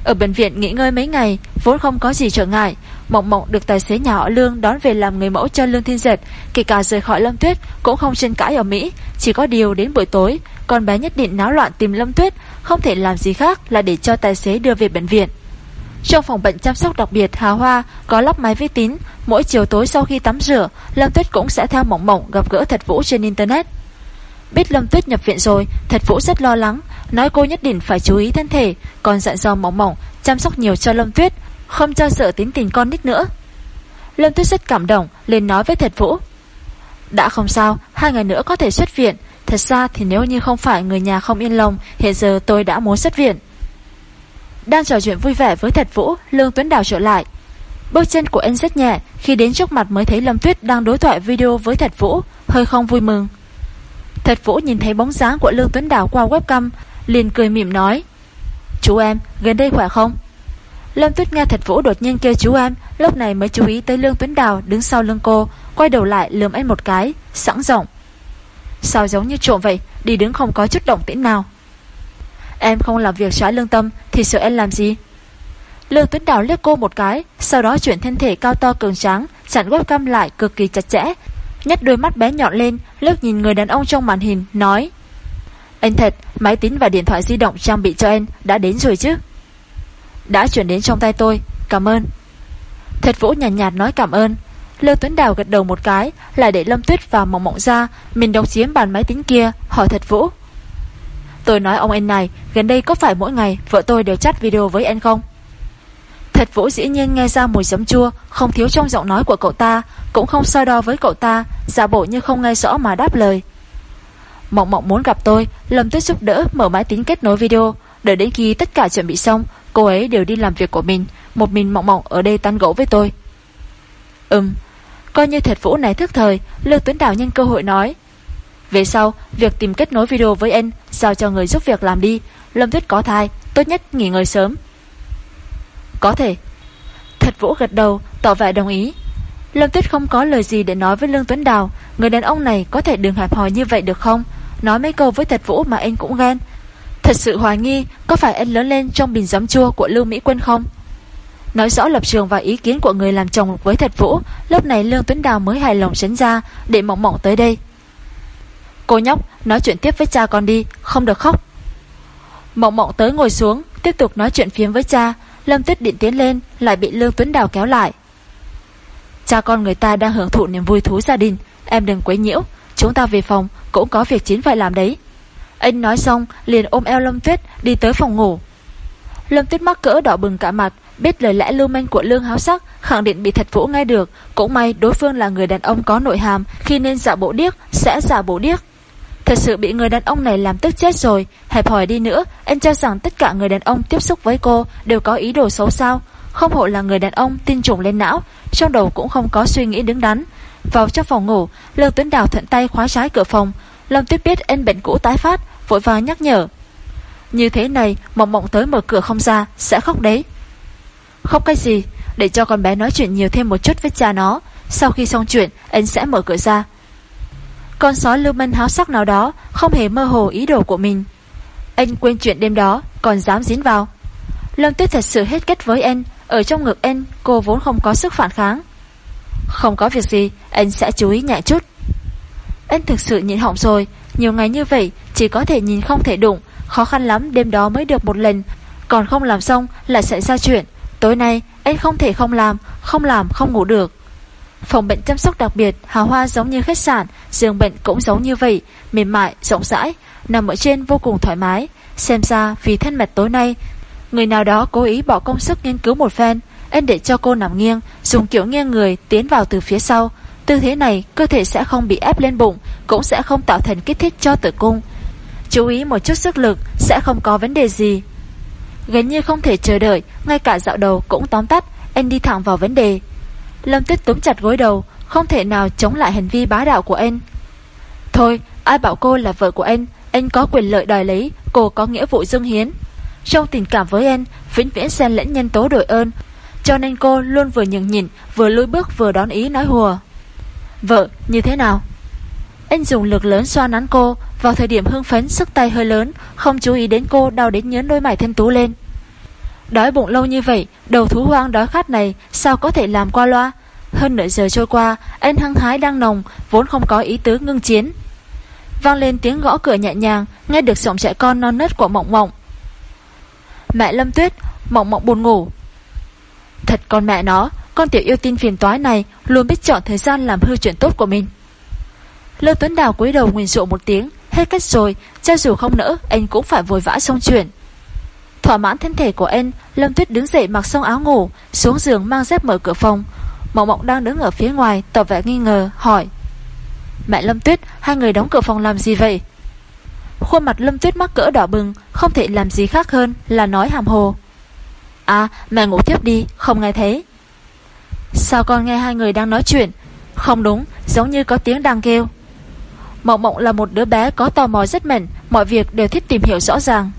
Ở bệnh viện nghỉ ngơi mấy ngày, Vốn không có gì trở ngại Mộng mộng được tài xế nhà họ Lương đón về làm người mẫu cho Lương Thiên Dệt, Kể cả rời khỏi Lâm Tuyết Cũng không tranh cãi ở Mỹ, Chỉ có điều đến buổi tối, Con bé nhất định náo loạn tìm Lâm Tuyết, Không thể làm gì khác là để cho tài xế đưa về bệnh viện. Trong phòng bệnh chăm sóc đặc biệt, Hà Hoa có lắp máy vi tính, Mỗi chiều tối sau khi tắm rửa, Lâm Tuyết cũng sẽ theo mộng mộng gặp gỡ thật vũ trên Internet. Biết Lâm Tuyết nhập viện rồi, Thật vũ rất lo lắng, Nói cô nhất định phải chú ý thân thể, Còn dặn dò mộng mộng chăm sóc nhiều cho Lâm Tuyết không cho sợ tính tình con nít nữa. Lâm Tuyết rất cảm động lên nói với Thật Vũ Đã không sao Hai ngày nữa có thể xuất viện. Thật ra thì nếu như không phải người nhà không yên lòng Hiện giờ tôi đã muốn xuất viện. Đang trò chuyện vui vẻ với Thật Vũ Lương Tuấn Đào trở lại. Bước chân của anh rất nhẹ Khi đến trước mặt mới thấy Lâm Tuyết đang đối thoại video với Thật Vũ Hơi không vui mừng. Thật Vũ nhìn thấy bóng dáng của Lương Tuấn Đào qua webcam liền cười mỉm nói Chú em, gần đây khỏe không? Lâm Tuyết nghe thật vũ đột nhiên kêu chú em, Lúc này mới chú ý tới Lương Tuấn Đào Đứng sau lưng cô, Quay đầu lại lườm anh một cái, Sẵn rộng Sao giống như trộm vậy, Đi đứng không có chút động tĩnh nào. Em không làm việc trái lương tâm, Thì sợ em làm gì? Lương Tuấn Đào liếc cô một cái, Sau đó chuyển thân thể cao to cường tráng, Chặn webcam lại cực kỳ chặt chẽ. Nhất đôi mắt bé nhọn lên Lướt nhìn người đàn ông trong màn hình, Nói, Anh thật Máy tính và điện thoại di động trang bị cho anh Đã đến rồi chứ? Đã chuyển đến trong tay tôi. Cảm ơn. Thật Vũ nhàn nhạt, nhạt nói cảm ơn. Lưu Tuấn Đào gật đầu một cái Lại để Lâm Tuyết và Mộng Mộng ra. Mình đóng chiếm bàn máy tính kia Hỏi Thật Vũ. Tôi nói ông anh này Gần đây có phải mỗi ngày vợ tôi đều chat video với anh không? Thật Vũ dĩ nhiên nghe ra mùi giấm chua Không thiếu trong giọng nói của cậu ta Cũng không so đo với cậu ta Giả bộ như không nghe rõ mà đáp lời. Mộng Mộng muốn gặp tôi Lâm Tuyết giúp đỡ mở máy tính kết nối video Đợi đến khi tất cả chuẩn bị xong Cô ấy đều đi làm việc của mình, Một mình mộng mộng ở đây tán gỗ với tôi. Ừm, Coi như thật vũ này thức thời Lương Tuấn Đào nhân cơ hội nói. Về sau, việc tìm kết nối video với anh Giao cho người giúp việc làm đi. Lâm Tuyết có thai, Tốt nhất nghỉ ngơi sớm. Có thể. Thật vũ gật đầu, tỏ vẻ đồng ý. Lâm Tuyết không có lời gì để nói với Lương Tuấn Đào. Người đàn ông này có thể đừng hẹp hòi như vậy được không? Nói mấy câu với thật vũ mà anh cũng ghen. Thật sự hoài nghi Có phải em lớn lên trong bình giấm chua của Lưu Mỹ Quân không? Nói rõ lập trường và ý kiến của người làm chồng với thật vũ, Lúc này Lương Tuấn Đào mới hài lòng sánh ra Để mộng mộng tới đây. Cô nhóc, nói chuyện tiếp với cha con đi, Không được khóc. Mộng mộng tới ngồi xuống, Tiếp tục nói chuyện phiếm với cha, Lâm Tuyết định tiến lên, Lại bị Lương Tuấn Đào kéo lại. Cha con người ta đang hưởng thụ niềm vui thú gia đình, Em đừng quấy nhiễu, Chúng ta về phòng cũng có việc chính phải làm đấy anh nói xong liền ôm eo Lâm Tuyết đi tới phòng ngủ. Lâm Tuyết mắc cỡ đỏ bừng cả mặt, biết lời lẽ lưu manh của Lương Háo Sắc, khẳng định bị thật vũ nghe được. Cũng may đối phương là người đàn ông có nội hàm, khi nên giả bộ điếc, sẽ giả bộ điếc. Thật sự bị người đàn ông này làm tức chết rồi, hẹp hỏi đi nữa, anh cho rằng tất cả người đàn ông tiếp xúc với cô đều có ý đồ xấu sao. Không hộ là người đàn ông tin trùng lên não, trong đầu cũng không có suy nghĩ đứng đắn. Vào trong phòng ngủ, Lương Tuấn Đào thuận tay khóa trái cửa phòng, Lâm Tuyết biết ên bệnh cũ tái phát, vội vàng nhắc nhở. Như thế này, mộng mộng tới mở cửa không ra, sẽ khóc đấy. Khóc cái gì, để cho con bé nói chuyện nhiều thêm một chút với cha nó. Sau khi xong chuyện, ên sẽ mở cửa ra. Con sói lưu manh háo sắc nào đó, không hề mơ hồ ý đồ của mình. Anh quên chuyện đêm đó, còn dám dính vào. Lâm Tuyết thật sự hết kết với anh, Ở trong ngực anh Cô vốn không có sức phản kháng Không có việc gì Anh sẽ chú ý nhẹ chút anh thực sự nhịn hỏng rồi. Nhiều ngày như vậy Chỉ có thể nhìn không thể đụng. Khó khăn lắm đêm đó mới được một lần. Còn không làm xong lại xảy ra chuyện. Tối nay anh không thể không làm Không làm không ngủ được. Phòng bệnh chăm sóc đặc biệt Hào hoa giống như khách sạn Giường bệnh cũng giống như vậy. Mềm mại, rộng rãi Nằm ở trên vô cùng thoải mái. Xem ra vì thân mệt tối nay Người nào đó cố ý bỏ công sức nghiên cứu một phen. Anh để cho cô nằm nghiêng Dùng kiểu nghiêng người tiến vào từ phía sau. Tư thế này, cơ thể sẽ không bị ép lên bụng, Cũng sẽ không tạo thành kích thích cho tử cung. Chú ý một chút sức lực, Sẽ không có vấn đề gì. Gần như không thể chờ đợi, Ngay cả dạo đầu cũng tóm tắt, Anh đi thẳng vào vấn đề. Lâm Tuyết túm chặt gối đầu, Không thể nào chống lại hành vi bá đạo của anh. Thôi, ai bảo cô là vợ của anh Anh có quyền lợi đòi lấy, Cô có nghĩa vụ dâng hiến. Trong tình cảm với anh, Vĩnh viễn xen lẫn nhân tố đổi ơn. Cho nên cô luôn vừa nhường nhịn, Vừa lùi bước vừa đón ý nói hùa. Vợ, như thế nào? Anh dùng lực lớn xoa nắn cô. Vào thời điểm hưng phấn, sức tay hơi lớn, Không chú ý đến cô, đau đến nhớn đôi mày thêm tú lên. Đói bụng lâu như vậy, Đầu thú hoang đói khát này, Sao có thể làm qua loa? Hơn nửa giờ trôi qua, Anh hăng hái đang nồng, Vốn không có ý tứ ngưng chiến. Vang lên tiếng gõ cửa nhẹ nhàng, Nghe được giọng trẻ con non nớt của Mộng Mộng. Mẹ Lâm Tuyết, Mộng Mộng buồn ngủ. Thật con mẹ nó con tiểu yêu tin phiền toái này Luôn biết chọn thời gian làm hư chuyện tốt của mình. Lương Tuấn Đào cúi đầu nguyền rộ một tiếng, Hết cách rồi, Cho dù không nỡ, Anh cũng phải vội vã xong chuyện. Thỏa mãn thân thể của anh, Lâm Tuyết đứng dậy mặc xong áo ngủ, Xuống giường mang dép mở cửa phòng. Mộng Mộng đang đứng ở phía ngoài, tỏ vẻ nghi ngờ, hỏi, Mẹ Lâm Tuyết, Hai người đóng cửa phòng làm gì vậy? Khuôn mặt Lâm Tuyết mắc cỡ đỏ bừng, Không thể làm gì khác hơn là nói hàm hồ À mẹ ngủ tiếp đi, Không nghe thấy. Sao con nghe hai người đang nói chuyện? Không đúng, giống như có tiếng đang kêu. Mộng Mộng là một đứa bé có tò mò rất mạnh Mọi việc đều thích tìm hiểu rõ ràng.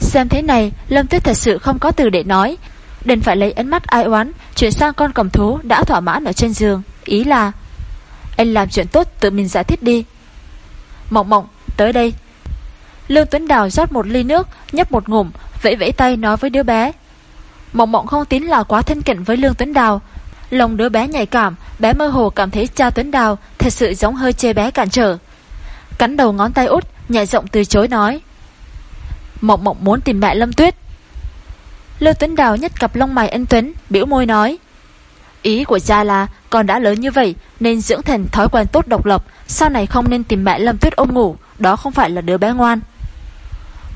Xem thế này, Lâm Tuyết thật sự không có từ để nói. Đừng phải lấy ánh mắt ai oán, Chuyển sang con cầm thú đã thỏa mãn ở trên giường. Ý là, Anh làm chuyện tốt, tự mình giải thích đi. Mộng mộng, tới đây. Lương Tuấn Đào rót một ly nước, Nhấp một ngụm, Vẫy vẫy tay nói với đứa bé. Mộng mộng không tín là quá thân cận với Lương Tuấn Đào Lòng đứa bé nhạy cảm, Bé mơ hồ cảm thấy cha Tuấn Đào Thật sự giống hơi chê bé cản trở. Cắn đầu ngón tay út Nhạy giọng từ chối nói. Mộng mộng muốn tìm mẹ Lâm Tuyết. Lưu Tuấn Đào nhất cặp lông mày anh Tuấn biểu môi nói. Ý của cha là, Con đã lớn như vậy, Nên dưỡng thành thói quen tốt độc lập, Sau này không nên tìm mẹ Lâm Tuyết ôm ngủ, Đó không phải là đứa bé ngoan.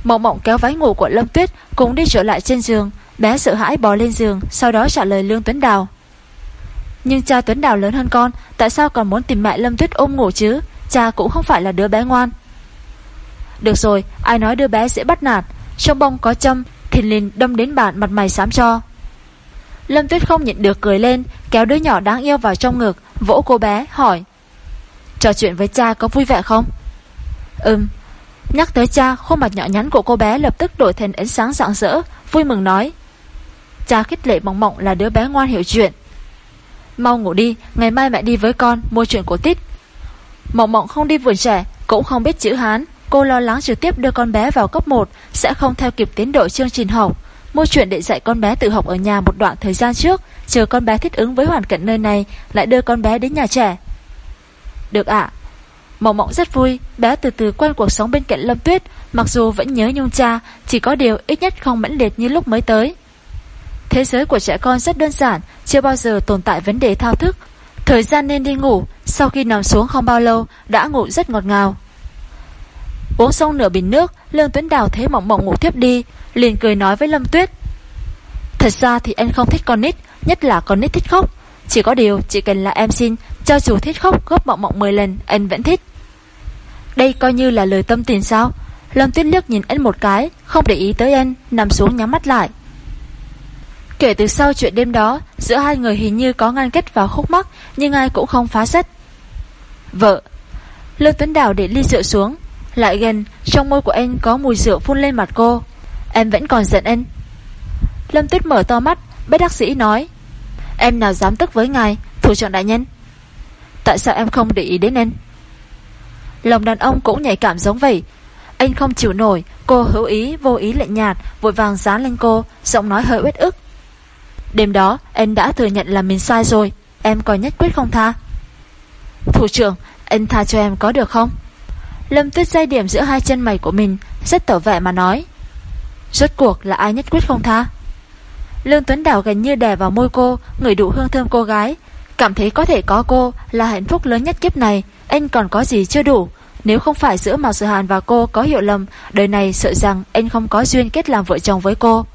Mộng mộng kéo váy ngủ của Lâm Tuyết, Cũng đi trở lại trên giường, Bé sợ hãi bò lên giường, Sau đó trả lời Lương Tuấn Đào. Nhưng cha Tuấn Đào lớn hơn con Tại sao còn muốn tìm mẹ Lâm Tuyết ôm ngủ chứ? Cha cũng không phải là đứa bé ngoan. Được rồi, ai nói đứa bé sẽ bắt nạt? Trong bông có châm Thìn lìn đâm đến bạn mặt mày xám cho. Lâm Tuyết không nhịn được cười lên Kéo đứa nhỏ đáng yêu vào trong ngực Vỗ cô bé hỏi. Trò chuyện với cha có vui vẻ không? Ừm Nhắc tới cha khuôn mặt nhỏ nhắn của cô bé Lập tức đổi thành ánh sáng rạng rỡ Vui mừng nói. Cha khích lệ mộng mộng là đứa bé ngoan hiểu chuyện. Mau ngủ đi, Ngày mai mẹ đi với con, mua chuyện cổ tích. Mộng mộng không đi vườn trẻ, Cũng không biết chữ Hán. Cô lo lắng trực tiếp đưa con bé vào cấp 1 Sẽ không theo kịp tiến độ chương trình học. Mua chuyện để dạy con bé tự học ở nhà một đoạn thời gian trước, Chờ con bé thích ứng với hoàn cảnh nơi này, Lại đưa con bé đến nhà trẻ. Được ạ. Mộng mộng rất vui, Bé từ từ quen cuộc sống bên cạnh Lâm Tuyết. Mặc dù vẫn nhớ nhung cha, Chỉ có điều ít nhất không mãnh liệt như lúc mới tới. Thế giới của trẻ con rất đơn giản, Chưa bao giờ tồn tại vấn đề thao thức. Thời gian nên đi ngủ, Sau khi nằm xuống không bao lâu, Đã ngủ rất ngọt ngào. Uống xong nửa bình nước, Lương Tuấn Đào thấy mộng mộng ngủ tiếp đi, Liền cười nói với Lâm Tuyết. Thật ra thì anh không thích con nít, Nhất là con nít thích khóc. Chỉ có điều, chỉ cần là em xin, Cho dù thích khóc gấp mộng mộng 10 lần Anh vẫn thích. Đây coi như là lời tâm tình sao? Lâm Tuyết liếc nhìn anh một cái, Không để ý tới anh, Nằm xuống nhắm mắt lại. Kể từ sau chuyện đêm đó, Giữa hai người hình như có ngăn kết vào khúc mắc, Nhưng ai cũng không phá sách Vợ, Lương Tuấn Đào để ly rượu xuống. Lại gần, Trong môi của anh có mùi rượu phun lên mặt cô. Em vẫn còn giận anh. Lâm Tuyết mở to mắt bác đắc sĩ nói, Em nào dám tức với ngài, Thủ trưởng đại nhân. Tại sao em không để ý đến anh? Lòng đàn ông cũng nhạy cảm giống vậy. Anh không chịu nổi, Cô hữu ý, vô ý lệ nhạt, Vội vàng dán lên cô, Giọng nói hơi uất ức. Đêm đó em đã thừa nhận là mình sai rồi. Em có nhất quyết không tha? Thủ trưởng Anh tha cho em có được không? Lâm tuyết dây điểm giữa hai chân mày của mình, Rất tỏ vẻ mà nói. Rốt cuộc là ai nhất quyết không tha? Lương Tuấn Đảo gần như đè vào môi cô Người đủ hương thơm cô gái. Cảm thấy có thể có cô là hạnh phúc lớn nhất kiếp này. Anh còn có gì chưa đủ? Nếu không phải giữa Mạc Sự Hàn và cô có hiểu lầm, Đời này sợ rằng anh không có duyên kết làm vợ chồng với cô.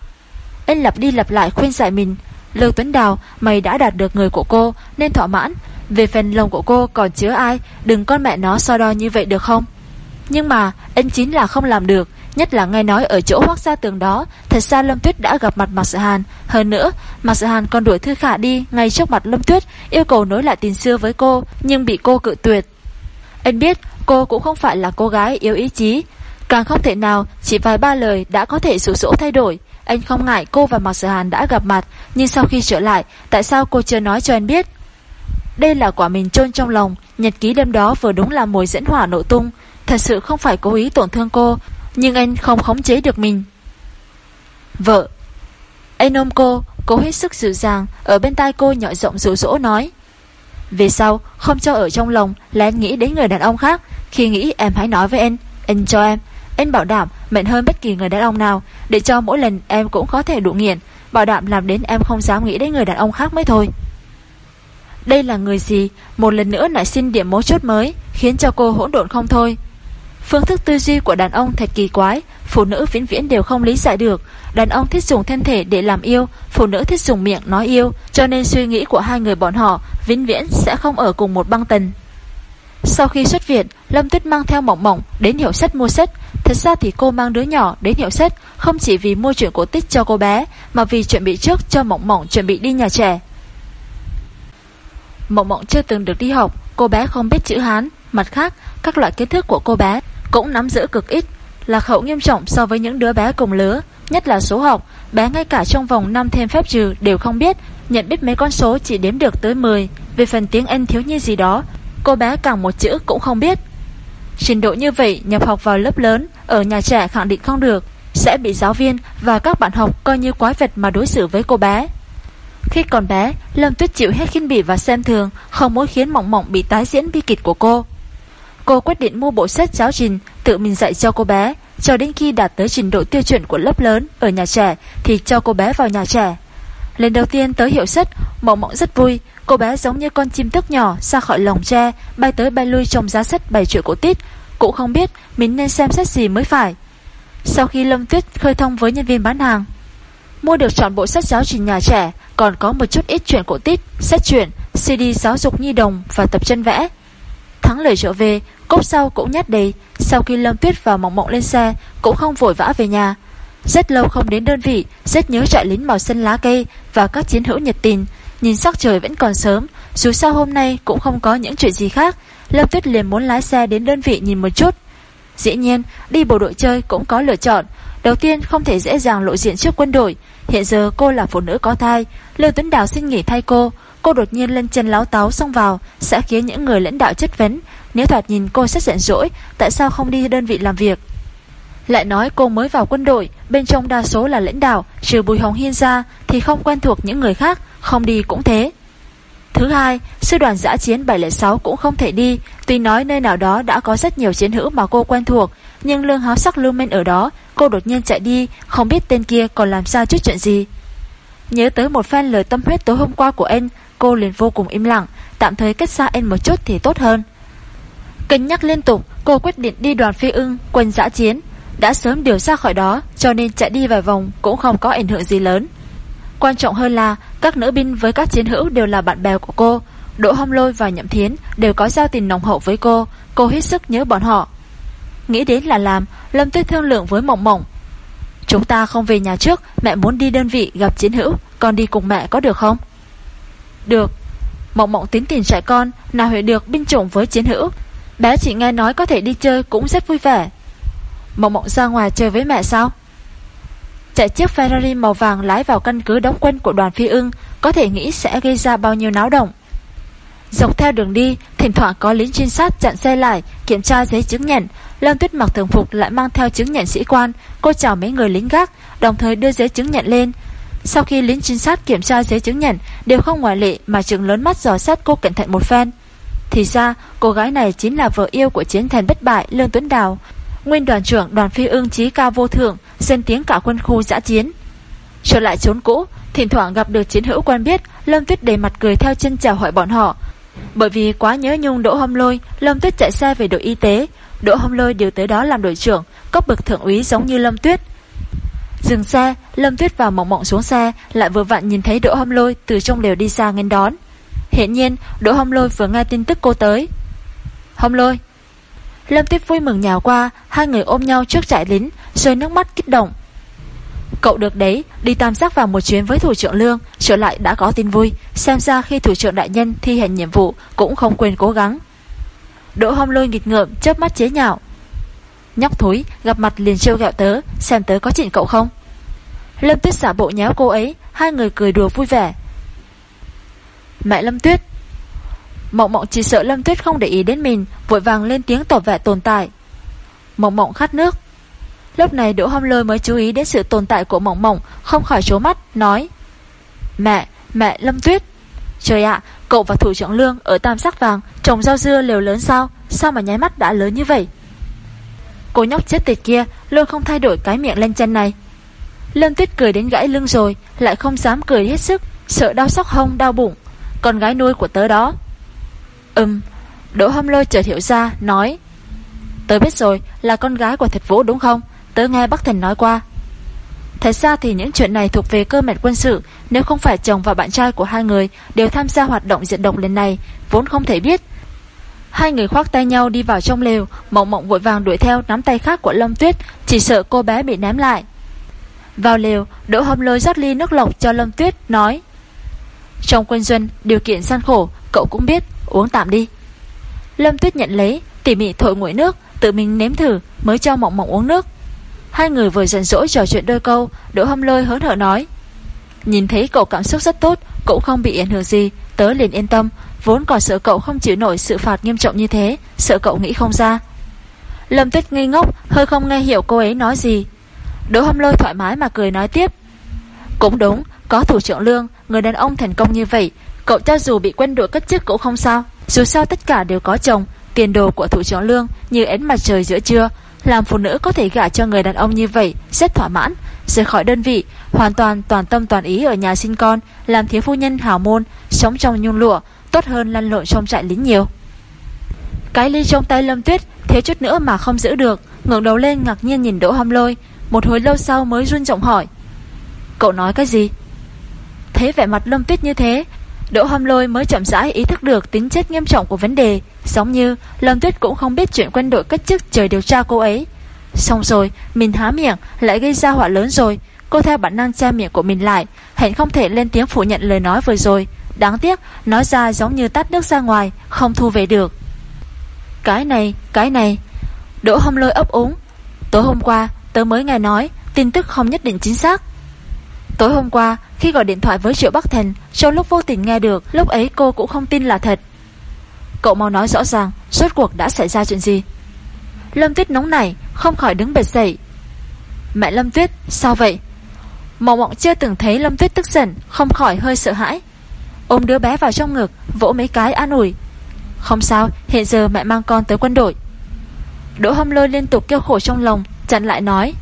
Anh lặp đi lặp lại khuyên giải mình Lưu Tuấn Đào, Mày đã đạt được người của cô, Nên thỏa mãn. Về phần lòng của cô còn chứa ai? Đừng con mẹ nó so đo như vậy được không? Nhưng mà anh chính là không làm được, Nhất là nghe nói ở chỗ hoác ra tường đó, Thật ra Lâm Tuyết đã gặp mặt Mạc Sự Hàn. Hơn nữa, Mạc Sự Hàn còn đuổi Thư Khả đi Ngay trước mặt Lâm Tuyết, Yêu cầu nối lại tình xưa với cô, Nhưng bị cô cự tuyệt. Anh biết cô cũng không phải là cô gái yếu ý chí, Càng không thể nào Chỉ vài ba lời đã có thể rủ rỗ thay đổi. Anh không ngại cô và Mạc Sở Hàn đã gặp mặt, Nhưng sau khi trở lại, Tại sao cô chưa nói cho anh biết? Đây là quả mình chôn trong lòng, Nhật ký đêm đó vừa đúng là mối dẫn hỏa nổ tung. Thật sự không phải cố ý tổn thương cô, nhưng anh không khống chế được mình. Vợ, Anh ôm cô Cô hết sức dịu dàng, Ở bên tai cô nhỏ rộng rủ rỗ nói. Về sau, không cho ở trong lòng, Là anh nghĩ đến người đàn ông khác. Khi nghĩ, em hãy nói với anh Anh cho em, Anh bảo đảm mạnh hơn bất kỳ người đàn ông nào, Để cho mỗi lần em cũng có thể đủ nghiện, Bảo đảm làm đến em không dám nghĩ đến người đàn ông khác mới thôi. Đây là người gì? Một lần nữa lại xin điểm mấu chốt mới, Khiến cho cô hỗn độn không thôi. Phương thức tư duy của đàn ông thật kỳ quái, Phụ nữ vĩnh viễn đều không lý giải được. Đàn ông thích dùng thân thể để làm yêu, Phụ nữ thích dùng miệng nói yêu, Cho nên suy nghĩ của hai người bọn họ Vĩnh viễn sẽ không ở cùng một băng tần. Sau khi xuất viện, Lâm Tuyết mang theo mỏng mỏng đến hiệu sách mua sách Thật ra thì cô mang đứa nhỏ đến hiệu sách Không chỉ vì mua chuyện cổ tích cho cô bé Mà vì chuẩn bị trước cho mộng mộng chuẩn bị đi nhà trẻ. Mộng mộng chưa từng được đi học Cô bé không biết chữ Hán. Mặt khác, các loại kiến thức của cô bé cũng nắm giữ cực ít, lạc hậu nghiêm trọng so với những đứa bé cùng lứa, nhất là số học, bé ngay cả trong vòng năm thêm phép trừ đều không biết, nhận biết mấy con số chỉ đếm được tới 10, về phần tiếng Anh thiếu nhi gì đó, cô bé càng một chữ cũng không biết. Trình độ như vậy nhập học vào lớp lớn, ở nhà trẻ khẳng định không được, sẽ bị giáo viên và các bạn học coi như quái vật mà đối xử với cô bé. Khi còn bé, Lâm Tuyết chịu hết khinh bỉ và xem thường, không muốn khiến mộng mộng bị tái diễn bi kịch của cô. Cô quyết định mua bộ sách giáo trình Tự mình dạy cho cô bé Cho đến khi đạt tới trình độ tiêu chuẩn của lớp lớn Ở nhà trẻ thì cho cô bé vào nhà trẻ Lần đầu tiên tới hiệu sách Mộng mộng rất vui. Cô bé giống như con chim tức nhỏ ra khỏi lồng tre Bay tới bay lui trong giá sách bày chuyện cổ tít. Cũng không biết mình nên xem sách gì mới phải. Sau khi Lâm Tuyết khơi thông với nhân viên bán hàng Mua được chọn bộ sách giáo trình nhà trẻ Còn có một chút ít chuyện cổ tít Sách truyện, CD giáo dục nhi đồng Và tập chân vẽ. Thắng lời trở về Cốc sau cũng nhát đầy. Sau khi Lâm Tuyết và Mộng Mộng lên xe Cũng không vội vã về nhà. Rất lâu không đến đơn vị, Rất nhớ trại lính màu xanh lá cây Và các chiến hữu nhiệt tình. Nhìn sắc trời vẫn còn sớm, Dù sao hôm nay cũng không có những chuyện gì khác. Lâm Tuyết liền muốn lái xe đến đơn vị nhìn một chút. Dĩ nhiên, đi bộ đội chơi cũng có lựa chọn. Đầu tiên, không thể dễ dàng lộ diện trước quân đội. Hiện giờ cô là phụ nữ có thai. Lưu Tuấn Đào xin nghỉ thay cô. Cô đột nhiên lên chân láo táo xông vào, Sẽ khiến những người lãnh đạo chất vấn. Nếu thoạt nhìn cô rất giận dỗi, Tại sao không đi đơn vị làm việc? Lại nói cô mới vào quân đội Bên trong đa số là lãnh đạo Trừ Bùi Hồng Hiên ra Thì không quen thuộc những người khác Không đi cũng thế Thứ hai, sư đoàn giã chiến 706 cũng không thể đi, tuy nói nơi nào đó đã có rất nhiều chiến hữu mà cô quen thuộc, nhưng lương háo sắc lưu men ở đó, cô đột nhiên chạy đi, không biết tên kia còn làm sao chút chuyện gì. Nhớ tới một phen lời tâm huyết tối hôm qua của anh, cô liền vô cùng im lặng, tạm thời cách xa anh một chút thì tốt hơn. Cân nhắc liên tục, cô quyết định đi đoàn phi ưng, quân giã chiến. Đã sớm điều ra khỏi đó, cho nên chạy đi vài vòng cũng không có ảnh hưởng gì lớn. Quan trọng hơn là, các nữ binh với các chiến hữu đều là bạn bè của cô. Đỗ Hông Lôi và Nhậm Thiến đều có giao tình nồng hậu với cô, cô hết sức nhớ bọn họ. Nghĩ đến là làm, Lâm Tuyết thương lượng với Mộng Mộng. Chúng ta không về nhà trước, mẹ muốn đi đơn vị gặp chiến hữu, con đi cùng mẹ có được không? Được. Mộng Mộng tính tiền trẻ con, nào hiểu được binh chủng với chiến hữu, Bé chỉ nghe nói có thể đi chơi cũng rất vui vẻ Mộng mộng ra ngoài chơi với mẹ sao? Chạy chiếc Ferrari màu vàng lái vào căn cứ đóng quân của đoàn phi ưng, Có thể nghĩ sẽ gây ra bao nhiêu náo động. Dọc theo đường đi, Thỉnh thoảng có lính trinh sát chặn xe lại, Kiểm tra giấy chứng nhận. Lâm Tuyết mặc thường phục lại mang theo chứng nhận sĩ quan. Cô chào mấy người lính gác, Đồng thời đưa giấy chứng nhận lên. Sau khi lính trinh sát kiểm tra giấy chứng nhận, Đều không ngoại lệ mà trừng lớn mắt dò sát cô cẩn thận một phen. Thì ra, cô gái này chính là vợ yêu của chiến thần bất bại Lương Tuấn Đào. Nguyên đoàn trưởng đoàn phi ương trí cao vô thượng Dân tiếng cả quân khu giã chiến. Trở lại trốn cũ, Thỉnh thoảng gặp được chiến hữu quen biết, Lâm Tuyết đầy mặt cười theo chân chào hỏi bọn họ. Bởi vì quá nhớ nhung Đỗ Hâm Lôi, Lâm Tuyết chạy xe về đội y tế. Đỗ Hâm Lôi điều tới đó làm đội trưởng, Cấp bậc thượng úy giống như Lâm Tuyết. Dừng xe, Lâm Tuyết vào mộng mộng xuống xe, Lại vừa vặn nhìn thấy Đỗ Hâm Lôi từ trong lều đi ra nghênh đón. Hiện nhiên, Đỗ Hâm Lôi vừa nghe tin tức cô tới. Hâm Lôi Lâm Tuyết vui mừng nhào qua, Hai người ôm nhau trước trại lính Rơi nước mắt kích động. Cậu được đấy, Đi tam giác vào một chuyến với thủ trưởng Lương, Trở lại đã có tin vui. Xem ra khi thủ trưởng đại nhân thi hành nhiệm vụ Cũng không quên cố gắng. Đỗ Hông Lôi nghịch ngợm, chớp mắt chế nhạo. Nhóc thối, gặp mặt liền trêu gẹo tớ, Xem tớ có chuyện cậu không? Lâm Tuyết giả bộ nhéo cô ấy, Hai người cười đùa vui vẻ. Mẹ Lâm Tuyết Mộng mộng chỉ sợ Lâm Tuyết không để ý đến mình Vội vàng lên tiếng tỏ vẻ tồn tại. Mộng mộng khát nước. Lúc này Đỗ Hâm Lôi mới chú ý đến sự tồn tại của mộng mộng Không khỏi trố mắt Nói Mẹ, mẹ Lâm Tuyết. Trời ạ, cậu và thủ trưởng Lương ở Tam Sắc Vàng Trồng rau dưa liều lớn sao? Sao mà nháy mắt đã lớn như vậy? Cô nhóc chết tiệt kia Luôn không thay đổi cái miệng lên chân này. Lâm Tuyết cười đến gãy lưng rồi Lại không dám cười hết sức Sợ đau sóc hông đau bụng. Con gái nuôi của tớ đó Ừm, Đỗ hâm lôi chợt hiểu ra, Nói, Tớ biết rồi, là con gái của thạch vũ, đúng không? Tớ nghe bác Thành nói qua. Thật ra thì những chuyện này thuộc về cơ mật quân sự, Nếu không phải chồng và bạn trai của hai người Đều tham gia hoạt động diện độc lần này, Vốn không thể biết. Hai người khoác tay nhau đi vào trong lều, Mộng mộng vội vàng đuổi theo nắm tay khác của Lâm Tuyết, Chỉ sợ cô bé bị ném lại. Vào lều, Đỗ hâm lôi rót ly nước lọc cho Lâm Tuyết, Nói, Trong quân doanh điều kiện gian khổ Cậu cũng biết, uống tạm đi. Lâm Tuyết nhận lấy, tỉ mỉ thổi nguội nước, Tự mình nếm thử, mới cho mộng mộng uống nước. Hai người vừa giận dỗi trò chuyện đôi câu, Đỗ hâm lôi hớn hở nói, Nhìn thấy cậu cảm xúc rất tốt, Cũng không bị ảnh hưởng gì, Tớ liền yên tâm, Vốn còn sợ cậu không chịu nổi sự phạt nghiêm trọng như thế, Sợ cậu nghĩ không ra. Lâm Tuyết ngây ngốc, Hơi không nghe hiểu cô ấy nói gì. Đỗ hâm lôi thoải mái mà cười nói tiếp, Cũng đúng, Có thủ trưởng lương, Người đàn ông thành công như vậy Cậu cho dù bị quân đội cất chức cũng không sao. Dù sao tất cả đều có chồng, Tiền đồ của thủ trưởng lương, như én mặt trời giữa trưa. Làm phụ nữ có thể gả cho người đàn ông như vậy, Rất thỏa mãn. Rời khỏi đơn vị, Hoàn toàn toàn tâm toàn ý ở nhà sinh con, Làm thiếu phu nhân hào môn, Sống trong nhung lụa, Tốt hơn lăn lộn trong trại lính nhiều. Cái ly trong tay Lâm Tuyết thế chút nữa mà không giữ được. Ngẩng đầu lên ngạc nhiên nhìn Đỗ Hâm Lôi, Một hồi lâu sau mới run giọng hỏi. Cậu nói cái gì? Thế vẻ mặt Lâm Tuyết như thế Đỗ Hâm Lôi mới chậm rãi ý thức được tính chất nghiêm trọng của vấn đề Giống như Lâm Tuyết cũng không biết chuyện quân đội cách chức trời điều tra cô ấy. Xong rồi Mình há miệng lại gây ra họa lớn rồi. Cô theo bản năng che miệng của mình lại Hẹn không thể lên tiếng phủ nhận lời nói vừa rồi. Đáng tiếc Nói ra giống như tắt nước ra ngoài Không thu về được. Cái này, cái này. Đỗ hâm lôi ấp úng. Tối hôm qua tớ mới nghe nói Tin tức không nhất định chính xác. Tối hôm qua, khi gọi điện thoại với Triệu Bắc Thành Trong lúc vô tình nghe được, Lúc ấy cô cũng không tin là thật. Cậu mau nói rõ ràng Rốt cuộc đã xảy ra chuyện gì? Lâm Tuyết nóng nảy, Không khỏi đứng bệt dậy. Mẹ Lâm Tuyết, sao vậy? Mộng mộng chưa từng thấy Lâm Tuyết tức giận, Không khỏi hơi sợ hãi. Ôm đứa bé vào trong ngực, Vỗ mấy cái an ủi. Không sao, hiện giờ mẹ mang con tới quân đội. Đỗ hâm lôi liên tục kêu khổ trong lòng, Chặn lại nói,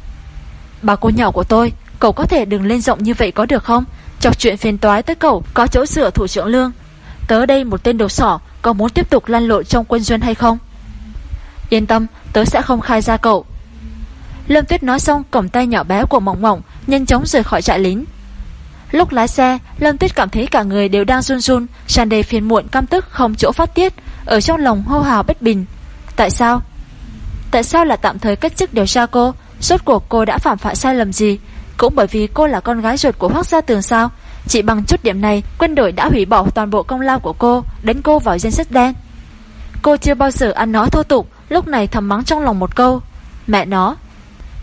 Bà cô nhỏ của tôi Cậu có thể đừng lên rộng như vậy có được không? Chọc chuyện phiền toái tới cậu, Có chỗ sửa thủ trưởng lương. Tớ đây một tên đầu sỏ, Có muốn tiếp tục lăn lộn trong quân duyên hay không? Yên tâm, Tớ sẽ không khai ra cậu. Lâm Tuyết nói xong cổng tay nhỏ bé của Mộng Mộng, Nhanh chóng rời khỏi trại lính. Lúc lái xe, Lâm Tuyết cảm thấy cả người đều đang run run, tràn đầy phiền muộn, căm tức, không chỗ phát tiết, Ở trong lòng hô hào bất bình. Tại sao? Tại sao là tạm thời cách chức điều tra cô? Rốt cuộc cô đã phạm phải sai lầm gì? Cũng bởi vì cô là con gái ruột của Hoác Gia Tường sao? Chỉ bằng chút điểm này, Quân đội đã hủy bỏ toàn bộ công lao của cô, Đánh cô vào danh sách đen. Cô chưa bao giờ ăn nói thô tục, Lúc này thầm mắng trong lòng một câu. Mẹ nó,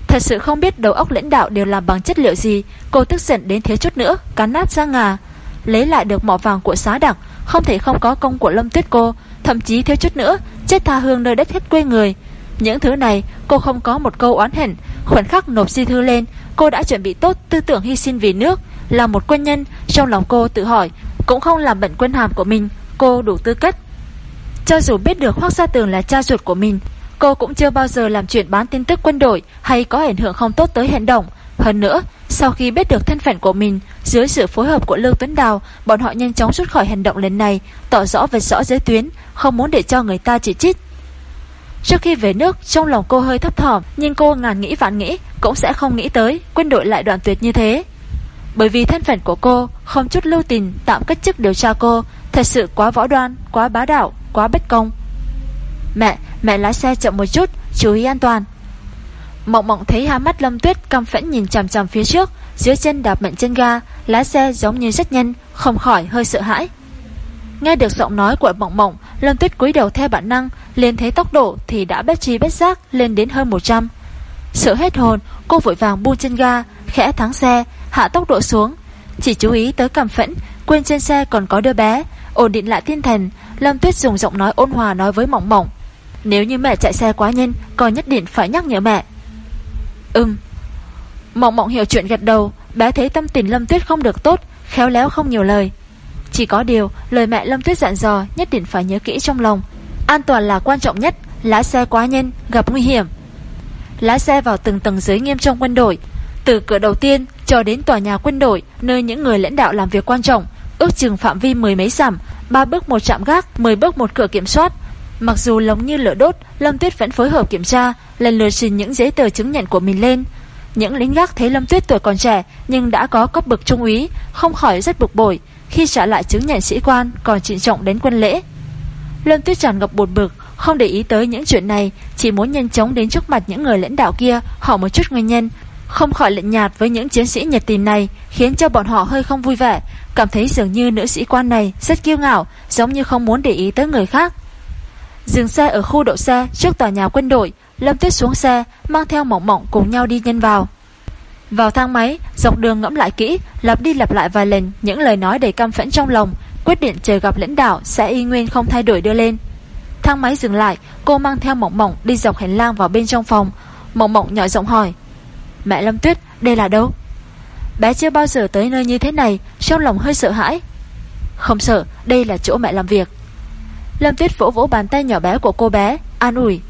Thật sự không biết đầu óc lãnh đạo đều làm bằng chất liệu gì, Cô tức giận đến thế chút nữa, Cắn nát ra ngà. Lấy lại được mỏ vàng của xá đặc Không thể không có công của Lâm Tuyết cô, Thậm chí thiếu chút nữa, Chết tha hương nơi đất hết quê người. Những thứ này, cô không có một câu oán hận, Khoảnh khắc nộp di thư lên Cô đã chuẩn bị tốt tư tưởng hy sinh vì nước là một quân nhân, trong lòng cô tự hỏi, cũng không làm bận quân hàm của mình, cô đủ tư cách. Cho dù biết được Hoác Gia Tường là cha ruột của mình, cô cũng chưa bao giờ làm chuyện bán tin tức quân đội hay có ảnh hưởng không tốt tới hành động. Hơn nữa, sau khi biết được thân phận của mình, dưới sự phối hợp của Lưu Tuấn Đào, bọn họ nhanh chóng rút khỏi hành động lần này, tỏ rõ về rõ giới tuyến, không muốn để cho người ta chỉ trích. Trước khi về nước, trong lòng cô hơi thấp thỏm, nhưng cô ngàn nghĩ vạn nghĩ, cũng sẽ không nghĩ tới quân đội lại đoạn tuyệt như thế. Bởi vì thân phận của cô, không chút lưu tình tạm cách chức điều tra cô, thật sự quá võ đoan, quá bá đạo, quá bất công. Mẹ, mẹ lái xe chậm một chút, chú ý an toàn. Mộng mộng thấy hai mắt Lâm Tuyết căm phẫn nhìn chằm chằm phía trước, dưới chân đạp mạnh chân ga, lái xe giống như rất nhanh, không khỏi hơi sợ hãi. Nghe được giọng nói của mộng mộng, Lâm Tuyết cúi đầu theo bản năng, lên thấy tốc độ thì đã bất chi bất giác lên đến hơn 100. Sợ hết hồn, cô vội vàng buông chân ga, khẽ thắng xe, hạ tốc độ xuống. Chỉ chú ý tới cảm phẫn, quên trên xe còn có đứa bé, ổn định lại tinh thần, Lâm Tuyết dùng giọng nói ôn hòa nói với mộng mộng. Nếu như mẹ chạy xe quá nhanh, con nhất định phải nhắc nhở mẹ. Ừm. Mộng mộng hiểu chuyện gật đầu, bé thấy tâm tình Lâm Tuyết không được tốt, khéo léo không nhiều lời. Chỉ có điều, lời mẹ Lâm Tuyết dặn dò nhất định phải nhớ kỹ trong lòng. An toàn là quan trọng nhất, lái xe quá nhanh, gặp nguy hiểm. Lái xe vào từng tầng dưới nghiêm trong quân đội, từ cửa đầu tiên cho đến tòa nhà quân đội, nơi những người lãnh đạo làm việc quan trọng, ước chừng phạm vi mười mấy dặm, ba bước một trạm gác, mười bước một cửa kiểm soát. Mặc dù lóng như lửa đốt, Lâm Tuyết vẫn phối hợp kiểm tra, lần lượt trình những giấy tờ chứng nhận của mình lên. Những lính gác thấy Lâm Tuyết tuổi còn trẻ nhưng đã có cấp bậc trung úy, không khỏi rất bực bội khi trả lại chứng nhận sĩ quan còn trịnh trọng đến quân lễ. Lâm Tuyết tràn ngập bột bực, không để ý tới những chuyện này, chỉ muốn nhanh chóng đến trước mặt những người lãnh đạo kia hỏi một chút nguyên nhân, không khỏi lệnh nhạt với những chiến sĩ nhiệt tình này, khiến cho bọn họ hơi không vui vẻ, cảm thấy dường như nữ sĩ quan này rất kiêu ngạo, giống như không muốn để ý tới người khác. Dừng xe ở khu đậu xe trước tòa nhà quân đội, Lâm Tuyết xuống xe, mang theo mỏng mỏng cùng nhau đi nhân vào. Vào thang máy, dọc đường ngẫm lại kỹ, lặp đi lặp lại vài lần những lời nói đầy căm phẫn trong lòng, quyết định chờ gặp lãnh đạo sẽ y nguyên không thay đổi đưa lên. Thang máy dừng lại, cô mang theo mộng mộng đi dọc hành lang vào bên trong phòng. mộng mộng nhỏ giọng hỏi, Mẹ Lâm Tuyết, đây là đâu? Bé chưa bao giờ tới nơi như thế này, trong lòng hơi sợ hãi. Không sợ, đây là chỗ mẹ làm việc. Lâm Tuyết vỗ vỗ bàn tay nhỏ bé của cô bé, an ủi.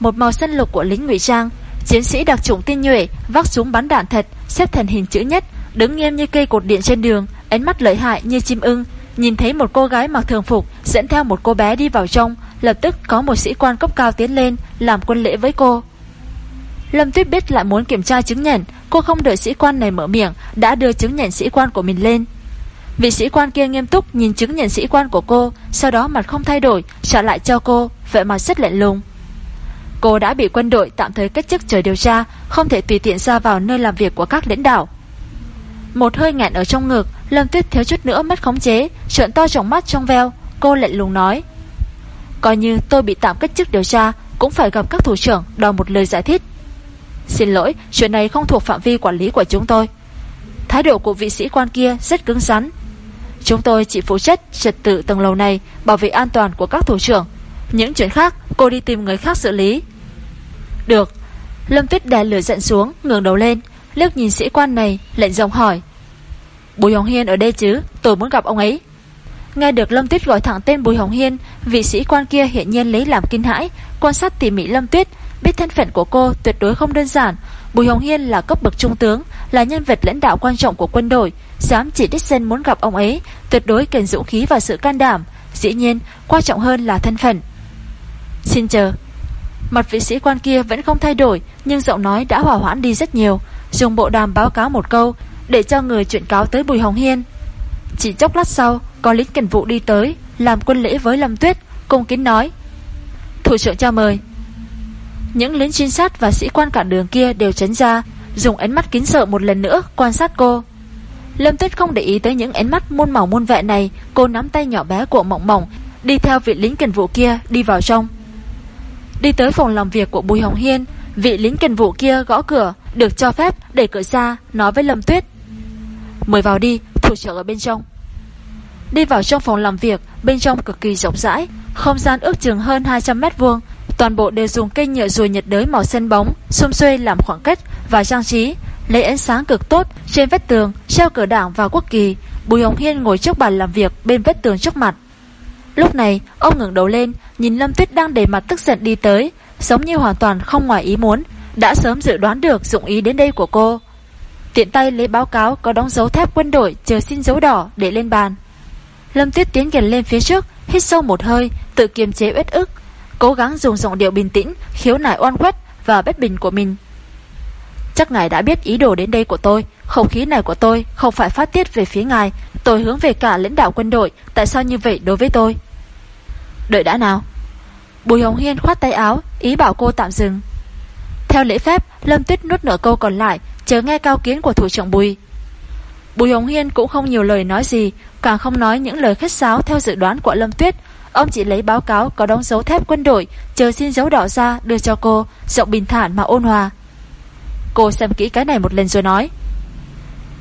Một màu xanh lục của lính ngụy trang, chiến sĩ đặc chủng tinh nhuệ, vác súng bắn đạn thật, xếp thành hình chữ nhất, đứng nghiêm như cây cột điện trên đường, ánh mắt lợi hại như chim ưng, nhìn thấy một cô gái mặc thường phục dẫn theo một cô bé đi vào trong, lập tức có một sĩ quan cấp cao tiến lên làm quân lễ với cô. Lâm Tuyết biết lại muốn kiểm tra chứng nhận, cô không đợi sĩ quan này mở miệng, đã đưa chứng nhận sĩ quan của mình lên. Vị sĩ quan kia nghiêm túc nhìn chứng nhận sĩ quan của cô, sau đó mặt không thay đổi, trả lại cho cô, vẻ mặt rất lạnh lùng. Cô đã bị quân đội tạm thời cách chức chờ điều tra, không thể tùy tiện ra vào nơi làm việc của các lãnh đạo. Một hơi ngạn ở trong ngực, Lâm Tuyết thiếu chút nữa mất khống chế, trợn to trong mắt trong veo, cô lạnh lùng nói: "Coi như tôi bị tạm cách chức điều tra, cũng phải gặp các thủ trưởng đòi một lời giải thích." Xin lỗi, chuyện này không thuộc phạm vi quản lý của chúng tôi. Thái độ của vị sĩ quan kia rất cứng rắn. Chúng tôi chỉ phụ trách trật tự tầng lầu này, bảo vệ an toàn của các thủ trưởng. Những chuyện khác, cô đi tìm người khác xử lý. Được. Lâm Tuyết đè lửa giận xuống, ngừng đầu lên, liếc nhìn sĩ quan này, lệnh giọng hỏi. Bùi Hồng Hiên ở đây chứ, tôi muốn gặp ông ấy. Nghe được Lâm Tuyết gọi thẳng tên Bùi Hồng Hiên, vị sĩ quan kia hiện nhiên lấy làm kinh hãi, quan sát tỉ mỉ Lâm Tuyết, biết thân phận của cô tuyệt đối không đơn giản. Bùi Hồng Hiên là cấp bậc trung tướng, là nhân vật lãnh đạo quan trọng của quân đội, dám chỉ đích dân muốn gặp ông ấy, tuyệt đối cần dũng khí và sự can đảm. Dĩ nhiên, quan trọng hơn là thân phận. Xin chờ. Mặt vị sĩ quan kia vẫn không thay đổi, nhưng giọng nói đã hòa hoãn đi rất nhiều, dùng bộ đàm báo cáo một câu, để cho người chuyển cáo tới Bùi Hồng Hiên. Chỉ chốc lát sau, có lính cảnh vụ đi tới, làm quân lễ với Lâm Tuyết, cung kính nói. Thủ trưởng cho mời. Những lính trinh sát và sĩ quan cản đường kia đều tránh ra, dùng ánh mắt kính sợ một lần nữa quan sát cô. Lâm Tuyết không để ý tới những ánh mắt muôn màu muôn vẻ này, cô nắm tay nhỏ bé của Mộng Mộng, đi theo vị lính cảnh vụ kia đi vào trong. Đi tới phòng làm việc của Bùi Hồng Hiên, vị lính cảnh vụ kia gõ cửa, được cho phép đẩy cửa ra, nói với Lâm Tuyết. Mời vào đi, thủ trưởng ở bên trong. Đi vào trong phòng làm việc, bên trong cực kỳ rộng rãi, không gian ước chừng hơn 200 mét vuông, toàn bộ đều dùng cây nhựa ruồi nhiệt đới màu xanh bóng, xung xuê làm khoảng cách và trang trí, lấy ánh sáng cực tốt, trên vách tường treo cờ đảng và quốc kỳ. Bùi Hồng Hiên ngồi trước bàn làm việc bên vách tường trước mặt. Lúc này, ông ngẩng đầu lên, nhìn Lâm Tuyết đang đầy mặt tức giận đi tới, giống như hoàn toàn không ngoài ý muốn, đã sớm dự đoán được dụng ý đến đây của cô. Tiện tay lấy báo cáo có đóng dấu thép quân đội chờ xin dấu đỏ để lên bàn. Lâm Tuyết tiến gần lên phía trước, hít sâu một hơi, tự kiềm chế uất ức, cố gắng dùng giọng điệu bình tĩnh, khiếu nại oan khuất và bất bình của mình. Chắc ngài đã biết ý đồ đến đây của tôi, không khí này của tôi không phải phát tiết về phía ngài, tôi hướng về cả lãnh đạo quân đội, tại sao như vậy đối với tôi? Đợi đã nào. Bùi Hồng Hiên khoát tay áo, ý bảo cô tạm dừng. Theo lễ phép, Lâm Tuyết nuốt nửa câu còn lại, chờ nghe cao kiến của thủ trưởng Bùi. Bùi Hồng Hiên cũng không nhiều lời nói gì, càng không nói những lời khách sáo theo dự đoán của Lâm Tuyết. Ông chỉ lấy báo cáo có đóng dấu thép quân đội, chờ xin dấu đỏ ra đưa cho cô, giọng bình thản mà ôn hòa. Cô xem kỹ cái này một lần rồi nói.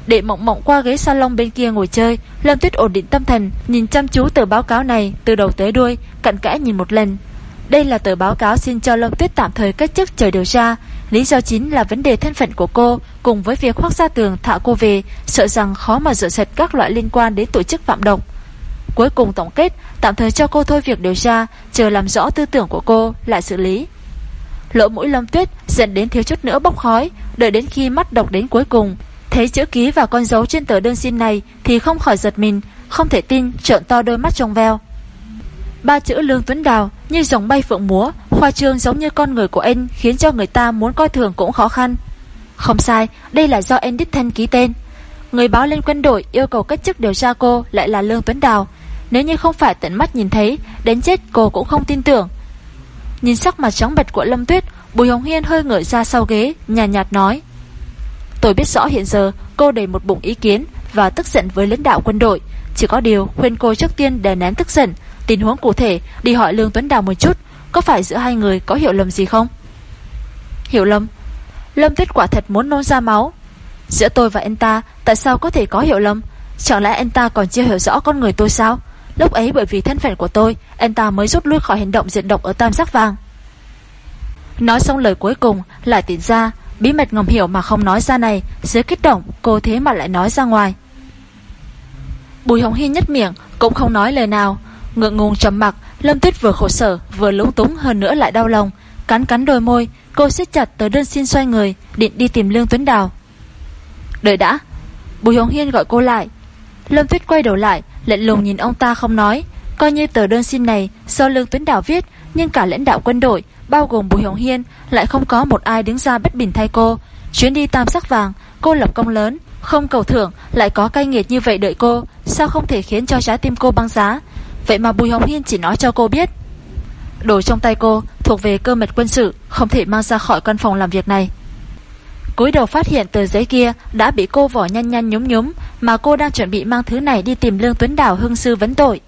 Đệ mộng mộng qua ghế salon bên kia ngồi chơi, Lâm Tuyết ổn định tâm thần, nhìn chăm chú tờ báo cáo này từ đầu tới đuôi, cặn kẽ nhìn một lần. Đây là tờ báo cáo xin cho Lâm Tuyết tạm thời cách chức trời điều tra, Lý do chính là vấn đề thân phận của cô cùng với việc khoác ra tường thả cô về, sợ rằng khó mà rửa sạch các loại liên quan đến tổ chức phạm độc. Cuối cùng tổng kết, tạm thời cho cô thôi việc điều tra, chờ làm rõ tư tưởng của cô, lại xử lý. Lỗ mũi lâm tuyết dẫn đến thiếu chút nữa bốc khói, đợi đến khi mắt đọc đến cuối cùng. Thấy chữ ký và con dấu trên tờ đơn xin này thì không khỏi giật mình, không thể tin, trợn to đôi mắt trong veo. Ba chữ Lương Tuấn Đào như dòng bay phượng múa, khoa trương giống như con người của anh khiến cho người ta muốn coi thường cũng khó khăn. Không sai, đây là do anh đích thân ký tên. Người báo lên quân đội yêu cầu cách chức điều tra cô lại là Lương Tuấn Đào. Nếu như không phải tận mắt nhìn thấy, đến chết cô cũng không tin tưởng. Nhìn sắc mặt trắng bệch của Lâm Tuyết, Bùi Hồng Hiên hơi ngợi ra sau ghế, nhạt, nhạt nói. Tôi biết rõ hiện giờ cô đầy một bụng ý kiến và tức giận với lãnh đạo quân đội. Chỉ có điều khuyên cô trước tiên đè nén tức giận, tình huống cụ thể đi hỏi Lương Tuấn Đào một chút, có phải giữa hai người có hiểu lầm gì không? Hiểu lầm? Lâm Tuyết quả thật muốn nôn ra máu. Giữa tôi và anh ta tại sao có thể có hiểu lầm? Chẳng lẽ anh ta còn chưa hiểu rõ con người tôi sao? Lúc ấy bởi vì thân phận của tôi, anh ta mới rút lui khỏi hành động diện độc ở tam sắc vàng. Nói xong lời cuối cùng, lại tỉnh ra, bí mật ngầm hiểu mà không nói ra này, dưới kích động, cô thế mà lại nói ra ngoài. Bùi Hồng Hy nhất miệng, cũng không nói lời nào, ngượng ngùng trầm mặc, Lâm Tuyết vừa khổ sở, vừa lúng túng hơn nữa lại đau lòng, cắn cắn đôi môi, cô siết chặt tờ đơn xin xoay người, định đi tìm Lương Tuấn Đào. Đợi đã, Bùi Hồng Hiên gọi cô lại. Lâm Tuyết quay đầu lại, lạnh lùng nhìn ông ta không nói, coi như tờ đơn xin này do Lương Tuấn đảo viết, nhưng cả lãnh đạo quân đội, bao gồm Bùi Hồng Hiên, lại không có một ai đứng ra bất bình thay cô. Chuyến đi tam sắc vàng, cô lập công lớn, không cầu thưởng, lại có cay nghiệt như vậy đợi cô, sao không thể khiến cho trái tim cô băng giá? Vậy mà Bùi Hồng Hiên chỉ nói cho cô biết Đồ trong tay cô thuộc về cơ mật quân sự Không thể mang ra khỏi căn phòng làm việc này cúi đầu phát hiện tờ giấy kia Đã bị cô vỏ nhanh nhanh nhúm nhúm Mà cô đang chuẩn bị mang thứ này đi tìm Lương Tuấn Đảo hưng sư vấn tội.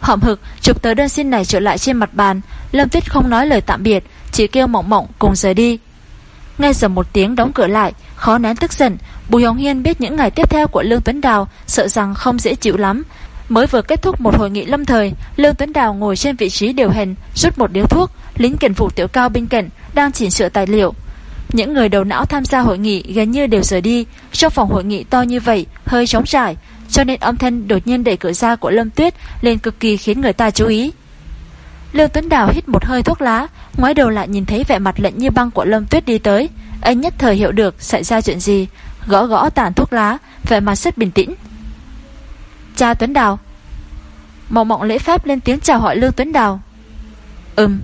Hỏm hực chụp tờ đơn xin này trở lại trên mặt bàn Lâm Tuyết không nói lời tạm biệt Chỉ kêu mộng mộng cùng rời đi. Ngay giờ một tiếng đóng cửa lại Khó nén tức giận Bùi Hồng Hiên biết những ngày tiếp theo của Lương Tuấn Đào Sợ rằng không dễ chịu lắm. Mới vừa kết thúc một hội nghị lâm thời, Lương Tuấn Đào ngồi trên vị trí điều hành, rút một điếu thuốc, lính cảnh vụ tiểu cao bên cạnh đang chỉnh sửa tài liệu. Những người đầu não tham gia hội nghị gần như đều rời đi, trong phòng hội nghị to như vậy, hơi trống trải, cho nên âm thanh đột nhiên đẩy cửa ra của Lâm Tuyết lên cực kỳ khiến người ta chú ý. Lương Tuấn Đào hít một hơi thuốc lá, ngoái đầu lại nhìn thấy vẻ mặt lạnh như băng của Lâm Tuyết đi tới, anh nhất thời hiểu được xảy ra chuyện gì, gõ gõ tàn thuốc lá, vẻ mặt rất bình tĩnh. Cha Tuấn Đào Mộng mộng lễ phép lên tiếng chào hỏi Lương Tuấn Đào Ừm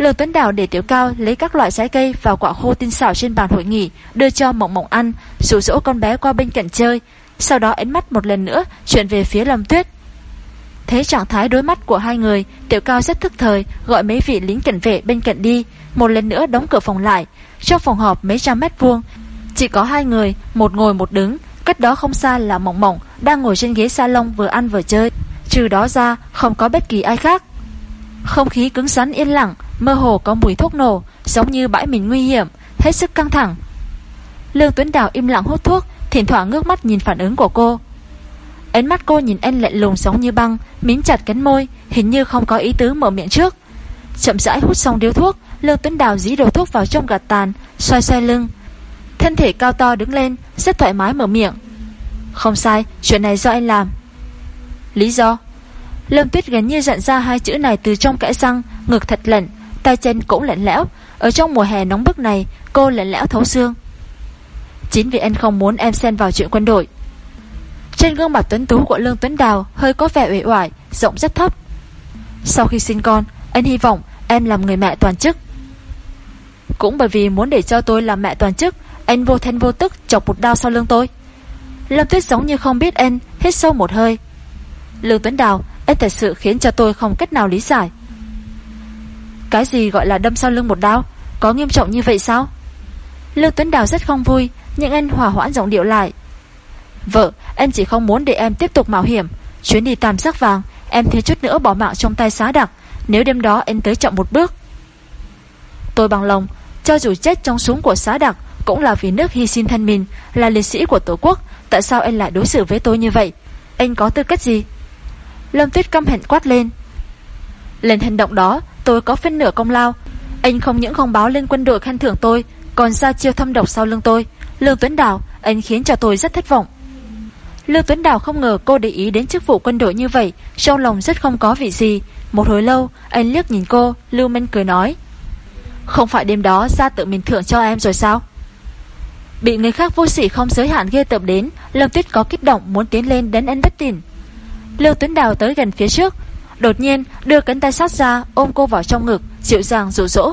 Lương Tuấn Đào để tiểu cao lấy các loại trái cây và quả khô tinh xảo trên bàn hội nghị đưa cho mộng mộng ăn, rủ rỗ con bé qua bên cạnh chơi. Sau đó ánh mắt một lần nữa chuyển về phía Lâm Tuyết. Thế trạng thái đối mắt của hai người, tiểu cao rất thức thời, gọi mấy vị lính cảnh vệ bên cạnh đi, một lần nữa đóng cửa phòng lại. Trong phòng họp mấy trăm mét vuông, chỉ có hai người, một ngồi một đứng, Cách đó không xa là Mộng Mộng Đang ngồi trên ghế salon vừa ăn vừa chơi Trừ đó ra không có bất kỳ ai khác không khí cứng rắn yên lặng Mơ hồ có mùi thuốc nổ Giống như bãi mình nguy hiểm Hết sức căng thẳng. Lương Tuấn Đào im lặng hút thuốc Thỉnh thoảng ngước mắt nhìn phản ứng của cô. Ánh mắt cô nhìn anh lạnh lùng giống như băng Mím chặt cánh môi Hình như không có ý tứ mở miệng trước. Chậm rãi hút xong điếu thuốc Lương Tuấn Đào dí đầu thuốc vào trong gạt tàn Xoay xoay lưng. Thân thể cao to đứng lên Rất thoải mái mở miệng. Không sai, chuyện này do anh làm. Lý do? Lâm Tuyết gần như dặn ra hai chữ này từ trong kẽ răng, Ngực thật lạnh, Tay chân cũng lạnh lẽo. Ở trong mùa hè nóng bức này, Cô lạnh lẽo thấu xương. Chính vì anh không muốn em xen vào chuyện quân đội. Trên gương mặt tuấn tú của Lương Tuấn Đào Hơi có vẻ uể oải, Giọng rất thấp. Sau khi sinh con, Anh hy vọng em làm người mẹ toàn chức. Cũng bởi vì muốn để cho tôi làm mẹ toàn chức, Anh vô thanh vô tức chọc một đao sau lưng tôi. Lâm Tuyết giống như không biết anh Hít sâu một hơi. Lương Tuấn Đào Ê thật sự khiến cho tôi không cách nào lý giải. Cái gì gọi là đâm sau lưng một đao? Có nghiêm trọng như vậy sao? Lưu Tuấn Đào rất không vui Nhưng anh hòa hoãn giọng điệu lại. Vợ, anh chỉ không muốn để em tiếp tục mạo hiểm. Chuyến đi tam sắc vàng Em thiếu chút nữa bỏ mạng trong tay xá đặc Nếu đêm đó em tới chậm một bước. Tôi bằng lòng Cho dù chết trong súng của xá đặc Cũng là vì nước hy sinh thân mình Là liệt sĩ của tổ quốc Tại sao anh lại đối xử với tôi như vậy? Anh có tư cách gì? Lâm Tuyết căm hẹn quát lên. Lên hành động đó, tôi có phân nửa công lao. Anh không những không báo lên quân đội khen thưởng tôi, Còn ra chiêu thâm độc sau lưng tôi. Lương Tuấn Đào, Anh khiến cho tôi rất thất vọng. Lương Tuấn Đào không ngờ cô để ý đến chức vụ quân đội như vậy, Trong lòng rất không có vị gì. Một hồi lâu, anh liếc nhìn cô, Lưu Minh cười nói, Không phải đêm đó ra tự mình thưởng cho em rồi sao? Bị người khác vô sỉ không giới hạn ghê tợm đến, Lâm Tuyết có kích động muốn tiến lên đến anh bất tỉnh. Lưu Tuấn Đào tới gần phía trước, Đột nhiên đưa cánh tay sát ra Ôm cô vào trong ngực, Dịu dàng dụ dỗ.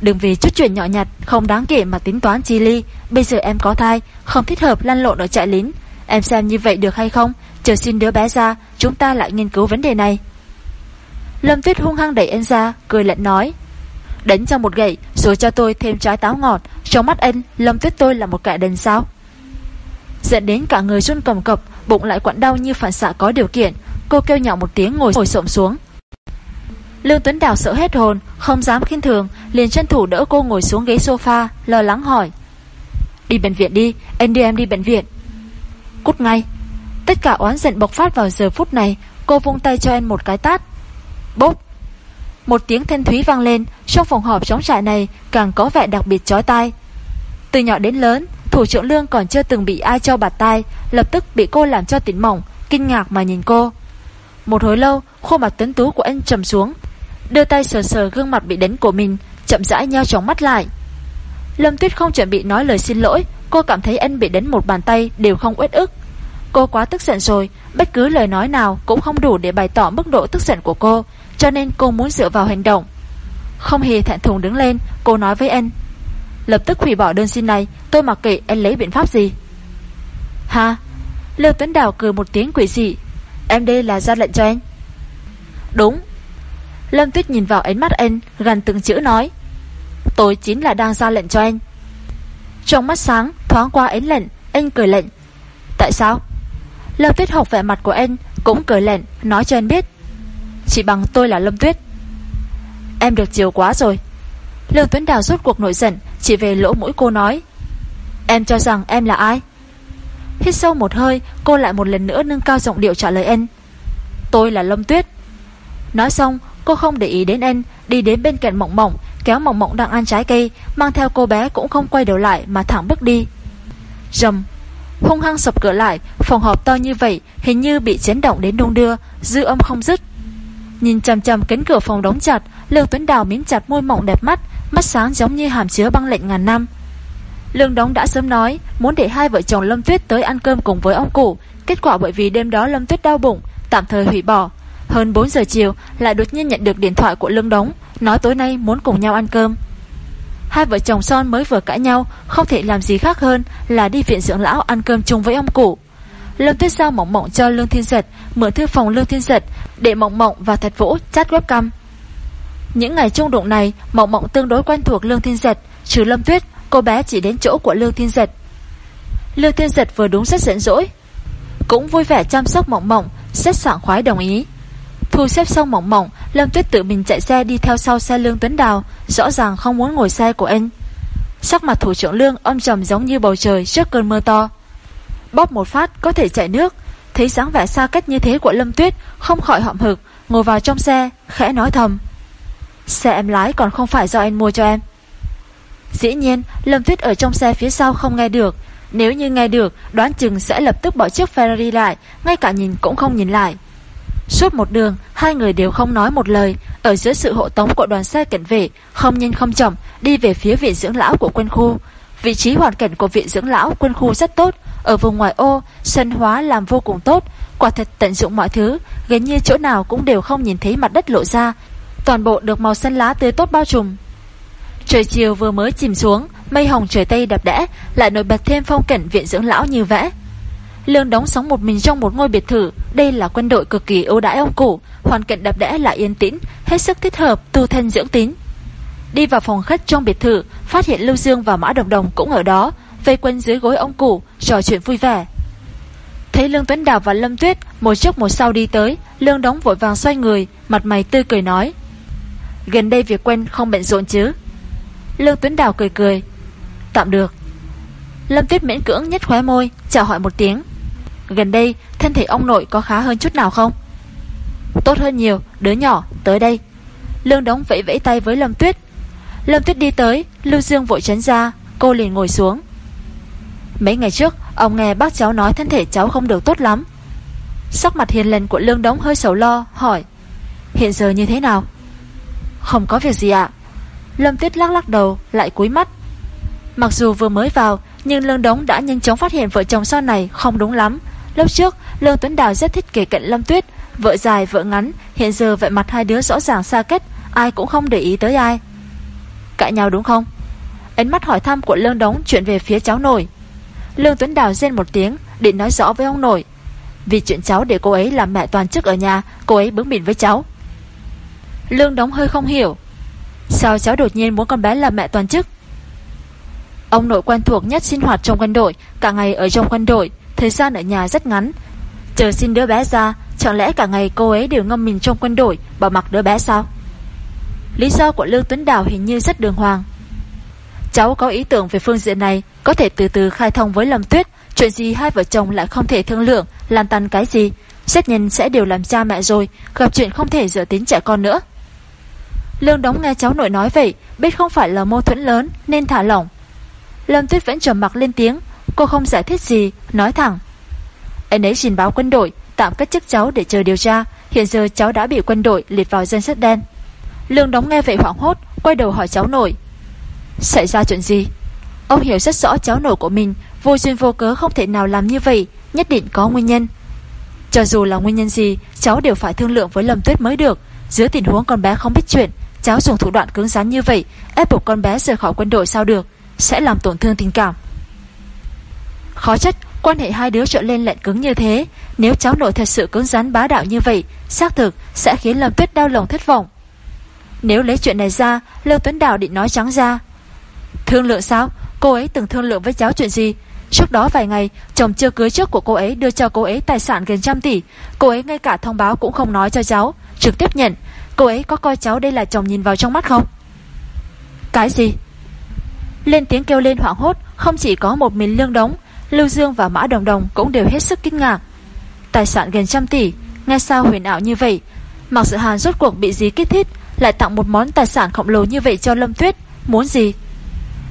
Đừng vì chút chuyện nhỏ nhặt Không đáng kể mà tính toán chi ly, Bây giờ em có thai, Không thích hợp lăn lộn ở trại lính Em xem như vậy được hay không, Chờ xin đứa bé ra, Chúng ta lại nghiên cứu vấn đề này. Lâm Tuyết hung hăng đẩy anh ra, Cười lạnh nói, Đánh cho một gậy, Rồi cho tôi thêm trái táo ngọt, Trong mắt anh, Lâm Tuyết tôi là một kẻ đần sao? Dẫn đến cả người run cầm cập, Bụng lại quặn đau như phản xạ có điều kiện. Cô kêu nhỏ một tiếng ngồi ngồi xổm xuống. Lương Tuấn Đào sợ hết hồn, Không dám khinh thường, Liền chân thủ đỡ cô ngồi xuống ghế sofa, Lo lắng hỏi. Đi bệnh viện đi Anh đưa em đi bệnh viện. Cút ngay. Tất cả oán giận bộc phát vào giờ phút này, Cô vung tay cho anh một cái tát. Bốp. Một tiếng thanh thúy vang lên, Trong phòng họp chống trại này càng có vẻ đặc biệt chói tai. Từ nhỏ đến lớn Thủ trưởng lương còn chưa từng bị ai cho bạt tai, Lập tức bị cô làm cho tỉnh mỏng, Kinh ngạc mà nhìn cô. Một hồi lâu, khuôn mặt tấn tú của anh trầm xuống, Đưa tay sờ sờ gương mặt bị đánh của mình, Chậm rãi nheo chóng mắt lại. Lâm Tuyết không chuẩn bị nói lời xin lỗi, Cô cảm thấy anh bị đánh một bàn tay Đều không uất ức. Cô quá tức giận rồi, Bất cứ lời nói nào cũng không đủ để bày tỏ mức độ tức giận của cô, Cho nên cô muốn dựa vào hành động. Không hề thẹn thùng đứng lên, Cô nói với anh Lập tức hủy bỏ đơn xin này, Tôi mặc kệ em lấy biện pháp gì? Ha Lưu Tuấn Đào cười một tiếng quỷ dị. Em đây là ra lệnh cho anh. Đúng. Lâm Tuyết nhìn vào ánh mắt anh, Gần từng chữ nói. Tôi chính là đang ra lệnh cho anh. Trong mắt sáng, thoáng qua ánh lệnh, Anh cười lệnh. Tại sao? Lâm Tuyết học vẻ mặt của anh, Cũng cười lệnh, nói cho anh biết. Chỉ bằng tôi là Lâm Tuyết. Em được chiều quá rồi. Lưu Tuấn Đào rút cuộc nổi giận chỉ về lỗ mũi cô nói. Em cho rằng em là ai? Hít sâu một hơi, Cô lại một lần nữa nâng cao giọng điệu trả lời anh Tôi là Lâm Tuyết. Nói xong, cô không để ý đến anh Đi đến bên cạnh mộng mộng, Kéo mộng mộng đang ăn trái cây, Mang theo cô bé cũng không quay đầu lại Mà thẳng bước đi. Rầm. Hung hăng sập cửa lại, Phòng họp to như vậy, Hình như bị chấn động đến đông đưa, Dư âm không dứt. Nhìn chầm chầm cánh cửa phòng đóng chặt Lương Tuấn Đào miếng chặt môi mộng đẹp mắt Mắt sáng giống như hàm chứa băng lệnh ngàn năm. Lương Đống đã sớm nói Muốn để hai vợ chồng Lâm Tuyết tới ăn cơm cùng với ông cụ. Kết quả bởi vì đêm đó Lâm Tuyết đau bụng, Tạm thời hủy bỏ. Hơn 4 giờ chiều lại đột nhiên nhận được điện thoại của Lương Đống, Nói tối nay muốn cùng nhau ăn cơm. Hai vợ chồng son mới vừa cãi nhau, Không thể làm gì khác hơn Là đi viện dưỡng lão ăn cơm chung với ông cụ. Lâm Tuyết giao mộng mộng cho Lương Thiên Giật, Mượn thư phòng Lương Thiên Giật Để mộng mộng và thật vũ chat webcam. Những ngày trung đụng này, Mộng mộng tương đối quen thuộc Lương Thiên Giật Trừ Lâm Tuyết, Cô bé chỉ đến chỗ của Lương Thiên Giật Lương Thiên Giật vừa đúng rất giận dỗi, Cũng vui vẻ chăm sóc mộng mộng, Rất sảng khoái đồng ý. Thu xếp xong mộng mộng, Lâm Tuyết tự mình chạy xe đi theo sau xe Lương Tuấn Đào, Rõ ràng không muốn ngồi xe của anh. Sắc mặt thủ trưởng Lương âm trầm giống như bầu trời trước cơn mưa to. Bóp một phát có thể chạy nước, Thấy dáng vẻ xa cách như thế của Lâm Tuyết, Không khỏi hậm hực, Ngồi vào trong xe, khẽ nói thầm. Xe em lái còn không phải do anh mua cho em. Dĩ nhiên, Lâm Tuyết ở trong xe phía sau không nghe được. Nếu như nghe được, đoán chừng sẽ lập tức bỏ chiếc Ferrari lại, Ngay cả nhìn cũng không nhìn lại. Suốt một đường, Hai người đều không nói một lời. Ở dưới sự hộ tống của đoàn xe cảnh vệ, Không nhanh không chậm, Đi về phía viện dưỡng lão của quân khu. Vị trí hoàn cảnh của viện dưỡng lão quân khu rất tốt. Ở vùng ngoài ô, Sân hóa làm vô cùng tốt. Quả thật tận dụng mọi thứ, Gần như chỗ nào cũng đều không nhìn thấy mặt đất lộ ra Toàn bộ được màu xanh lá tươi tốt bao trùm. Trời chiều vừa mới chìm xuống, Mây hồng trời Tây đẹp đẽ, Lại nổi bật thêm phong cảnh viện dưỡng lão như vẽ. Lương đóng sống một mình trong một ngôi biệt thự, Đây là quân đội cực kỳ ưu đãi ông cụ, Hoàn cảnh đẹp đẽ lại yên tĩnh, Hết sức thích hợp tu thân dưỡng tín. Đi vào phòng khách trong biệt thự, Phát hiện Lưu Dương và Mã Đồng Đồng cũng ở đó, Vây quanh dưới gối ông cụ, Trò chuyện vui vẻ. Thấy Lương Tuấn Đào và Lâm Tuyết, Một trước một sau đi tới, Lương đóng vội vàng xoay người, Mặt mày tươi cười nói Gần đây việc quen không bận rộn chứ? Lương Tuấn Đào cười cười. Tạm được. Lâm Tuyết miễn cưỡng nhất khóe môi, Chào hỏi một tiếng. Gần đây, thân thể ông nội có khá hơn chút nào không? Tốt hơn nhiều, Đứa nhỏ, tới đây. Lương đóng vẫy vẫy tay với Lâm Tuyết. Lâm Tuyết đi tới, Lưu Dương vội tránh ra, Cô liền ngồi xuống. Mấy ngày trước, Ông nghe bác cháu nói thân thể cháu không được tốt lắm. Sắc mặt hiền lành của Lương Đống hơi sầu lo, Hỏi, Hiện giờ như thế nào? Không có việc gì ạ. Lâm Tuyết lắc lắc đầu, lại cúi mắt. Mặc dù vừa mới vào, Nhưng Lương Đống đã nhanh chóng phát hiện vợ chồng sau này không đúng lắm. Lúc trước, Lương Tuấn Đào rất thích kể cận Lâm Tuyết. Vợ dài, vợ ngắn, Hiện giờ vậy mặt hai đứa rõ ràng xa kết Ai cũng không để ý tới ai. Cãi nhau đúng không? Ánh mắt hỏi thăm của Lương Đống chuyện về phía cháu nổi Lương Tuấn Đào rên một tiếng, Định nói rõ với ông nội. Vì chuyện cháu để cô ấy làm mẹ toàn chức ở nhà, Cô ấy bướng bỉnh với cháu. Lương Đống hơi không hiểu. Sao cháu đột nhiên muốn con bé làm mẹ toàn chức? Ông nội quen thuộc nhất sinh hoạt trong quân đội, Cả ngày ở trong quân đội, Thời gian ở nhà rất ngắn. Chờ xin đứa bé ra, Chẳng lẽ cả ngày cô ấy đều ngâm mình trong quân đội Bỏ mặc đứa bé sao? Lý do của Lương Tuấn Đào hình như rất đường hoàng. Cháu có ý tưởng về phương diện này, Có thể từ từ khai thông với Lâm Tuyết, Chuyện gì hai vợ chồng lại không thể thương lượng Lan tăn cái gì? Xét nhân sẽ đều làm cha mẹ rồi, Gặp chuyện không thể dựa tính trẻ con nữa. Lương đóng nghe cháu nội nói vậy, Biết không phải là mâu thuẫn lớn Nên thả lỏng. Lâm Tuyết vẫn trầm mặc lên tiếng, Cô không giải thích gì, Nói thẳng. Anh ấy trình báo quân đội, Tạm cách chức cháu để chờ điều tra, Hiện giờ cháu đã bị quân đội liệt vào danh sách đen. Lương đóng nghe vậy hoảng hốt, Quay đầu hỏi cháu nội. Xảy ra chuyện gì? Ông hiểu rất rõ cháu nội của mình, Vô duyên vô cớ không thể nào làm như vậy, Nhất định có nguyên nhân. Cho dù là nguyên nhân gì, Cháu đều phải thương lượng với Lâm Tuyết mới được, Dưới tình huống con bé không biết chuyện Cháu dùng thủ đoạn cứng rắn như vậy, Ép buộc con bé rời khỏi quân đội sao được? Sẽ làm tổn thương tình cảm. Khó trách, quan hệ hai đứa trở lên lạnh cứng như thế. Nếu cháu nội thật sự cứng rắn bá đạo như vậy, Xác thực sẽ khiến Lâm Tuyết đau lòng thất vọng. Nếu lấy chuyện này ra, Lưu Tuấn Đào định nói trắng ra. Thương lượng sao? Cô ấy từng thương lượng với cháu chuyện gì? Trước đó vài ngày, Chồng chưa cưới trước của cô ấy đưa cho cô ấy tài sản gần trăm tỷ. Cô ấy ngay cả thông báo cũng không nói cho cháu, Trực tiếp nhận. Cô ấy có coi cháu đây là chồng nhìn vào trong mắt không? Cái gì? Lên tiếng kêu lên hoảng hốt, Không chỉ có một mình lương đóng Lưu Dương và Mã Đồng Đồng cũng đều hết sức kinh ngạc. Tài sản gần trăm tỷ, Nghe sao huyền ảo như vậy? Mặc sự hàn rốt cuộc bị gì kích thích, Lại tặng một món tài sản khổng lồ như vậy cho Lâm Tuyết, Muốn gì?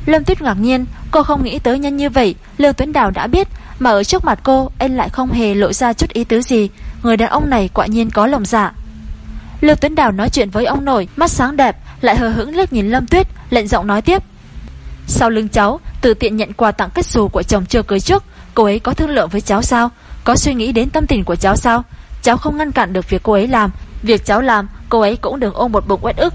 Lâm Tuyết ngạc nhiên, Cô không nghĩ tới nhân như vậy, Lương Tuấn Đào đã biết, Mà ở trước mặt cô, Anh lại không hề lộ ra chút ý tứ gì. Người đàn ông này quả nhiên có lòng dạ. Lưu Tuấn Đào nói chuyện với ông nội, Mắt sáng đẹp, Lại hờ hững liếc nhìn Lâm Tuyết Lệnh giọng nói tiếp. Sau lưng cháu Tự tiện nhận quà tặng kết xù của chồng chưa cưới trước. Cô ấy có thương lượng với cháu sao? Có suy nghĩ đến tâm tình của cháu sao? Cháu không ngăn cản được việc cô ấy làm. Việc cháu làm, Cô ấy cũng đừng ôm một bụng uất ức.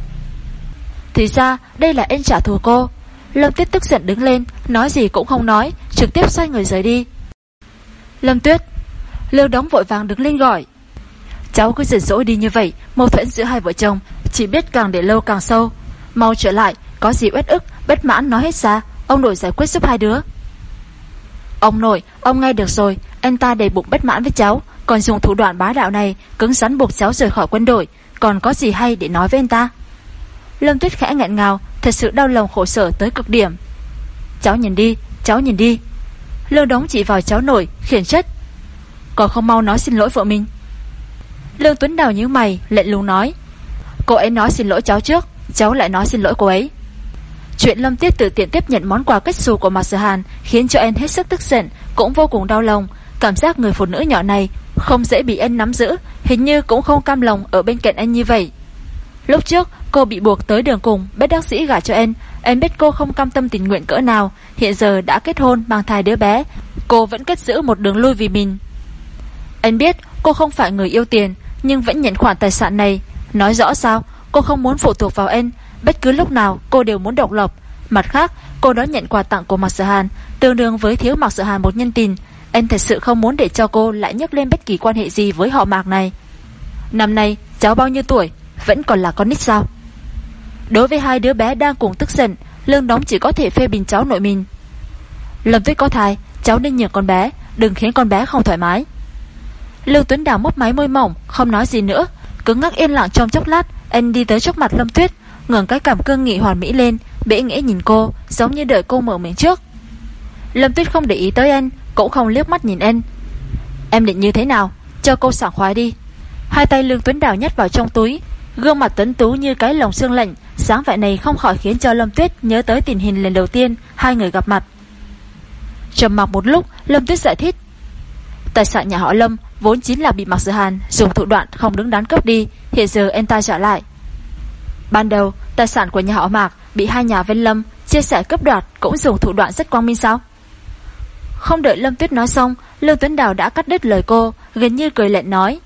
Thì ra, đây là em trả thù cô. Lâm Tuyết tức giận đứng lên, Nói gì cũng không nói, Trực tiếp xoay người rời đi. Lâm Tuyết, Lưu đóng vội vàng đứng lên gọi. Cháu cứ giận dỗi đi như vậy Mâu thuẫn giữa hai vợ chồng Chỉ biết càng để lâu càng sâu. Mau trở lại Có gì uất ức Bất mãn nói hết ra Ông nội giải quyết giúp hai đứa. Ông nội Ông nghe được rồi Anh ta đầy bụng bất mãn với cháu Còn dùng thủ đoạn bá đạo này Cứng rắn buộc cháu rời khỏi quân đội Còn có gì hay để nói với anh ta? Lâm Tuyết khẽ ngẹn ngào Thật sự đau lòng khổ sở tới cực điểm. Cháu nhìn đi, cháu nhìn đi. Lương đóng chỉ vào cháu nổi Khiển trách. Còn không mau nói xin lỗi vợ mình. Lương Tuấn Đào nhíu mày lệnh lùng nói Cô ấy nói xin lỗi cháu trước Cháu lại nói xin lỗi cô ấy Chuyện Lâm Tiết tự tiện tiếp nhận món quà kết xù của Mạc Sở Hàn khiến cho anh hết sức tức giận, cũng vô cùng đau lòng. Cảm giác người phụ nữ nhỏ này không dễ bị anh nắm giữ, hình như cũng không cam lòng ở bên cạnh anh như vậy. Lúc trước, cô bị buộc tới đường cùng, Bết đắc sĩ gả cho anh. Anh biết cô không cam tâm tình nguyện cỡ nào, hiện giờ đã kết hôn, mang thai đứa bé. Cô vẫn kết giữ một đường lui vì mình. Anh biết cô không phải người yêu tiền, nhưng vẫn nhận khoản tài sản này. Nói rõ sao, cô không muốn phụ thuộc vào anh. Bất cứ lúc nào cô đều muốn độc lập. Mặt khác, cô đó nhận quà tặng của Mạc Sở Hàn, tương đương với thiếu Mạc Sở Hàn một nhân tình. Anh thật sự không muốn để cho cô lại nhắc lên bất kỳ quan hệ gì với họ Mạc này. Năm nay, cháu bao nhiêu tuổi? Vẫn còn là con nít sao? Đối với hai đứa bé đang cùng tức giận, Lương Đóng chỉ có thể phê bình cháu nội mình. Lâm Tuyết có thai, cháu nên nhường con bé, đừng khiến con bé không thoải mái. Lưu Tuấn Đào mấp máy môi mỏng, không nói gì nữa, cứ ngắc yên lặng trong chốc lát, anh đi tới trước mặt Lâm Tuyết, ngẩng cái cảm cương nghị hoàn mỹ lên, bẽ nghĩa nhìn cô, giống như đợi cô mở miệng trước. Lâm Tuyết không để ý tới anh, cũng không liếc mắt nhìn anh. Em định như thế nào? Cho cô sảng khoái đi. Hai tay Lương Tuấn Đào nhét vào trong túi, gương mặt tuấn tú như cái lồng xương lạnh, sáng vẻ này không khỏi khiến cho Lâm Tuyết nhớ tới tình hình lần đầu tiên hai người gặp mặt. Trầm mặc một lúc, Lâm Tuyết giải thích. Tài sản nhà họ Lâm vốn chính là bị Mạc sử Hàn dùng thủ đoạn không đứng đắn cấp đi, hiện giờ anh ta trả lại. Ban đầu, tài sản của nhà họ Mạc bị hai nhà Vân Lâm chia sẻ cấp đoạt cũng dùng thủ đoạn rất quang minh sao? Không đợi Lâm Tuyết nói xong, Lương Tuấn Đào đã cắt đứt lời cô, gần như cười lệnh nói.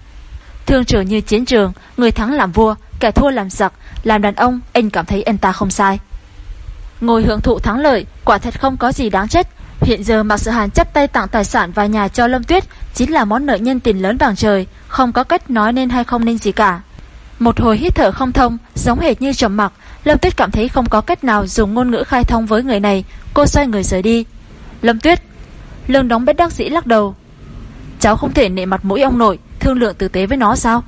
Thương trường như chiến trường, người thắng làm vua, kẻ thua làm giặc, làm đàn ông, anh cảm thấy anh ta không sai. Ngồi hưởng thụ thắng lợi, quả thật không có gì đáng trách. Hiện giờ Mạc Sự Hàn chấp tay tặng tài sản và nhà cho Lâm Tuyết chính là món nợ nhân tình lớn bằng trời, không có cách nói nên hay không nên gì cả. Một hồi hít thở không thông, giống hệt như trầm mặc, Lâm Tuyết cảm thấy không có cách nào dùng ngôn ngữ khai thông với người này, cô xoay người rời đi. Lâm Tuyết, Lương đóng bất đắc dĩ lắc đầu. Cháu không thể nệ mặt mũi ông nội, thương lượng tử tế với nó sao?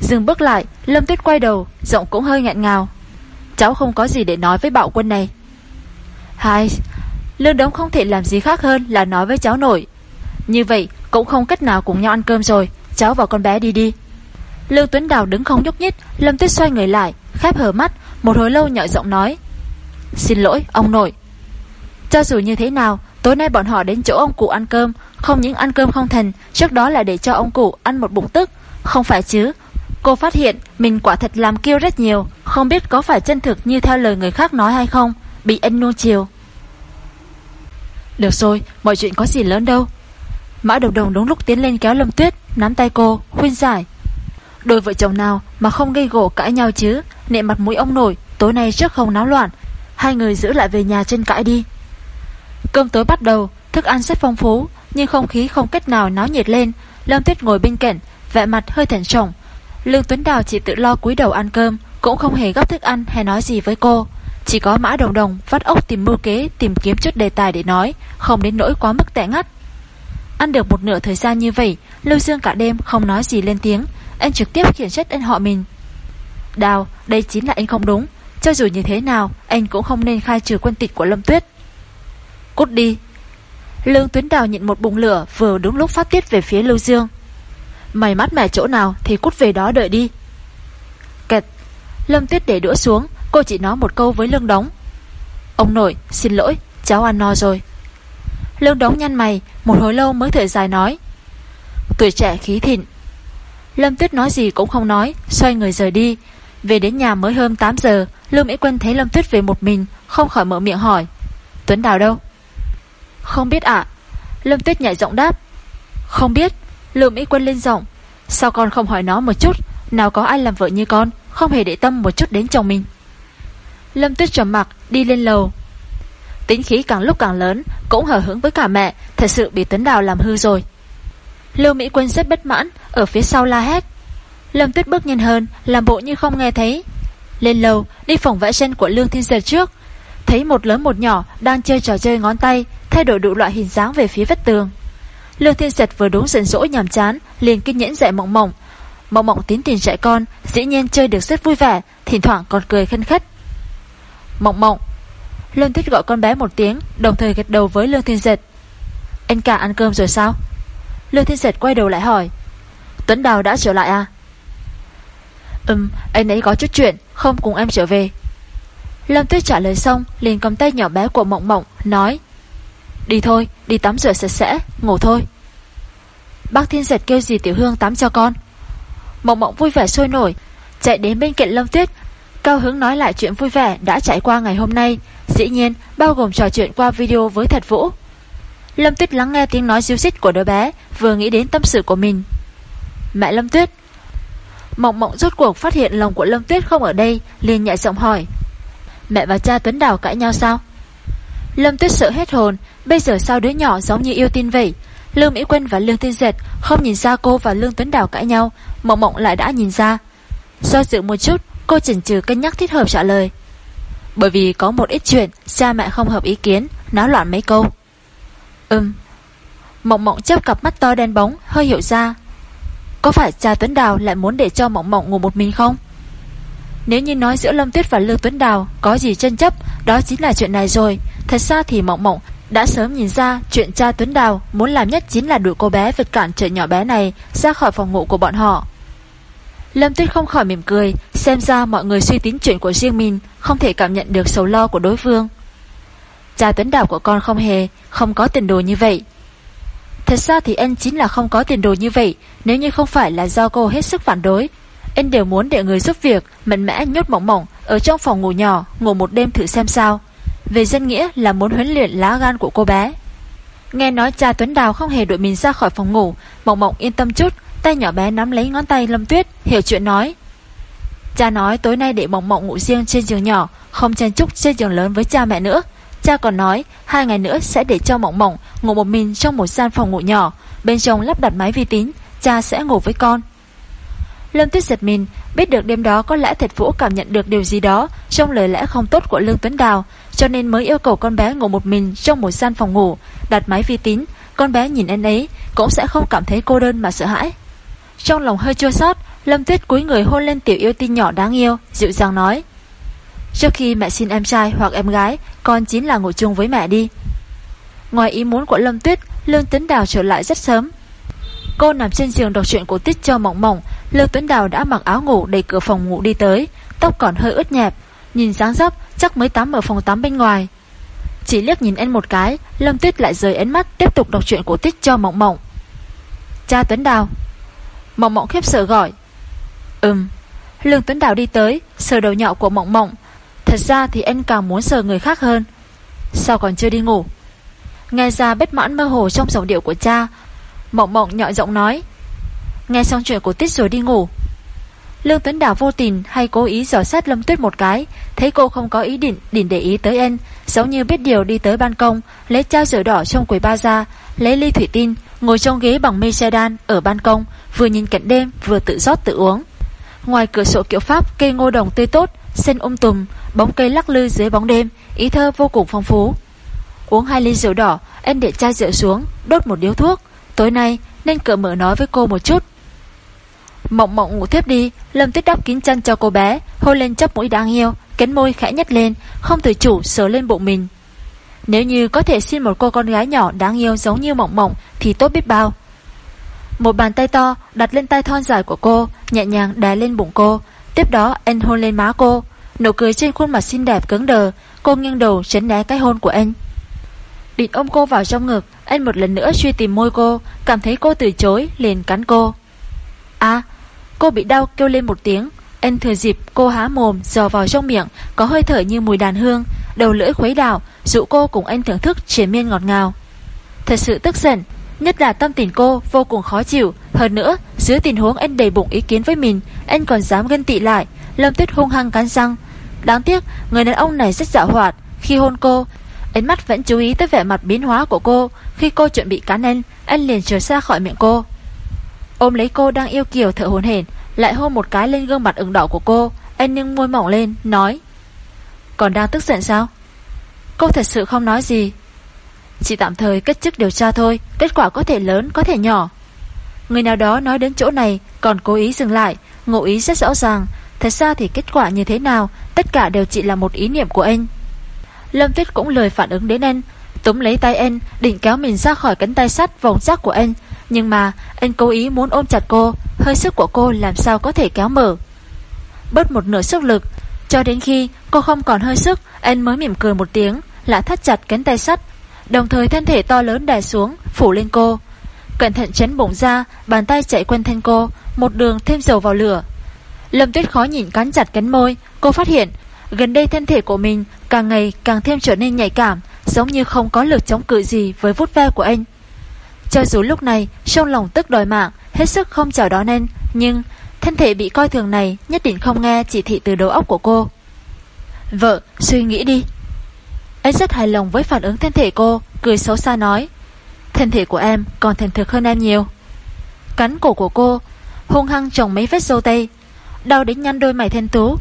Dừng bước lại, Lâm Tuyết quay đầu, giọng cũng hơi ngẹn ngào. Cháu không có gì để nói với bạo quân này. Hai, Lương Đống không thể làm gì khác hơn là nói với cháu nội. Như vậy cũng không cách nào cùng nhau ăn cơm rồi, cháu và con bé đi đi. Lương Tuấn Đào đứng không nhúc nhích, Lâm Tuyết xoay người lại, khép hờ mắt, một hồi lâu nhỏ giọng nói. Xin lỗi, ông nội. Cho dù như thế nào, tối nay bọn họ đến chỗ ông cụ ăn cơm, không những ăn cơm không thành, trước đó là để cho ông cụ ăn một bụng tức. Không phải chứ, cô phát hiện mình quả thật làm kêu rất nhiều, không biết có phải chân thực như theo lời người khác nói hay không, bị anh nuông chiều. Được rồi, mọi chuyện có gì lớn đâu. Mã Đồng Đồng đúng lúc tiến lên kéo Lâm Tuyết, nắm tay cô, khuyên giải. Đôi vợ chồng nào mà không gây gỗ cãi nhau chứ? Nệ mặt mũi ông nổi Tối nay trước không náo loạn. Hai người giữ lại về nhà trên cãi đi. Cơm tối bắt đầu Thức ăn rất phong phú Nhưng không khí không cách nào náo nhiệt lên. Lâm Tuyết ngồi bên cạnh Vẻ mặt hơi thảnh trọng. Lương Tuấn Đào chỉ tự lo cúi đầu ăn cơm Cũng không hề gấp thức ăn hay nói gì với cô. Chỉ có mã đồng đồng vắt ốc tìm mưu kế Tìm kiếm chút đề tài để nói Không đến nỗi quá mức tệ ngắt Ăn được một nửa thời gian như vậy Lưu Dương cả đêm không nói gì lên tiếng anh trực tiếp khiển trách anh họ mình. Đào, đây chính là anh không đúng. Cho dù như thế nào, anh cũng không nên khai trừ quân tịch của Lâm Tuyết. Cút đi. Lương Tuyến Đào nhịn một bùng lửa vừa đúng lúc phát tiết về phía Lưu Dương. Mày mắt mẻ chỗ nào thì cút về đó đợi đi. Kẹt. Lâm Tuyết để đũa xuống, cô chỉ nói một câu với Lương Đống. Ông nội, xin lỗi, cháu ăn no rồi. Lương Đống nhăn mày, một hồi lâu mới thở dài nói. Tuổi trẻ khí thịnh, Lâm Tuyết nói gì cũng không nói Xoay người rời đi. Về đến nhà mới hơn 8 giờ Lưu Mỹ Quân thấy Lâm Tuyết về một mình Không khỏi mở miệng hỏi. Tuấn Đào đâu? Không biết ạ. Lâm Tuyết nhảy giọng đáp. Không biết. Lưu Mỹ Quân lên giọng. Sao con không hỏi nó một chút? Nào có ai làm vợ như con Không hề để tâm một chút đến chồng mình. Lâm Tuyết trầm mặt đi lên lầu. Tính khí càng lúc càng lớn, Cũng hở hứng với cả mẹ, Thật sự bị tấn Đào làm hư rồi. Lưu Mỹ Quân rất bất mãn, Ở phía sau la hét. Lâm Tuyết bước nhanh hơn, Làm bộ như không nghe thấy. Lên lầu, đi phòng vẽ chân của Lương Thiên Giật trước. Thấy một lớn một nhỏ Đang chơi trò chơi ngón tay, Thay đổi đủ loại hình dáng về phía vách tường. Lương Thiên Giật vừa đúng giận dỗi nhàm chán, Liền kinh nhẫn dạy mộng mộng. Mộng mộng tín tiền trẻ con, Dĩ nhiên chơi được rất vui vẻ, Thỉnh thoảng còn cười khân khất. Mộng mộng. Lương Tuyết gọi con bé một tiếng Đồng thời gật đầu với Lương Thiên Giật Anh cả ăn cơm rồi sao? Lương Thiên Giật quay đầu lại hỏi. Tuấn Đào đã trở lại à? Ừm anh ấy có chút chuyện Không cùng em trở về. Lâm Tuyết trả lời xong liền cầm tay nhỏ bé của Mộng Mộng Nói. Đi thôi, đi tắm rửa sạch sẽ, ngủ thôi. Bác Thiên Giật kêu gì Tiểu Hương tắm cho con. Mộng Mộng vui vẻ sôi nổi Chạy đến bên cạnh Lâm Tuyết Cao hứng nói lại chuyện vui vẻ đã trải qua ngày hôm nay. Dĩ nhiên, bao gồm trò chuyện qua video với Thật Vũ. Lâm Tuyết lắng nghe tiếng nói diêu xích của đứa bé, Vừa nghĩ đến tâm sự của mình. Mẹ Lâm Tuyết. Mộng mộng rốt cuộc phát hiện lòng của Lâm Tuyết không ở đây, liền nhạy giọng hỏi. Mẹ và cha Tuấn Đào cãi nhau sao? Lâm Tuyết sợ hết hồn, Bây giờ sao đứa nhỏ giống như yêu tin vậy? Lương Mỹ Quân và Lương Tiên Dệt Không nhìn ra cô và Lương Tuấn Đào cãi nhau, Mộng mộng lại đã nhìn ra. Do dự một chút Cô chần chừ cân nhắc thích hợp trả lời. Bởi vì có một ít chuyện Cha mẹ không hợp ý kiến, Náo loạn mấy câu. Ừm. Mộng mộng chớp cặp mắt to đen bóng, Hơi hiểu ra. Có phải cha Tuấn Đào lại muốn để cho mộng mộng ngủ một mình không? Nếu như nói giữa Lâm Tuyết và Lương Tuấn Đào Có gì chân chấp, Đó chính là chuyện này rồi. Thật ra thì mộng mộng đã sớm nhìn ra chuyện cha Tuấn Đào muốn làm nhất chính là đuổi cô bé vượt cản trời nhỏ bé này ra khỏi phòng ngủ của bọn họ. Lâm Tuyết không khỏi mỉm cười, xem ra mọi người suy tính chuyện của riêng mình, không thể cảm nhận được sầu lo của đối phương. Cha Tuấn Đào của con không hề, không có tiền đồ như vậy. Thật ra thì anh chính là không có tiền đồ như vậy, nếu như không phải là do cô hết sức phản đối. Anh đều muốn để người giúp việc, mạnh mẽ nhốt mỏng mỏng, ở trong phòng ngủ nhỏ, ngủ một đêm thử xem sao. Về dân nghĩa là muốn huấn luyện lá gan của cô bé. Nghe nói cha Tuấn Đào không hề đuổi mình ra khỏi phòng ngủ, mộng mộng yên tâm chút, Tay nhỏ bé nắm lấy ngón tay Lâm Tuyết, Hiểu chuyện nói. Cha nói tối nay để mộng mộng ngủ riêng trên giường nhỏ, Không chen chúc trên giường lớn với cha mẹ nữa. Cha còn nói, hai ngày nữa sẽ để cho mộng mộng ngủ một mình trong một gian phòng ngủ nhỏ. Bên trong lắp đặt máy vi tính, Cha sẽ ngủ với con. Lâm Tuyết giật mình, Biết được đêm đó có lẽ thật vũ cảm nhận được điều gì đó Trong lời lẽ không tốt của Lương Tuấn Đào, Cho nên mới yêu cầu con bé ngủ một mình Trong một gian phòng ngủ, Đặt máy vi tính. Con bé nhìn anh ấy Cũng sẽ không cảm thấy cô đơn mà sợ hãi trong lòng hơi chua xót, Lâm Tuyết cúi người hôn lên tiểu yêu tinh nhỏ đáng yêu, Dịu dàng nói. Trước khi mẹ xin em trai hoặc em gái, Con chính là ngủ chung với mẹ đi. Ngoài ý muốn của Lâm Tuyết, Lương Tuấn Đào trở lại rất sớm. Cô nằm trên giường đọc chuyện cổ tích cho mỏng mỏng Lương Tuấn Đào đã mặc áo ngủ Đẩy cửa phòng ngủ đi tới, Tóc còn hơi ướt nhẹp. Nhìn dáng dấp, chắc mới tắm ở phòng tắm bên ngoài. Chỉ liếc nhìn anh một cái, Lâm Tuyết lại rời ánh mắt Tiếp tục đọc chuyện cổ tích cho mỏng mỏng Cha Tuấn Đào Mộng mộng khiếp sợ gọi. Ừm, Lương Tuấn Đào đi tới, Sờ đầu nhỏ của mộng mộng. Thật ra thì anh càng muốn sờ người khác hơn. Sao còn chưa đi ngủ? Nghe ra bất mãn mơ hồ trong giọng điệu của cha, Mộng mộng nhỏ giọng nói. Nghe xong chuyện của Tít rồi đi ngủ. Lương Tuấn Đào vô tình hay cố ý dò sát Lâm Tuyết một cái, Thấy cô không có ý định định để ý tới anh, Giống như biết điều đi tới ban công, Lấy chai rửa đỏ trong quầy ba ra, Lấy ly thủy tinh Ngồi trong ghế bằng mây xe đan ở ban công, Vừa nhìn cảnh đêm, vừa tự rót tự uống. Ngoài cửa sổ kiểu Pháp, cây ngô đồng tươi tốt, Sen um tùm, Bóng cây lắc lư dưới bóng đêm, Ý thơ vô cùng phong phú. Uống hai ly rượu đỏ Anh để chai rượu xuống, Đốt một điếu thuốc. Tối nay, nên cỡ mở nói với cô một chút. Mộng mộng ngủ thiếp đi, Lâm tuyết đắp kín chân cho cô bé, Hôn lên chắp mũi đáng yêu, Cánh môi khẽ nhếch lên, Không tự chủ sờ lên bụng mình. Nếu như có thể xin một cô con gái nhỏ đáng yêu giống như mộng mộng, Thì tốt biết bao. Một bàn tay to đặt lên tay thon dài của cô, Nhẹ nhàng đè lên bụng cô. Tiếp đó, anh hôn lên má cô. Nụ cười trên khuôn mặt xinh đẹp cứng đờ, Cô nghiêng đầu tránh né cái hôn của anh. Định ôm cô vào trong ngực, Anh một lần nữa truy tìm môi cô, Cảm thấy cô từ chối, liền cắn cô. À Cô bị đau kêu lên một tiếng anh thừa dịp cô há mồm dò vào trong miệng, Có hơi thở như mùi đàn hương, Đầu lưỡi khuấy đảo Dụ cô cùng anh thưởng thức triển miên ngọt ngào. Thật sự tức giận, Nhất là tâm tình cô vô cùng khó chịu. Hơn nữa, dưới tình huống anh đầy bụng ý kiến với mình Anh còn dám gân tị lại, Lâm tuyết hung hăng cắn răng. Đáng tiếc, người đàn ông này rất dạo hoạt. Khi hôn cô, Ánh mắt vẫn chú ý tới vẻ mặt biến hóa của cô. Khi cô chuẩn bị cắn anh Anh liền trở xa khỏi miệng cô. Ôm lấy cô đang yêu kiều thở hồn hển lại hôn một cái lên gương mặt ửng đỏ của cô Anh nhưng môi mỏng lên, nói, Còn đang tức giận sao? Cô thật sự không nói gì. Chỉ tạm thời kết chức điều tra thôi, Kết quả có thể lớn, có thể nhỏ. Người nào đó nói đến chỗ này, Còn cố ý dừng lại Ngộ ý rất rõ ràng. Thật ra thì kết quả như thế nào, Tất cả đều chỉ là một ý niệm của anh Lâm Viết cũng lời phản ứng đến anh Túm lấy tay anh Định kéo mình ra khỏi cánh tay sắt vòng rác của anh nhưng mà anh cố ý muốn ôm chặt cô Hơi sức của cô làm sao có thể kéo mở Bớt một nửa sức lực Cho đến khi cô không còn hơi sức, anh mới mỉm cười một tiếng, lại thắt chặt cánh tay sắt, đồng thời thân thể to lớn đè xuống, phủ lên cô. Cẩn thận chấn bụng ra, bàn tay chạy quanh thân cô, một đường thêm dầu vào lửa. Lâm Tuyết khó nhìn cắn chặt cánh môi, cô phát hiện gần đây thân thể của mình càng ngày càng thêm trở nên nhạy cảm, giống như không có lực chống cự gì với vút ve của anh. Cho dù lúc này trong lòng tức đòi mạng, hết sức không chào đón nên nhưng thân thể bị coi thường này nhất định không nghe chỉ thị từ đầu óc của cô. Vợ, suy nghĩ đi. Anh rất hài lòng với phản ứng thân thể cô, cười xấu xa nói. Thân thể của em còn thành thực hơn em nhiều. Cắn cổ của cô, hung hăng trồng mấy vết dâu tây. Đau đến nhăn đôi mày thiên tú.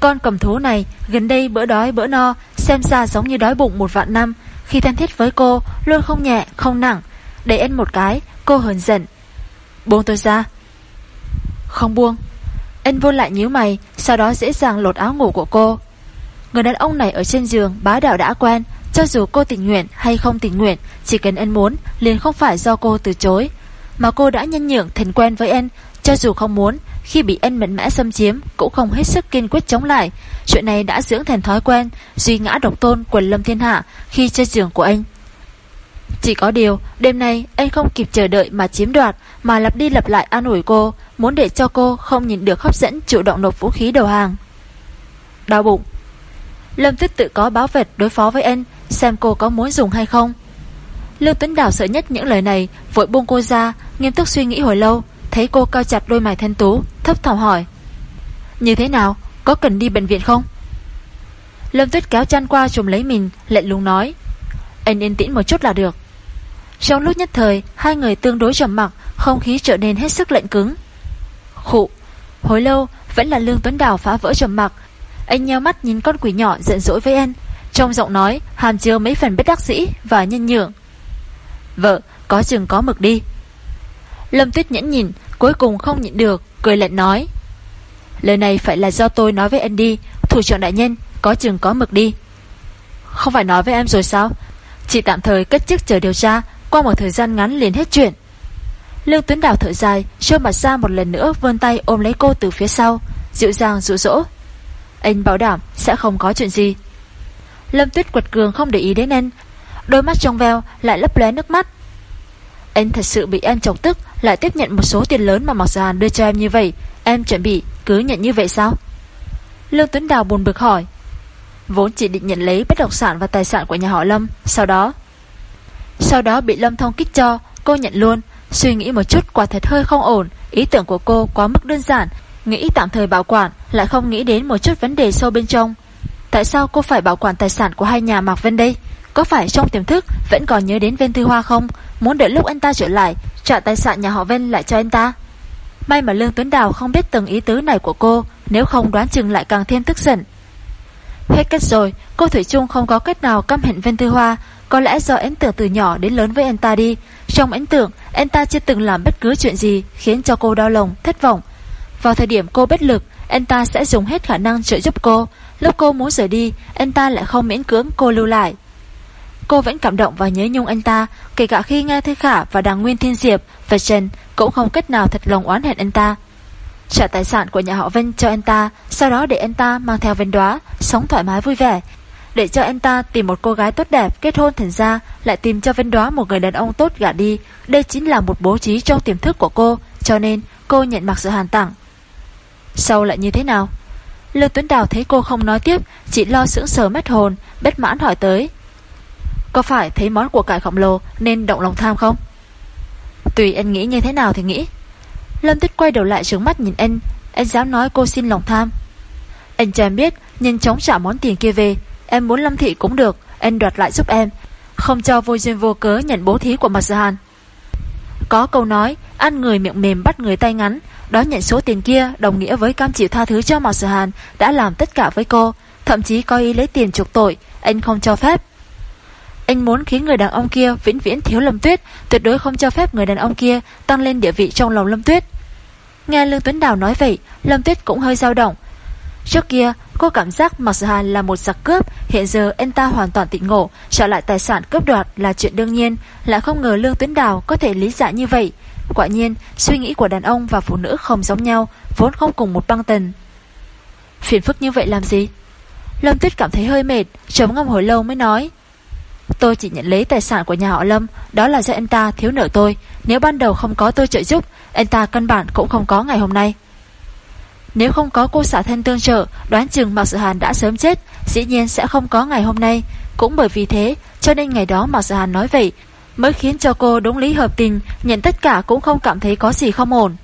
Con cầm thú này gần đây bữa đói bữa no, xem ra giống như đói bụng một vạn năm. Khi thân thiết với cô, luôn không nhẹ, không nặng. Đẩy anh một cái, cô hờn giận. Buông tôi ra. Không buông. Anh vô lại nhíu mày, sau đó dễ dàng lột áo ngủ của cô. Người đàn ông này ở trên giường bá đạo đã quen, cho dù cô tình nguyện hay không tình nguyện, chỉ cần anh muốn, liền không phải do cô từ chối. Mà cô đã nhân nhượng thành quen với anh, cho dù không muốn, khi bị anh mạnh mẽ xâm chiếm, cũng không hết sức kiên quyết chống lại. Chuyện này đã dưỡng thành thói quen, duy ngã độc tôn quần lâm thiên hạ khi trên giường của anh. Chỉ có điều, đêm nay anh không kịp chờ đợi mà chiếm đoạt, mà lặp đi lặp lại an ủi cô, muốn để cho cô không nhìn được hấp dẫn chủ động nộp vũ khí đầu hàng. Đau bụng Lâm Tuyết tự có báo vệt đối phó với anh, xem cô có muốn dùng hay không. Lưu Tuấn Đào sợ nhất những lời này, vội buông cô ra, nghiêm túc suy nghĩ hồi lâu, thấy cô cao chặt đôi mày thanh tú, thấp thỏm hỏi. Như thế nào, có cần đi bệnh viện không? Lâm Tuyết kéo chăn qua chùm lấy mình, lệnh lùng nói. Anh yên tĩnh một chút là được. Trong lúc nhất thời, hai người tương đối trầm mặc, không khí trở nên hết sức lạnh cứng. Khụ, hồi lâu, vẫn là Lương Tuấn Đào phá vỡ trầm mặc. Anh nheo mắt nhìn con quỷ nhỏ giận dỗi với anh, trong giọng nói hàm chứa mấy phần bất đắc dĩ và nhân nhượng. Vợ, có chừng có mực đi. Lâm Tuyết nhẫn nhìn, cuối cùng không nhịn được, cười lạnh nói. Lời này phải là do tôi nói với anh đi, thủ trưởng đại nhân, có chừng có mực đi. Không phải nói với em rồi sao? Chỉ tạm thời cất chức chờ điều tra, qua một thời gian ngắn liền hết chuyện. Lương Tuấn Đào thở dài, trơ mặt ra một lần nữa vươn tay ôm lấy cô từ phía sau, dịu dàng dụ dỗ. Anh bảo đảm sẽ không có chuyện gì. Lâm Tuyết quật cường không để ý đến anh, đôi mắt trong veo lại lấp lóe nước mắt. Anh thật sự bị em chọc tức, lại tiếp nhận một số tiền lớn mà Mạc Gia Hàn đưa cho em như vậy, em chuẩn bị cứ nhận như vậy sao? Lương Tuấn Đào buồn bực hỏi. Vốn chỉ định nhận lấy bất động sản và tài sản của nhà họ Lâm, sau đó sau đó bị Lâm Thông kích cho, cô nhận luôn, suy nghĩ một chút quả thật hơi không ổn, ý tưởng của cô quá mức đơn giản, nghĩ tạm thời bảo quản, lại không nghĩ đến một chút vấn đề sâu bên trong. Tại sao cô phải bảo quản tài sản của hai nhà Mạc Vân đây? Có phải trong tiềm thức vẫn còn nhớ đến Vân Thư Hoa không? Muốn đợi lúc anh ta trở lại, trả tài sản nhà họ Vân lại cho anh ta? May mà Lương Tuấn Đào không biết từng ý tứ này của cô, nếu không đoán chừng lại càng thêm tức giận. Hết cách rồi, cô Thủy chung không có cách nào căm hẹn Vân tư Hoa, có lẽ do ấn tượng từ nhỏ đến lớn với anh ta đi. Trong ấn tượng, anh ta chưa từng làm bất cứ chuyện gì khiến cho cô đau lòng, thất vọng. Vào thời điểm cô bất lực, anh ta sẽ dùng hết khả năng trợ giúp cô. Lúc cô muốn rời đi, anh ta lại không miễn cưỡng cô lưu lại. Cô vẫn cảm động và nhớ nhung anh ta, kể cả khi nghe Thư Khả và Đàng Nguyên Thiên Diệp và Trần cũng không cách nào thật lòng oán hẹn anh ta. Trả tài sản của nhà họ Vân cho anh ta, sau đó để anh ta mang theo Vân Đóa, sống thoải mái vui vẻ. Để cho anh ta tìm một cô gái tốt đẹp kết hôn thành ra, lại tìm cho Vân Đóa một người đàn ông tốt gả đi. Đây chính là một bố trí trong tiềm thức của cô, cho nên cô nhận mặc sự hàn tặng. Sau lại như thế nào? Lương Tuấn Đào thấy cô không nói tiếp, chỉ lo sững sờ mất hồn, bất mãn hỏi tới. Có phải thấy món của cải khổng lồ nên động lòng tham không? Tùy anh nghĩ như thế nào thì nghĩ. Lâm Tuyết quay đầu lại trứng mắt nhìn anh, anh dám nói cô xin lòng tham. Anh cho em biết, nhanh chóng trả món tiền kia về, em muốn Lâm Thị cũng được, anh đoạt lại giúp em, không cho vô duyên vô cớ nhận bố thí của Mạc Gia Hàn. Có câu nói, ăn người miệng mềm bắt người tay ngắn, đó nhận số tiền kia đồng nghĩa với cam chịu tha thứ cho Mạc Sở Hàn đã làm tất cả với cô, thậm chí coi ý lấy tiền chuộc tội, anh không cho phép. Anh muốn khiến người đàn ông kia vĩnh viễn thiếu Lâm Tuyết, tuyệt đối không cho phép người đàn ông kia tăng lên địa vị trong lòng Lâm Tuyết. Nghe Lương Tuấn Đào nói vậy, Lâm Tuyết cũng hơi dao động. Trước kia, cô cảm giác Mạc Sở Hàn là một giặc cướp, hiện giờ anh ta hoàn toàn tỉnh ngộ, trả lại tài sản cướp đoạt là chuyện đương nhiên, lại không ngờ Lương Tuấn Đào có thể lý giải như vậy. Quả nhiên, suy nghĩ của đàn ông và phụ nữ không giống nhau, vốn không cùng một băng tần. Phiền phức như vậy làm gì Lâm Tuyết cảm thấy hơi mệt Chống ngâm hồi lâu mới nói Tôi chỉ nhận lấy tài sản của nhà họ Lâm Đó là do anh ta thiếu nợ tôi nếu ban đầu không có tôi trợ giúp, Anh ta căn bản cũng không có ngày hôm nay. Nếu không có cô xã thân tương trợ, Đoán chừng Mạc Sự Hàn đã sớm chết, Dĩ nhiên sẽ không có ngày hôm nay. Cũng bởi vì thế, cho nên ngày đó Mạc Sự Hàn nói vậy, Mới khiến cho cô đúng lý hợp tình, Nhận tất cả cũng không cảm thấy có gì không ổn.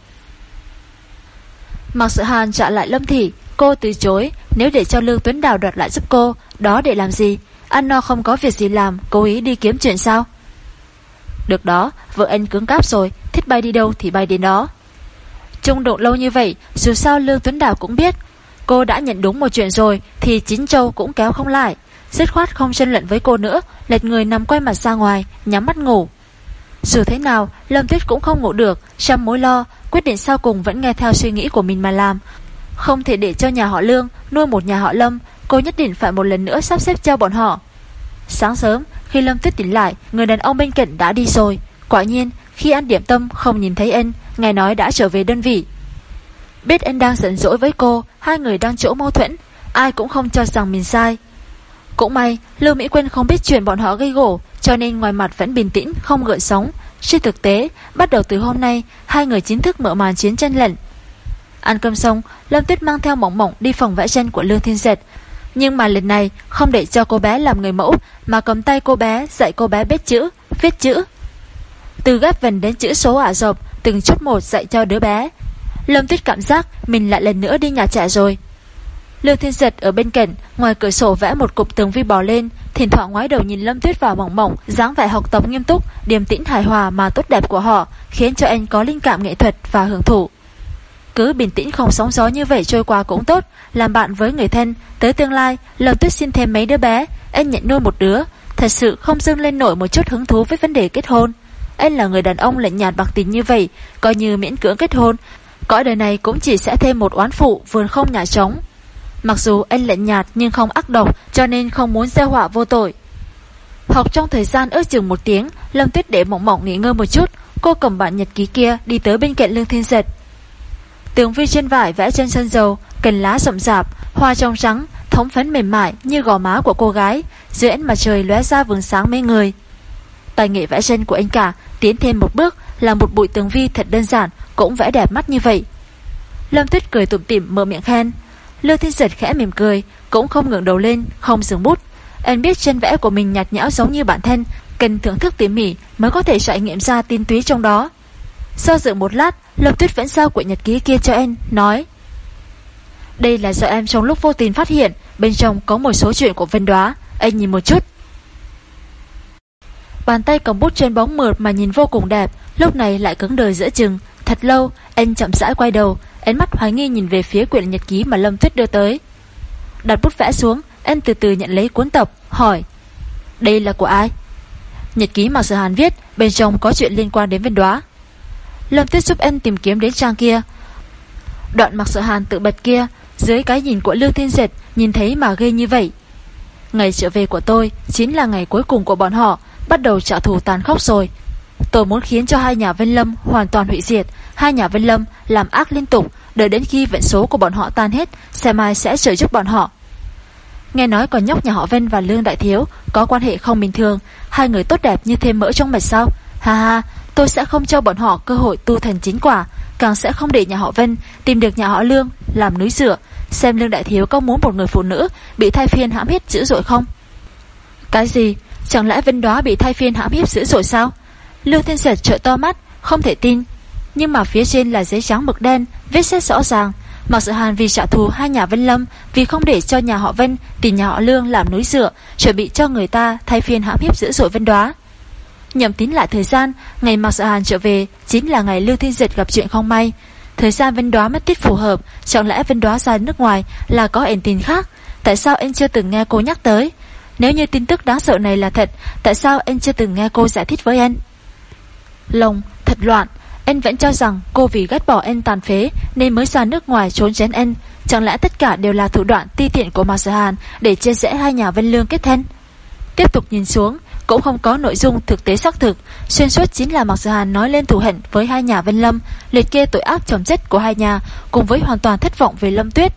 Mạc Sự Hàn trả lại Lâm Thị, Cô từ chối, Nếu để cho Lương Tuấn Đào đoạt lại giúp cô, Đó để làm gì? Ăn no không có việc gì làm, Cố ý đi kiếm chuyện sao? Được đó, Vợ anh cứng cáp rồi, Thích bay đi đâu thì bay đến đó. Trung đụng lâu như vậy, Dù sao Lương Tuấn Đào cũng biết, Cô đã nhận đúng một chuyện rồi Thì chín châu cũng kéo không lại. Dứt khoát không chân luận với cô nữa Lệch người nằm quay mặt ra ngoài, Nhắm mắt ngủ. Dù thế nào, Lâm Tuyết cũng không ngủ được Trăm mối lo, Quyết định sau cùng vẫn nghe theo suy nghĩ của mình mà làm. Không thể để cho nhà họ Lương Nuôi một nhà họ Lâm, Cô nhất định phải một lần nữa sắp xếp cho bọn họ. Sáng sớm, khi Lâm Tuyết tỉnh lại, Người đàn ông bên cạnh đã đi rồi. Quả nhiên, khi ăn điểm tâm không nhìn thấy anh Ngài nói đã trở về đơn vị. Biết anh đang giận dỗi với cô, Hai người đang chỗ mâu thuẫn, Ai cũng không cho rằng mình sai. Cũng may, Lưu Mỹ Quân không biết chuyện bọn họ gây gỗ, Cho nên ngoài mặt vẫn bình tĩnh, Không gợn sóng. Trên thực tế, Bắt đầu từ hôm nay, Hai người chính thức mở màn chiến tranh lận Ăn cơm xong, Lâm Tuyết mang theo mỏng mỏng đi phòng vẽ chân của Lương Thiên Dệt nhưng mà lần này, Không để cho cô bé làm người mẫu, Mà cầm tay cô bé, dạy cô bé biết chữ, Viết chữ. Từ ghép vần đến chữ số ả rộp, Từng chút một dạy cho đứa bé. Lâm Tuyết cảm giác mình lại lần nữa đi nhà trẻ rồi. Lương Thiên Giật ở bên cạnh, Ngoài cửa sổ vẽ một cục tường vi bò lên, Thỉnh thoảng ngoái đầu nhìn Lâm Tuyết vào mỏng mỏng, dáng vẻ học tập nghiêm túc, Điềm tĩnh hài hòa mà tốt đẹp của họ, Khiến cho anh có linh cảm nghệ thuật và hưởng thụ. Cứ bình tĩnh không sóng gió như vậy trôi qua cũng tốt, Làm bạn với người thân. Tới tương lai, Lâm Tuyết xin thêm mấy đứa bé. Anh nhận nuôi một đứa. Thật sự không dưng lên nổi một chút hứng thú với vấn đề kết hôn. Anh là người đàn ông lạnh nhạt bạc tình như vậy, Coi như miễn cưỡng kết hôn. Cõi đời này cũng chỉ sẽ thêm một oán phụ, vườn không nhà trống. Mặc dù anh lạnh nhạt nhưng không ác độc, Cho nên không muốn gieo họa vô tội. Học trong thời gian ước chừng một tiếng, Lâm Tuyết để mộng mộng nghỉ ngơi một chút. Cô cầm bản nhật ký kia đi tới bên cạnh Lương Thiên Giật. Tường vi trên vải vẽ trên sân dầu, Cành lá rậm rạp, Hoa trong trắng Thống phấn mềm mại như gò má của cô gái, Dưới ánh mặt trời lóe ra vườn sáng mê người. Tài nghệ vẽ chân của anh cả Tiến thêm một bước là một bụi tường vi thật đơn giản, Cũng vẽ đẹp mắt như vậy. Lâm Tuyết cười tủm tỉm mở miệng khen. Lưu Thiên Giật khẽ mỉm cười, Cũng không ngẩng đầu lên, Không dừng bút. Anh biết chân vẽ của mình nhạt nhẽo giống như bản thân, Cần thưởng thức tỉ mỉ Mới có thể trải nghiệm ra tin túy trong đó. Do dự một lát Lâm Tuyết vẫn giao quyển nhật ký kia cho em, Nói. Đây là do em trong lúc vô tình phát hiện Bên trong có một số chuyện của Vân Đoá. Anh nhìn một chút. Bàn tay cầm bút trên bóng mượt mà nhìn vô cùng đẹp Lúc này lại cứng đời giữa chừng. Thật lâu anh chậm rãi quay đầu Ánh mắt hoài nghi nhìn về phía quyển nhật ký mà Lâm Tuyết đưa tới. Đặt bút vẽ xuống Anh từ từ nhận lấy cuốn tập Hỏi. Đây là của ai? Nhật ký mà Sở Hàn viết Bên trong có chuyện liên quan đến Vân đoá. Lâm Tuyết giúp anh tìm kiếm đến trang kia. Đoạn mặc sợ Hàn tự bật kia, Dưới cái nhìn của Lưu Thiên Diệt Nhìn thấy mà ghê như vậy. Ngày trở về của tôi Chính là ngày cuối cùng của bọn họ, Bắt đầu trả thù tàn khốc rồi. Tôi muốn khiến cho hai nhà Vân Lâm hoàn toàn hủy diệt. Hai nhà Vân Lâm làm ác liên tục, Đợi đến khi vận số của bọn họ tan hết, Xem ai sẽ trợ giúp bọn họ. Nghe nói còn nhóc nhà họ Vân và Lương Đại Thiếu Có quan hệ không bình thường, Hai người tốt đẹp như thêm mỡ trong mạch sao? Ha ha tôi sẽ không cho bọn họ cơ hội tu thành chính quả, Càng sẽ không để nhà họ Vân Tìm được nhà họ Lương làm núi rửa, Xem Lương Đại Thiếu có muốn một người phụ nữ Bị thay phiên hãm hiếp dữ dội không? Cái gì? Chẳng lẽ Vân đó bị thay phiên hãm hiếp dữ dội sao? Lương Thiên Giật trợ to mắt, Không thể tin. Nhưng mà phía trên là giấy trắng mực đen, Viết xét rõ ràng. Mặc Sự Hàn vì trả thù hai nhà Vân Lâm Vì không để cho nhà họ Vân tìm nhà họ Lương làm núi dựa Chuẩn bị cho người ta thay phiên hãm hiếp dữ dội Vân Đoá Nhầm tính lại thời gian, Ngày Mạc Sự Hàn trở về Chính là ngày Lưu Thiên Diệt gặp chuyện không may. Thời gian Vân Đoá mất tiết phù hợp, Chẳng lẽ Vân Đoá ra nước ngoài là có ẩn tình khác? Tại sao anh chưa từng nghe cô nhắc tới? Nếu như tin tức đáng sợ này là thật, Tại sao anh chưa từng nghe cô giải thích với anh? Lòng, thật loạn. Anh vẫn cho rằng cô vì ghét bỏ anh tàn phế Nên mới ra nước ngoài trốn tránh anh. Chẳng lẽ tất cả đều là thủ đoạn ti tiện của Mạc Sở Hàn Để chia rẽ hai nhà Vân Lương kết thân? Tiếp tục nhìn xuống cũng không có nội dung thực tế xác thực Xuyên suốt chính là Mạc Sở Hàn nói lên thù hận Với hai nhà Vân Lâm Liệt kê tội ác chồng chất của hai nhà Cùng với hoàn toàn thất vọng về Lâm Tuyết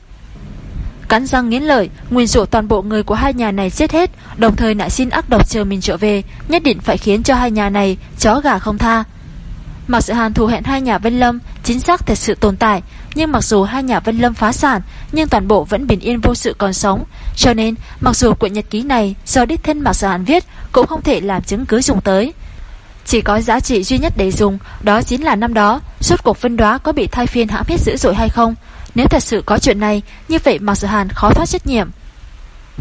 cắn răng nghiến lợi, nguyên rủa toàn bộ người của hai nhà này chết hết, đồng thời nại xin ác độc chờ mình trở về, nhất định phải khiến cho hai nhà này chó gà không tha. Mạc Sự Hàn thù hẹn hai nhà Vân Lâm chính xác thật sự tồn tại, nhưng mặc dù hai nhà Vân Lâm phá sản, nhưng toàn bộ vẫn bình yên vô sự còn sống, cho nên mặc dù quyển nhật ký này do đích thân Mạc sở Hàn viết cũng không thể làm chứng cứ dùng tới. Chỉ có giá trị duy nhất để dùng, đó chính là năm đó, suốt cuộc phân đoá có bị thai phiên hãm hết dữ dội hay không. Nếu thật sự có chuyện này, như vậy Mạc Sở Hàn khó thoát trách nhiệm.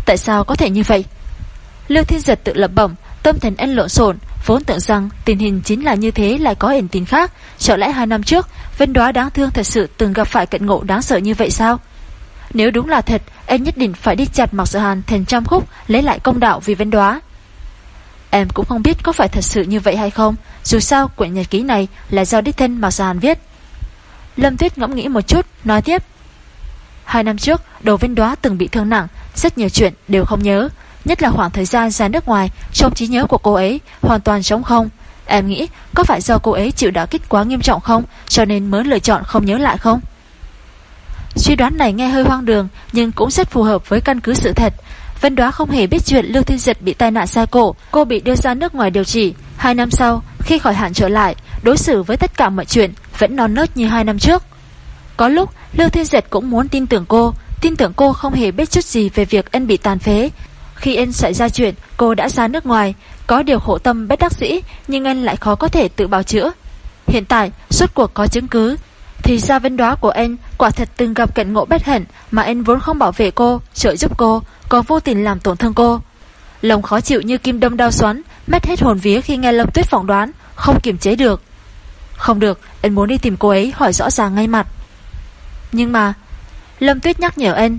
Tại sao có thể như vậy? Lương Thiên Giật tự lập bẩm, tâm thần anh lộn xộn, vốn tưởng rằng tình hình chính là như thế lại có ẩn tính khác. Sợ lẽ hai năm trước, Vân Đoá đáng thương thật sự từng gặp phải cận ngộ đáng sợ như vậy sao? Nếu đúng là thật, anh nhất định phải đi chặt mặc sợ Hàn thành trăm khúc, lấy lại công đạo vì Vân Đoá. Em cũng không biết có phải thật sự như vậy hay không Dù sao quyển nhật ký này là do đích thân mặc sợ Hàn viết Lâm Tuyết ngẫm nghĩ một chút Nói tiếp Hai năm trước Đồ Vân Đoá từng bị thương nặng Rất nhiều chuyện đều không nhớ Nhất là khoảng thời gian ra nước ngoài Trong trí nhớ của cô ấy hoàn toàn trống không Em nghĩ có phải do cô ấy chịu đả kích quá nghiêm trọng không Cho nên mới lựa chọn không nhớ lại không Suy đoán này nghe hơi hoang đường Nhưng cũng rất phù hợp với căn cứ sự thật Vân Đoá không hề biết chuyện Lưu Thiên Giật bị tai nạn xe cổ, cô bị đưa ra nước ngoài điều trị. Hai năm sau, khi khỏi hạn trở lại, đối xử với tất cả mọi chuyện vẫn non nớt như hai năm trước. Có lúc, Lưu Thiên Giật cũng muốn tin tưởng cô, tin tưởng cô không hề biết chút gì về việc anh bị tàn phế. Khi anh xảy ra chuyện, cô đã ra nước ngoài, có điều khổ tâm bất đắc dĩ, nhưng anh lại khó có thể tự bào chữa. Hiện tại, suốt cuộc có chứng cứ, thì ra vấn đoá của anh quả thật từng gặp cận ngộ bất hận mà anh vốn không bảo vệ cô, trợ giúp cô, còn vô tình làm tổn thương cô. Lòng khó chịu như kim đâm đau xoắn, mất hết hồn vía khi nghe Lâm Tuyết phỏng đoán, không kiềm chế được. Không được, anh muốn đi tìm cô ấy hỏi rõ ràng ngay mặt. Nhưng mà, Lâm Tuyết nhắc nhở anh.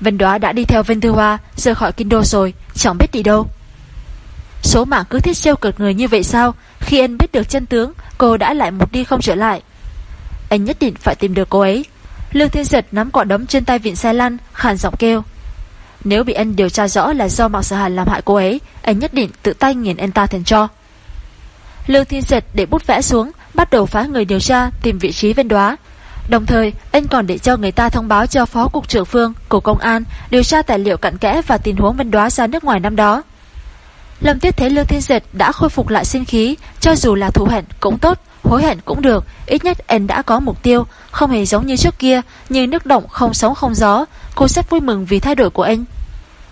Vân Đoá đã đi theo Vân Thư Hoa, rời khỏi kinh đô rồi, chẳng biết đi đâu. Số mạng cứ thiết trêu cực người như vậy sao? Khi anh biết được chân tướng, cô đã lại một đi không trở lại. Anh nhất định phải tìm được cô ấy. Lương Thiên Giật nắm quả đấm trên tay vịn xe lăn, khàn giọng kêu. Nếu bị anh điều tra rõ là do Mạc Sở Hàn làm hại cô ấy, anh nhất định tự tay nghiền anh ta thành cho. Lương Thiên Giật để bút vẽ xuống, bắt đầu phá người điều tra tìm vị trí vân đoá. Đồng thời, anh còn để cho người ta thông báo cho Phó Cục trưởng Phương, của Công an điều tra tài liệu cặn kẽ và tình huống vân đoá ra nước ngoài năm đó. Lâm Tuyết thấy Lương Thiên Dệt đã khôi phục lại sinh khí, cho dù là thù hận cũng tốt, hối hận cũng được, ít nhất anh đã có mục tiêu, không hề giống như trước kia, như nước động không sóng không gió, cô rất vui mừng vì thay đổi của anh.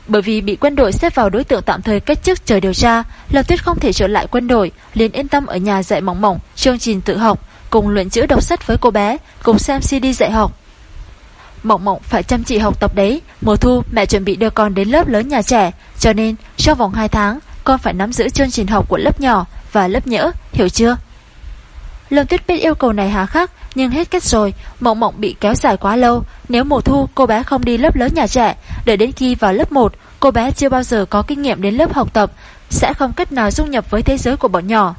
Bởi vì bị quân đội xếp vào đối tượng tạm thời cách chức chờ điều tra, Lâm Tuyết không thể trở lại quân đội, liền yên tâm ở nhà dạy mỏng mỏng, chương trình tự học, cùng luyện chữ đọc sách với cô bé, cùng xem CD dạy học. Mộng mộng phải chăm chỉ học tập đấy, mùa thu mẹ chuẩn bị đưa con đến lớp lớn nhà trẻ, cho nên trong vòng 2 tháng con phải nắm giữ chương trình học của lớp nhỏ và lớp nhỡ, hiểu chưa? Lâm Tuyết biết yêu cầu này hà khắc, nhưng hết cách rồi, mộng mộng bị kéo dài quá lâu. Nếu mùa thu cô bé không đi lớp lớn nhà trẻ, đợi đến khi vào lớp 1, cô bé chưa bao giờ có kinh nghiệm đến lớp học tập, sẽ không cách nào dung nhập với thế giới của bọn nhỏ.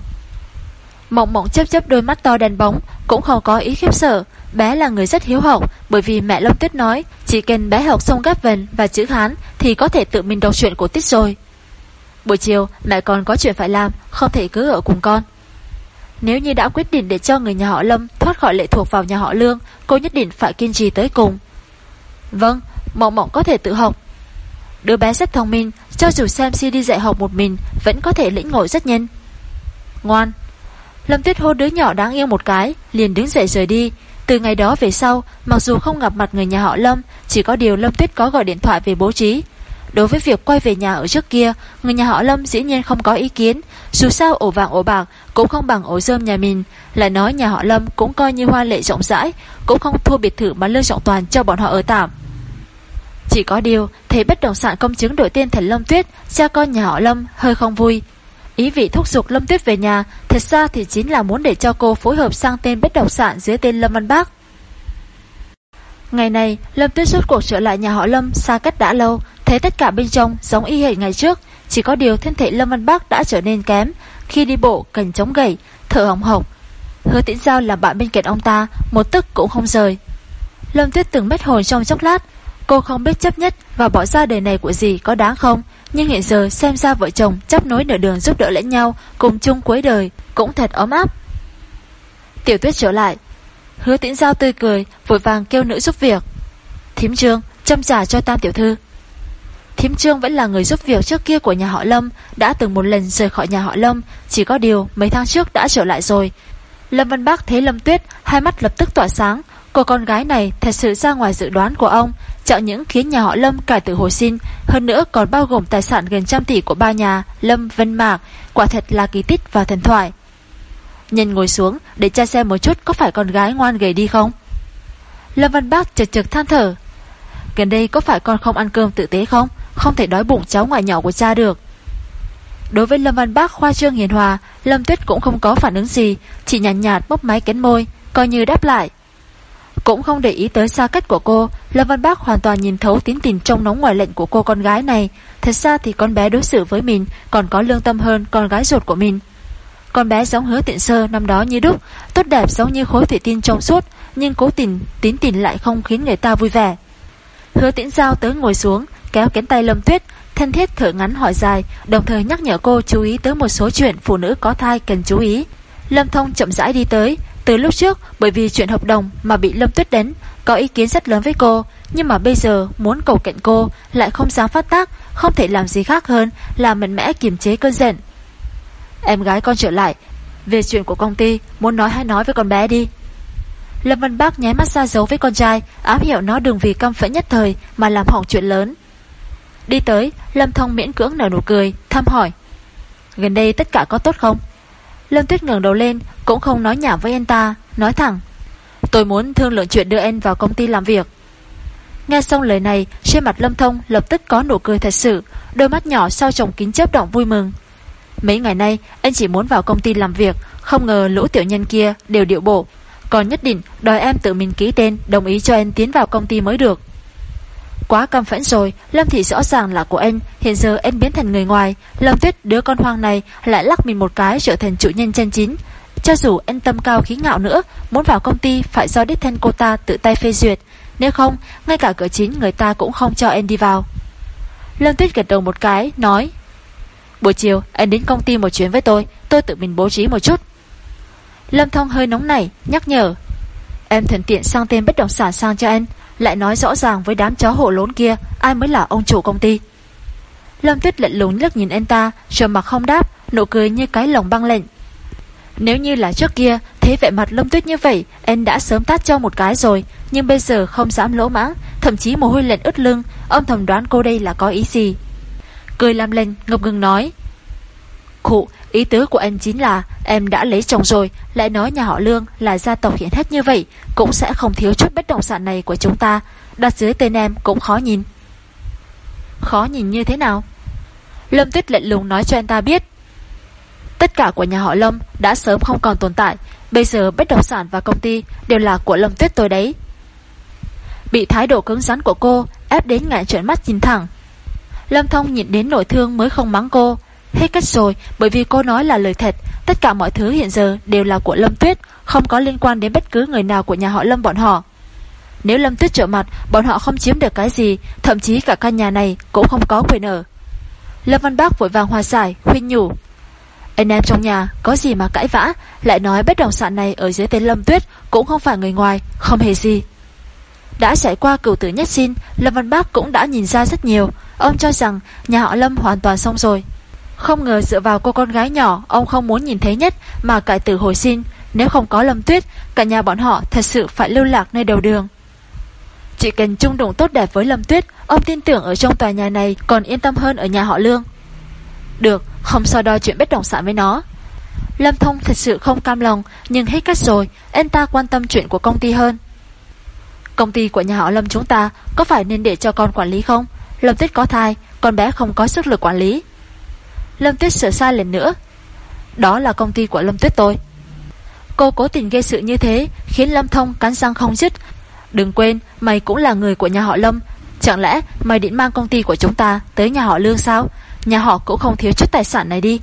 Mộng mộng chấp chấp đôi mắt to đèn bóng, cũng không có ý khiếp sợ. Bé là người rất hiếu học, bởi vì mẹ Lâm Tuyết nói, chỉ cần bé học xong gáp vần và chữ Hán thì có thể tự mình đọc chuyện của Tuyết rồi. Buổi chiều, mẹ còn có chuyện phải làm, không thể cứ ở cùng con. Nếu như đã quyết định để cho người nhà họ Lâm thoát khỏi lệ thuộc vào nhà họ Lương, cô nhất định phải kiên trì tới cùng. Vâng, Mộng Mộng có thể tự học. Đứa bé rất thông minh, cho dù xem CD dạy học một mình, vẫn có thể lĩnh ngộ rất nhanh. Ngoan. Lâm Tuyết hôn đứa nhỏ đáng yêu một cái, liền đứng dậy rời đi. Từ ngày đó về sau, mặc dù không gặp mặt người nhà họ Lâm, chỉ có điều Lâm Tuyết có gọi điện thoại về bố trí. Đối với việc quay về nhà ở trước kia, người nhà họ Lâm dĩ nhiên không có ý kiến. Dù sao ổ vàng ổ bạc cũng không bằng ổ rơm nhà mình. Lại nói nhà họ Lâm cũng coi như hoa lệ rộng rãi, cũng không thua biệt thự mà Lương Trọng Toàn cho bọn họ ở tạm. Chỉ có điều, thấy bất động sản công chứng đổi tên thành Lâm Tuyết, cha con nhà họ Lâm hơi không vui. Ý vị thúc giục Lâm Tuyết về nhà, thật ra thì chính là muốn để cho cô phối hợp sang tên bất động sản dưới tên Lâm Văn Bác. Ngày này, Lâm Tuyết rốt cuộc trở lại nhà họ Lâm xa cách đã lâu, thấy tất cả bên trong giống y hệt ngày trước, chỉ có điều thân thể Lâm Văn Bắc đã trở nên kém, khi đi bộ cần chống gầy, thở hồng hộc. Hứa Tĩnh Giao làm bạn bên cạnh ông ta, một tức cũng không rời. Lâm Tuyết từng mất hồn trong chốc lát, cô không biết chấp nhất và bỏ ra đề này của gì có đáng không, nhưng hiện giờ xem ra vợ chồng chấp nối nửa đường giúp đỡ lẫn nhau, cùng chung cuối đời, cũng thật ấm áp. Tiểu Tuyết trở lại, Hứa Tĩnh Giao tươi cười, vội vàng kêu nữ giúp việc. Thím Trương, châm trả cho Tam Tiểu Thư. thím Trương vẫn là người giúp việc trước kia của nhà họ Lâm, đã từng một lần rời khỏi nhà họ Lâm, chỉ có điều mấy tháng trước đã trở lại rồi. Lâm Văn Bác thấy Lâm Tuyết, hai mắt lập tức tỏa sáng, cô con gái này thật sự ra ngoài dự đoán của ông, chọn những khiến nhà họ Lâm cải tử hồi sinh, hơn nữa còn bao gồm tài sản gần trăm tỷ của ba nhà Lâm Vân Mạc, quả thật là kỳ tích và thần thoại. Nhân ngồi xuống để cha xem một chút có phải con gái ngoan gầy đi không. Lâm Văn Bác chật chật than thở. Gần đây có phải con không ăn cơm tự tế không? Không thể đói bụng cháu ngoại nhỏ của cha được. Đối với Lâm Văn Bác khoa trương hiền hòa, Lâm Tuyết cũng không có phản ứng gì, chỉ nhàn nhạt, nhạt bóp máy kén môi, coi như đáp lại. Cũng không để ý tới xa cách của cô, Lâm Văn Bác hoàn toàn nhìn thấu tín tình trong nóng ngoài lệnh của cô con gái này. Thật ra thì con bé đối xử với mình còn có lương tâm hơn con gái ruột của mình. Con bé giống hứa tiện sơ năm đó như đúc, tốt đẹp giống như khối thủy tin trong suốt, nhưng cố tình tín tình lại không khiến người ta vui vẻ. Hứa tiễn giao tới ngồi xuống, kéo cánh tay Lâm Tuyết, thân thiết thở ngắn hỏi dài, đồng thời nhắc nhở cô chú ý tới một số chuyện phụ nữ có thai cần chú ý. Lâm Thông chậm rãi đi tới, từ lúc trước bởi vì chuyện hợp đồng mà bị Lâm Tuyết đến, có ý kiến rất lớn với cô, nhưng mà bây giờ muốn cầu cạnh cô lại không dám phát tác, không thể làm gì khác hơn là mạnh mẽ kiềm chế cơn giận. Em gái con trở lại, về chuyện của công ty, muốn nói hay nói với con bé đi. Lâm Văn Bác nháy mắt ra dấu với con trai, ám hiệu nó đừng vì căm phẫn nhất thời mà làm hỏng chuyện lớn. Đi tới, Lâm Thông miễn cưỡng nở nụ cười, thăm hỏi. Gần đây tất cả có tốt không? Lâm Tuyết ngẩng đầu lên, cũng không nói nhảm với anh ta, nói thẳng. Tôi muốn thương lượng chuyện đưa anh vào công ty làm việc. Nghe xong lời này, trên mặt Lâm Thông lập tức có nụ cười thật sự, đôi mắt nhỏ sau trồng kính chớp động vui mừng. Mấy ngày nay, anh chỉ muốn vào công ty làm việc, không ngờ lũ tiểu nhân kia đều điệu bộ. Còn nhất định đòi em tự mình ký tên, đồng ý cho anh tiến vào công ty mới được. Quá căm phẫn rồi, Lâm Thị rõ ràng là của anh, hiện giờ anh biến thành người ngoài, Lâm Tuyết đứa con hoang này lại lắc mình một cái trở thành chủ nhân chân chính. Cho dù anh tâm cao khí ngạo nữa, muốn vào công ty phải do đích thân cô ta tự tay phê duyệt, nếu không, ngay cả cửa chính người ta cũng không cho anh đi vào. Lâm Tuyết gật đầu một cái, nói Buổi chiều, anh đến công ty một chuyến với tôi, tôi tự mình bố trí một chút. Lâm Thông hơi nóng nảy, nhắc nhở Em thuận tiện sang tên bất động sản sang cho anh lại nói rõ ràng với đám chó hộ lốn kia ai mới là ông chủ công ty. Lâm Tuyết lạnh lùng liếc nhìn anh ta, trầm mặc không đáp, nụ cười như cái lồng băng lệnh. Nếu như là trước kia, thế vẻ mặt Lâm Tuyết như vậy, anh đã sớm tát cho một cái rồi, nhưng bây giờ không dám lỗ mãng, thậm chí mồ hôi lạnh ướt lưng, ông thầm đoán cô đây là có ý gì. Cười làm lành ngập ngừng nói. Khụ, ý tứ của anh chính là em đã lấy chồng rồi, lại nói nhà họ Lương là gia tộc hiện hết như vậy, cũng sẽ không thiếu chút bất động sản này của chúng ta, đặt dưới tên em cũng khó nhìn. Khó nhìn như thế nào? Lâm Tuyết lệnh lùng nói cho anh ta biết. Tất cả của nhà họ Lâm đã sớm không còn tồn tại, bây giờ bất động sản và công ty đều là của Lâm Tuyết tôi đấy. Bị thái độ cứng rắn của cô ép đến ngại trợn mắt nhìn thẳng. Lâm Thông nhìn đến nổi thương mới không mắng cô, Hết cách rồi, bởi vì cô nói là lời thật, tất cả mọi thứ hiện giờ đều là của Lâm Tuyết, không có liên quan đến bất cứ người nào của nhà họ Lâm bọn họ. Nếu Lâm Tuyết trở mặt, bọn họ không chiếm được cái gì, thậm chí cả căn nhà này cũng không có quyền ở. Lâm Văn Bác vội vàng hòa giải, khuyên nhủ. Anh em trong nhà có gì mà cãi vã, lại nói bất động sản này ở dưới tên Lâm Tuyết cũng không phải người ngoài, không hề gì. Đã trải qua cửu tử nhất xin, Lâm Văn Bác cũng đã nhìn ra rất nhiều. Ông cho rằng nhà họ Lâm hoàn toàn xong rồi. Không ngờ dựa vào cô con gái nhỏ Ông không muốn nhìn thấy nhất Mà cải tử hồi sinh. Nếu không có Lâm Tuyết Cả nhà bọn họ thật sự phải lưu lạc nơi đầu đường. Chỉ cần chung đụng tốt đẹp với Lâm Tuyết Ông tin tưởng ở trong tòa nhà này Còn yên tâm hơn ở nhà họ Lương. Được, không so đo chuyện bất động sản với nó. Lâm Thông thật sự không cam lòng Nhưng hết cách rồi Anh ta quan tâm chuyện của công ty hơn. Công ty của nhà họ Lâm chúng ta Có phải nên để cho con quản lý không? Lâm Tuyết có thai Con bé không có sức lực quản lý. Lâm Tuyết sửa sai lần nữa. Đó là công ty của Lâm Tuyết tôi. Cô cố tình gây sự như thế Khiến Lâm Thông cắn răng không dứt. Đừng quên, mày cũng là người của nhà họ Lâm. Chẳng lẽ mày định mang công ty của chúng ta Tới nhà họ Lương sao? Nhà họ cũng không thiếu chút tài sản này đi.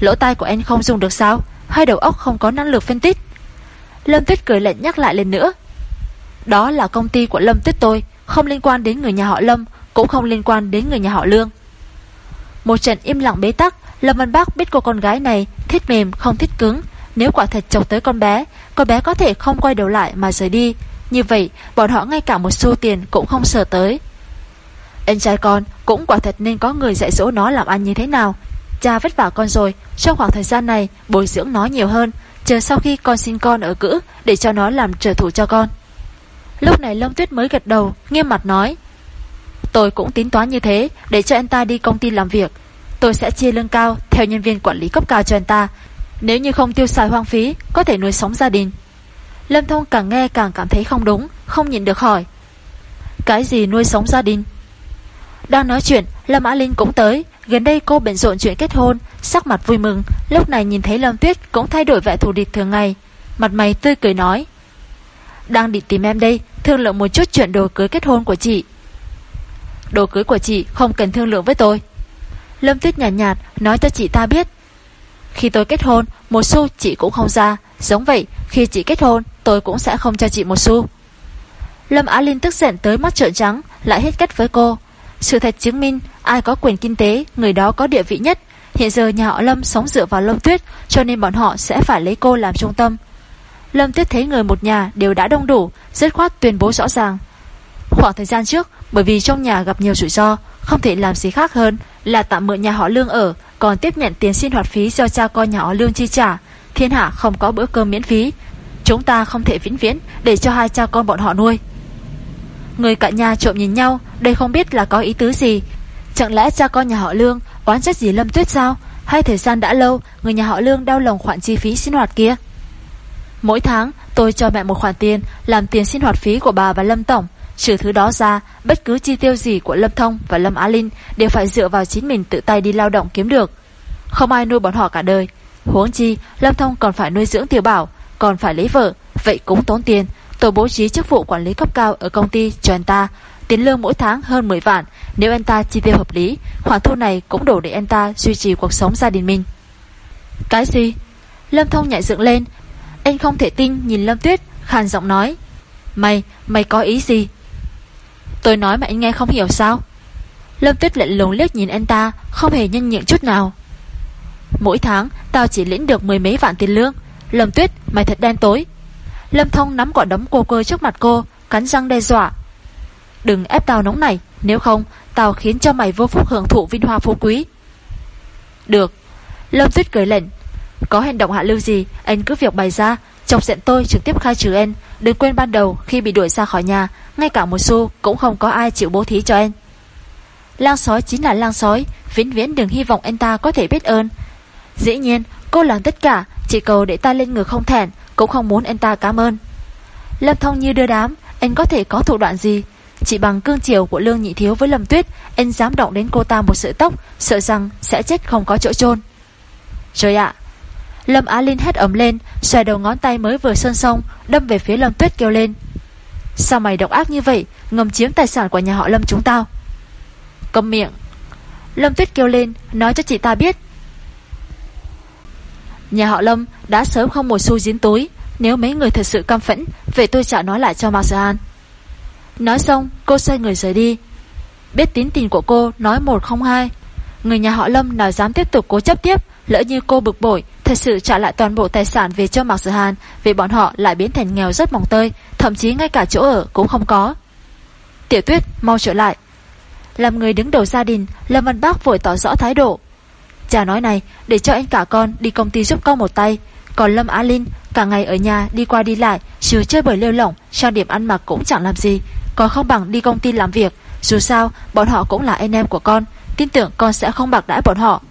Lỗ tai của anh không dùng được sao? Hai đầu óc không có năng lực phân tích. Lâm Tuyết cười lạnh nhắc lại lần nữa. Đó là công ty của Lâm Tuyết tôi, Không liên quan đến người nhà họ Lâm, Cũng không liên quan đến người nhà họ Lương một trận im lặng bế tắc, Lâm Văn bắc biết cô con gái này thích mềm không thích cứng. Nếu quả thật chọc tới con bé, con bé có thể không quay đầu lại mà rời đi. Như vậy bọn họ ngay cả một xu tiền cũng không sở tới em trai con cũng quả thật nên có người dạy dỗ nó làm ăn như thế nào Cha vất vả con rồi Trong khoảng thời gian này bồi dưỡng nó nhiều hơn Chờ sau khi con sinh con ở cữ Để cho nó làm trợ thủ cho con Lúc này Lâm Tuyết mới gật đầu Nghiêm mặt nói Tôi cũng tính toán như thế, Để cho anh ta đi công ty làm việc. Tôi sẽ chia lương cao theo nhân viên quản lý cấp cao cho anh ta. Nếu như không tiêu xài hoang phí, Có thể nuôi sống gia đình. Lâm Thông càng nghe càng cảm thấy không đúng, Không nhìn được hỏi. Cái gì nuôi sống gia đình? Đang nói chuyện, Lâm Á Linh cũng tới. Gần đây cô bận rộn chuyện kết hôn, Sắc mặt vui mừng. Lúc này nhìn thấy Lâm Tuyết cũng thay đổi vẻ thù địch thường ngày. Mặt mày tươi cười nói. Đang định tìm em đây, Thương lượng một chút chuyện đồ cưới kết hôn của chị. Đồ cưới của chị không cần thương lượng với tôi. Lâm Tuyết nhạt, nhạt nói cho chị ta biết. Khi tôi kết hôn Một xu chị cũng không ra. Giống vậy khi chị kết hôn Tôi cũng sẽ không cho chị một xu. Lâm Á Linh tức giận tới mắt trợn trắng Lại hết cách với cô. Sự thật chứng minh ai có quyền kinh tế Người đó có địa vị nhất. Hiện giờ nhà họ Lâm sống dựa vào Lâm Tuyết Cho nên bọn họ sẽ phải lấy cô làm trung tâm. Lâm Tuyết thấy người một nhà đều đã đông đủ Dứt khoát tuyên bố rõ ràng. Khoảng thời gian trước, Bởi vì trong nhà gặp nhiều rủi ro, Không thể làm gì khác hơn Là tạm mượn nhà họ Lương ở, Còn tiếp nhận tiền sinh hoạt phí do cha con nhà họ Lương chi trả. Thiên hạ không có bữa cơm miễn phí. Chúng ta không thể vĩnh viễn Để cho hai cha con bọn họ nuôi. Người cả nhà trộm nhìn nhau, Đây không biết là có ý tứ gì. Chẳng lẽ cha con nhà họ Lương Oán trách gì Lâm Tuyết sao? Hay thời gian đã lâu, Người nhà họ Lương đau lòng khoản chi phí sinh hoạt kia? Mỗi tháng, tôi cho mẹ một khoản tiền Làm tiền sinh hoạt phí của bà và Lâm Tổng. Trừ thứ đó ra Bất cứ chi tiêu gì của Lâm Thông và Lâm Á Linh Đều phải dựa vào chính mình tự tay đi lao động kiếm được. Không ai nuôi bọn họ cả đời. Huống chi Lâm Thông còn phải nuôi dưỡng tiểu bảo Còn phải lấy vợ Vậy cũng tốn tiền. Tôi bố trí chức vụ quản lý cấp cao ở công ty cho anh ta. Tiền lương mỗi tháng hơn 10 vạn Nếu anh ta chi tiêu hợp lý Khoản thu này cũng đủ để anh ta duy trì cuộc sống gia đình mình. Cái gì? Lâm Thông nhảy dựng lên. Anh không thể tin nhìn Lâm Tuyết Khàn giọng nói. Mày, mày có ý gì? Tôi nói mà anh nghe không hiểu sao? Lâm Tuyết lạnh lùng liếc nhìn anh ta, Không hề nhân nhượng chút nào. Mỗi tháng, tao chỉ lĩnh được mười mấy vạn tiền lương. Lâm Tuyết, mày thật đen tối. Lâm Thông nắm quả đấm cô cơ trước mặt cô, Cắn răng đe dọa. Đừng ép tao nóng này, Nếu không, tao khiến cho mày vô phúc hưởng thụ vinh hoa phú quý. Được. Lâm Tuyết cười lệnh Có hành động hạ lưu gì, Anh cứ việc bày ra, Chọc giận tôi trực tiếp khai trừ anh. Đừng quên ban đầu khi bị đuổi ra khỏi nhà Ngay cả một xu cũng không có ai chịu bố thí cho em. Lang sói chính là lang sói Vĩnh viễn đừng hy vọng anh ta có thể biết ơn. Dĩ nhiên cô làm tất cả Chỉ cầu để ta lên ngực không thẹn Cũng không muốn anh ta cảm ơn. Lâm Thông như đưa đám Anh có thể có thủ đoạn gì? Chỉ bằng cương chiều của Lương Nhị Thiếu với Lâm Tuyết Anh dám động đến cô ta một sợi tóc, Sợ rằng sẽ chết không có chỗ chôn. Trời ạ Lâm Á Linh hét ấm lên Xoài đầu ngón tay mới vừa sơn xong, Đâm về phía Lâm Tuyết kêu lên. Sao mày độc ác như vậy, Ngầm chiếm tài sản của nhà họ Lâm chúng tao? Cầm miệng. Lâm Tuyết kêu lên, Nói cho chị ta biết. Nhà họ Lâm đã sớm không một xu dính túi, Nếu mấy người thật sự căm phẫn, Vậy tôi trả nói lại cho Mạc Sở An. Nói xong, cô xoay người rời đi. Biết tín tình của cô nói một không hai, Người nhà họ Lâm nào dám tiếp tục cố chấp tiếp Lỡ như cô bực bội, Thật sự trả lại toàn bộ tài sản về cho Mạc Sử Hàn, Vì bọn họ lại biến thành nghèo rất mỏng tơi, Thậm chí ngay cả chỗ ở cũng không có. Tiểu tuyết, mau trở lại. Làm người đứng đầu gia đình, Lâm Văn Bác vội tỏ rõ thái độ. Cha nói này, để cho anh cả con đi công ty giúp con một tay. Còn Lâm Á Linh, cả ngày ở nhà, đi qua đi lại Trừ chơi bời lêu lỏng, Trang điểm ăn mặc cũng chẳng làm gì. Có không bằng đi công ty làm việc. Dù sao, bọn họ cũng là anh em của con. Tin tưởng con sẽ không bạc đãi bọn họ.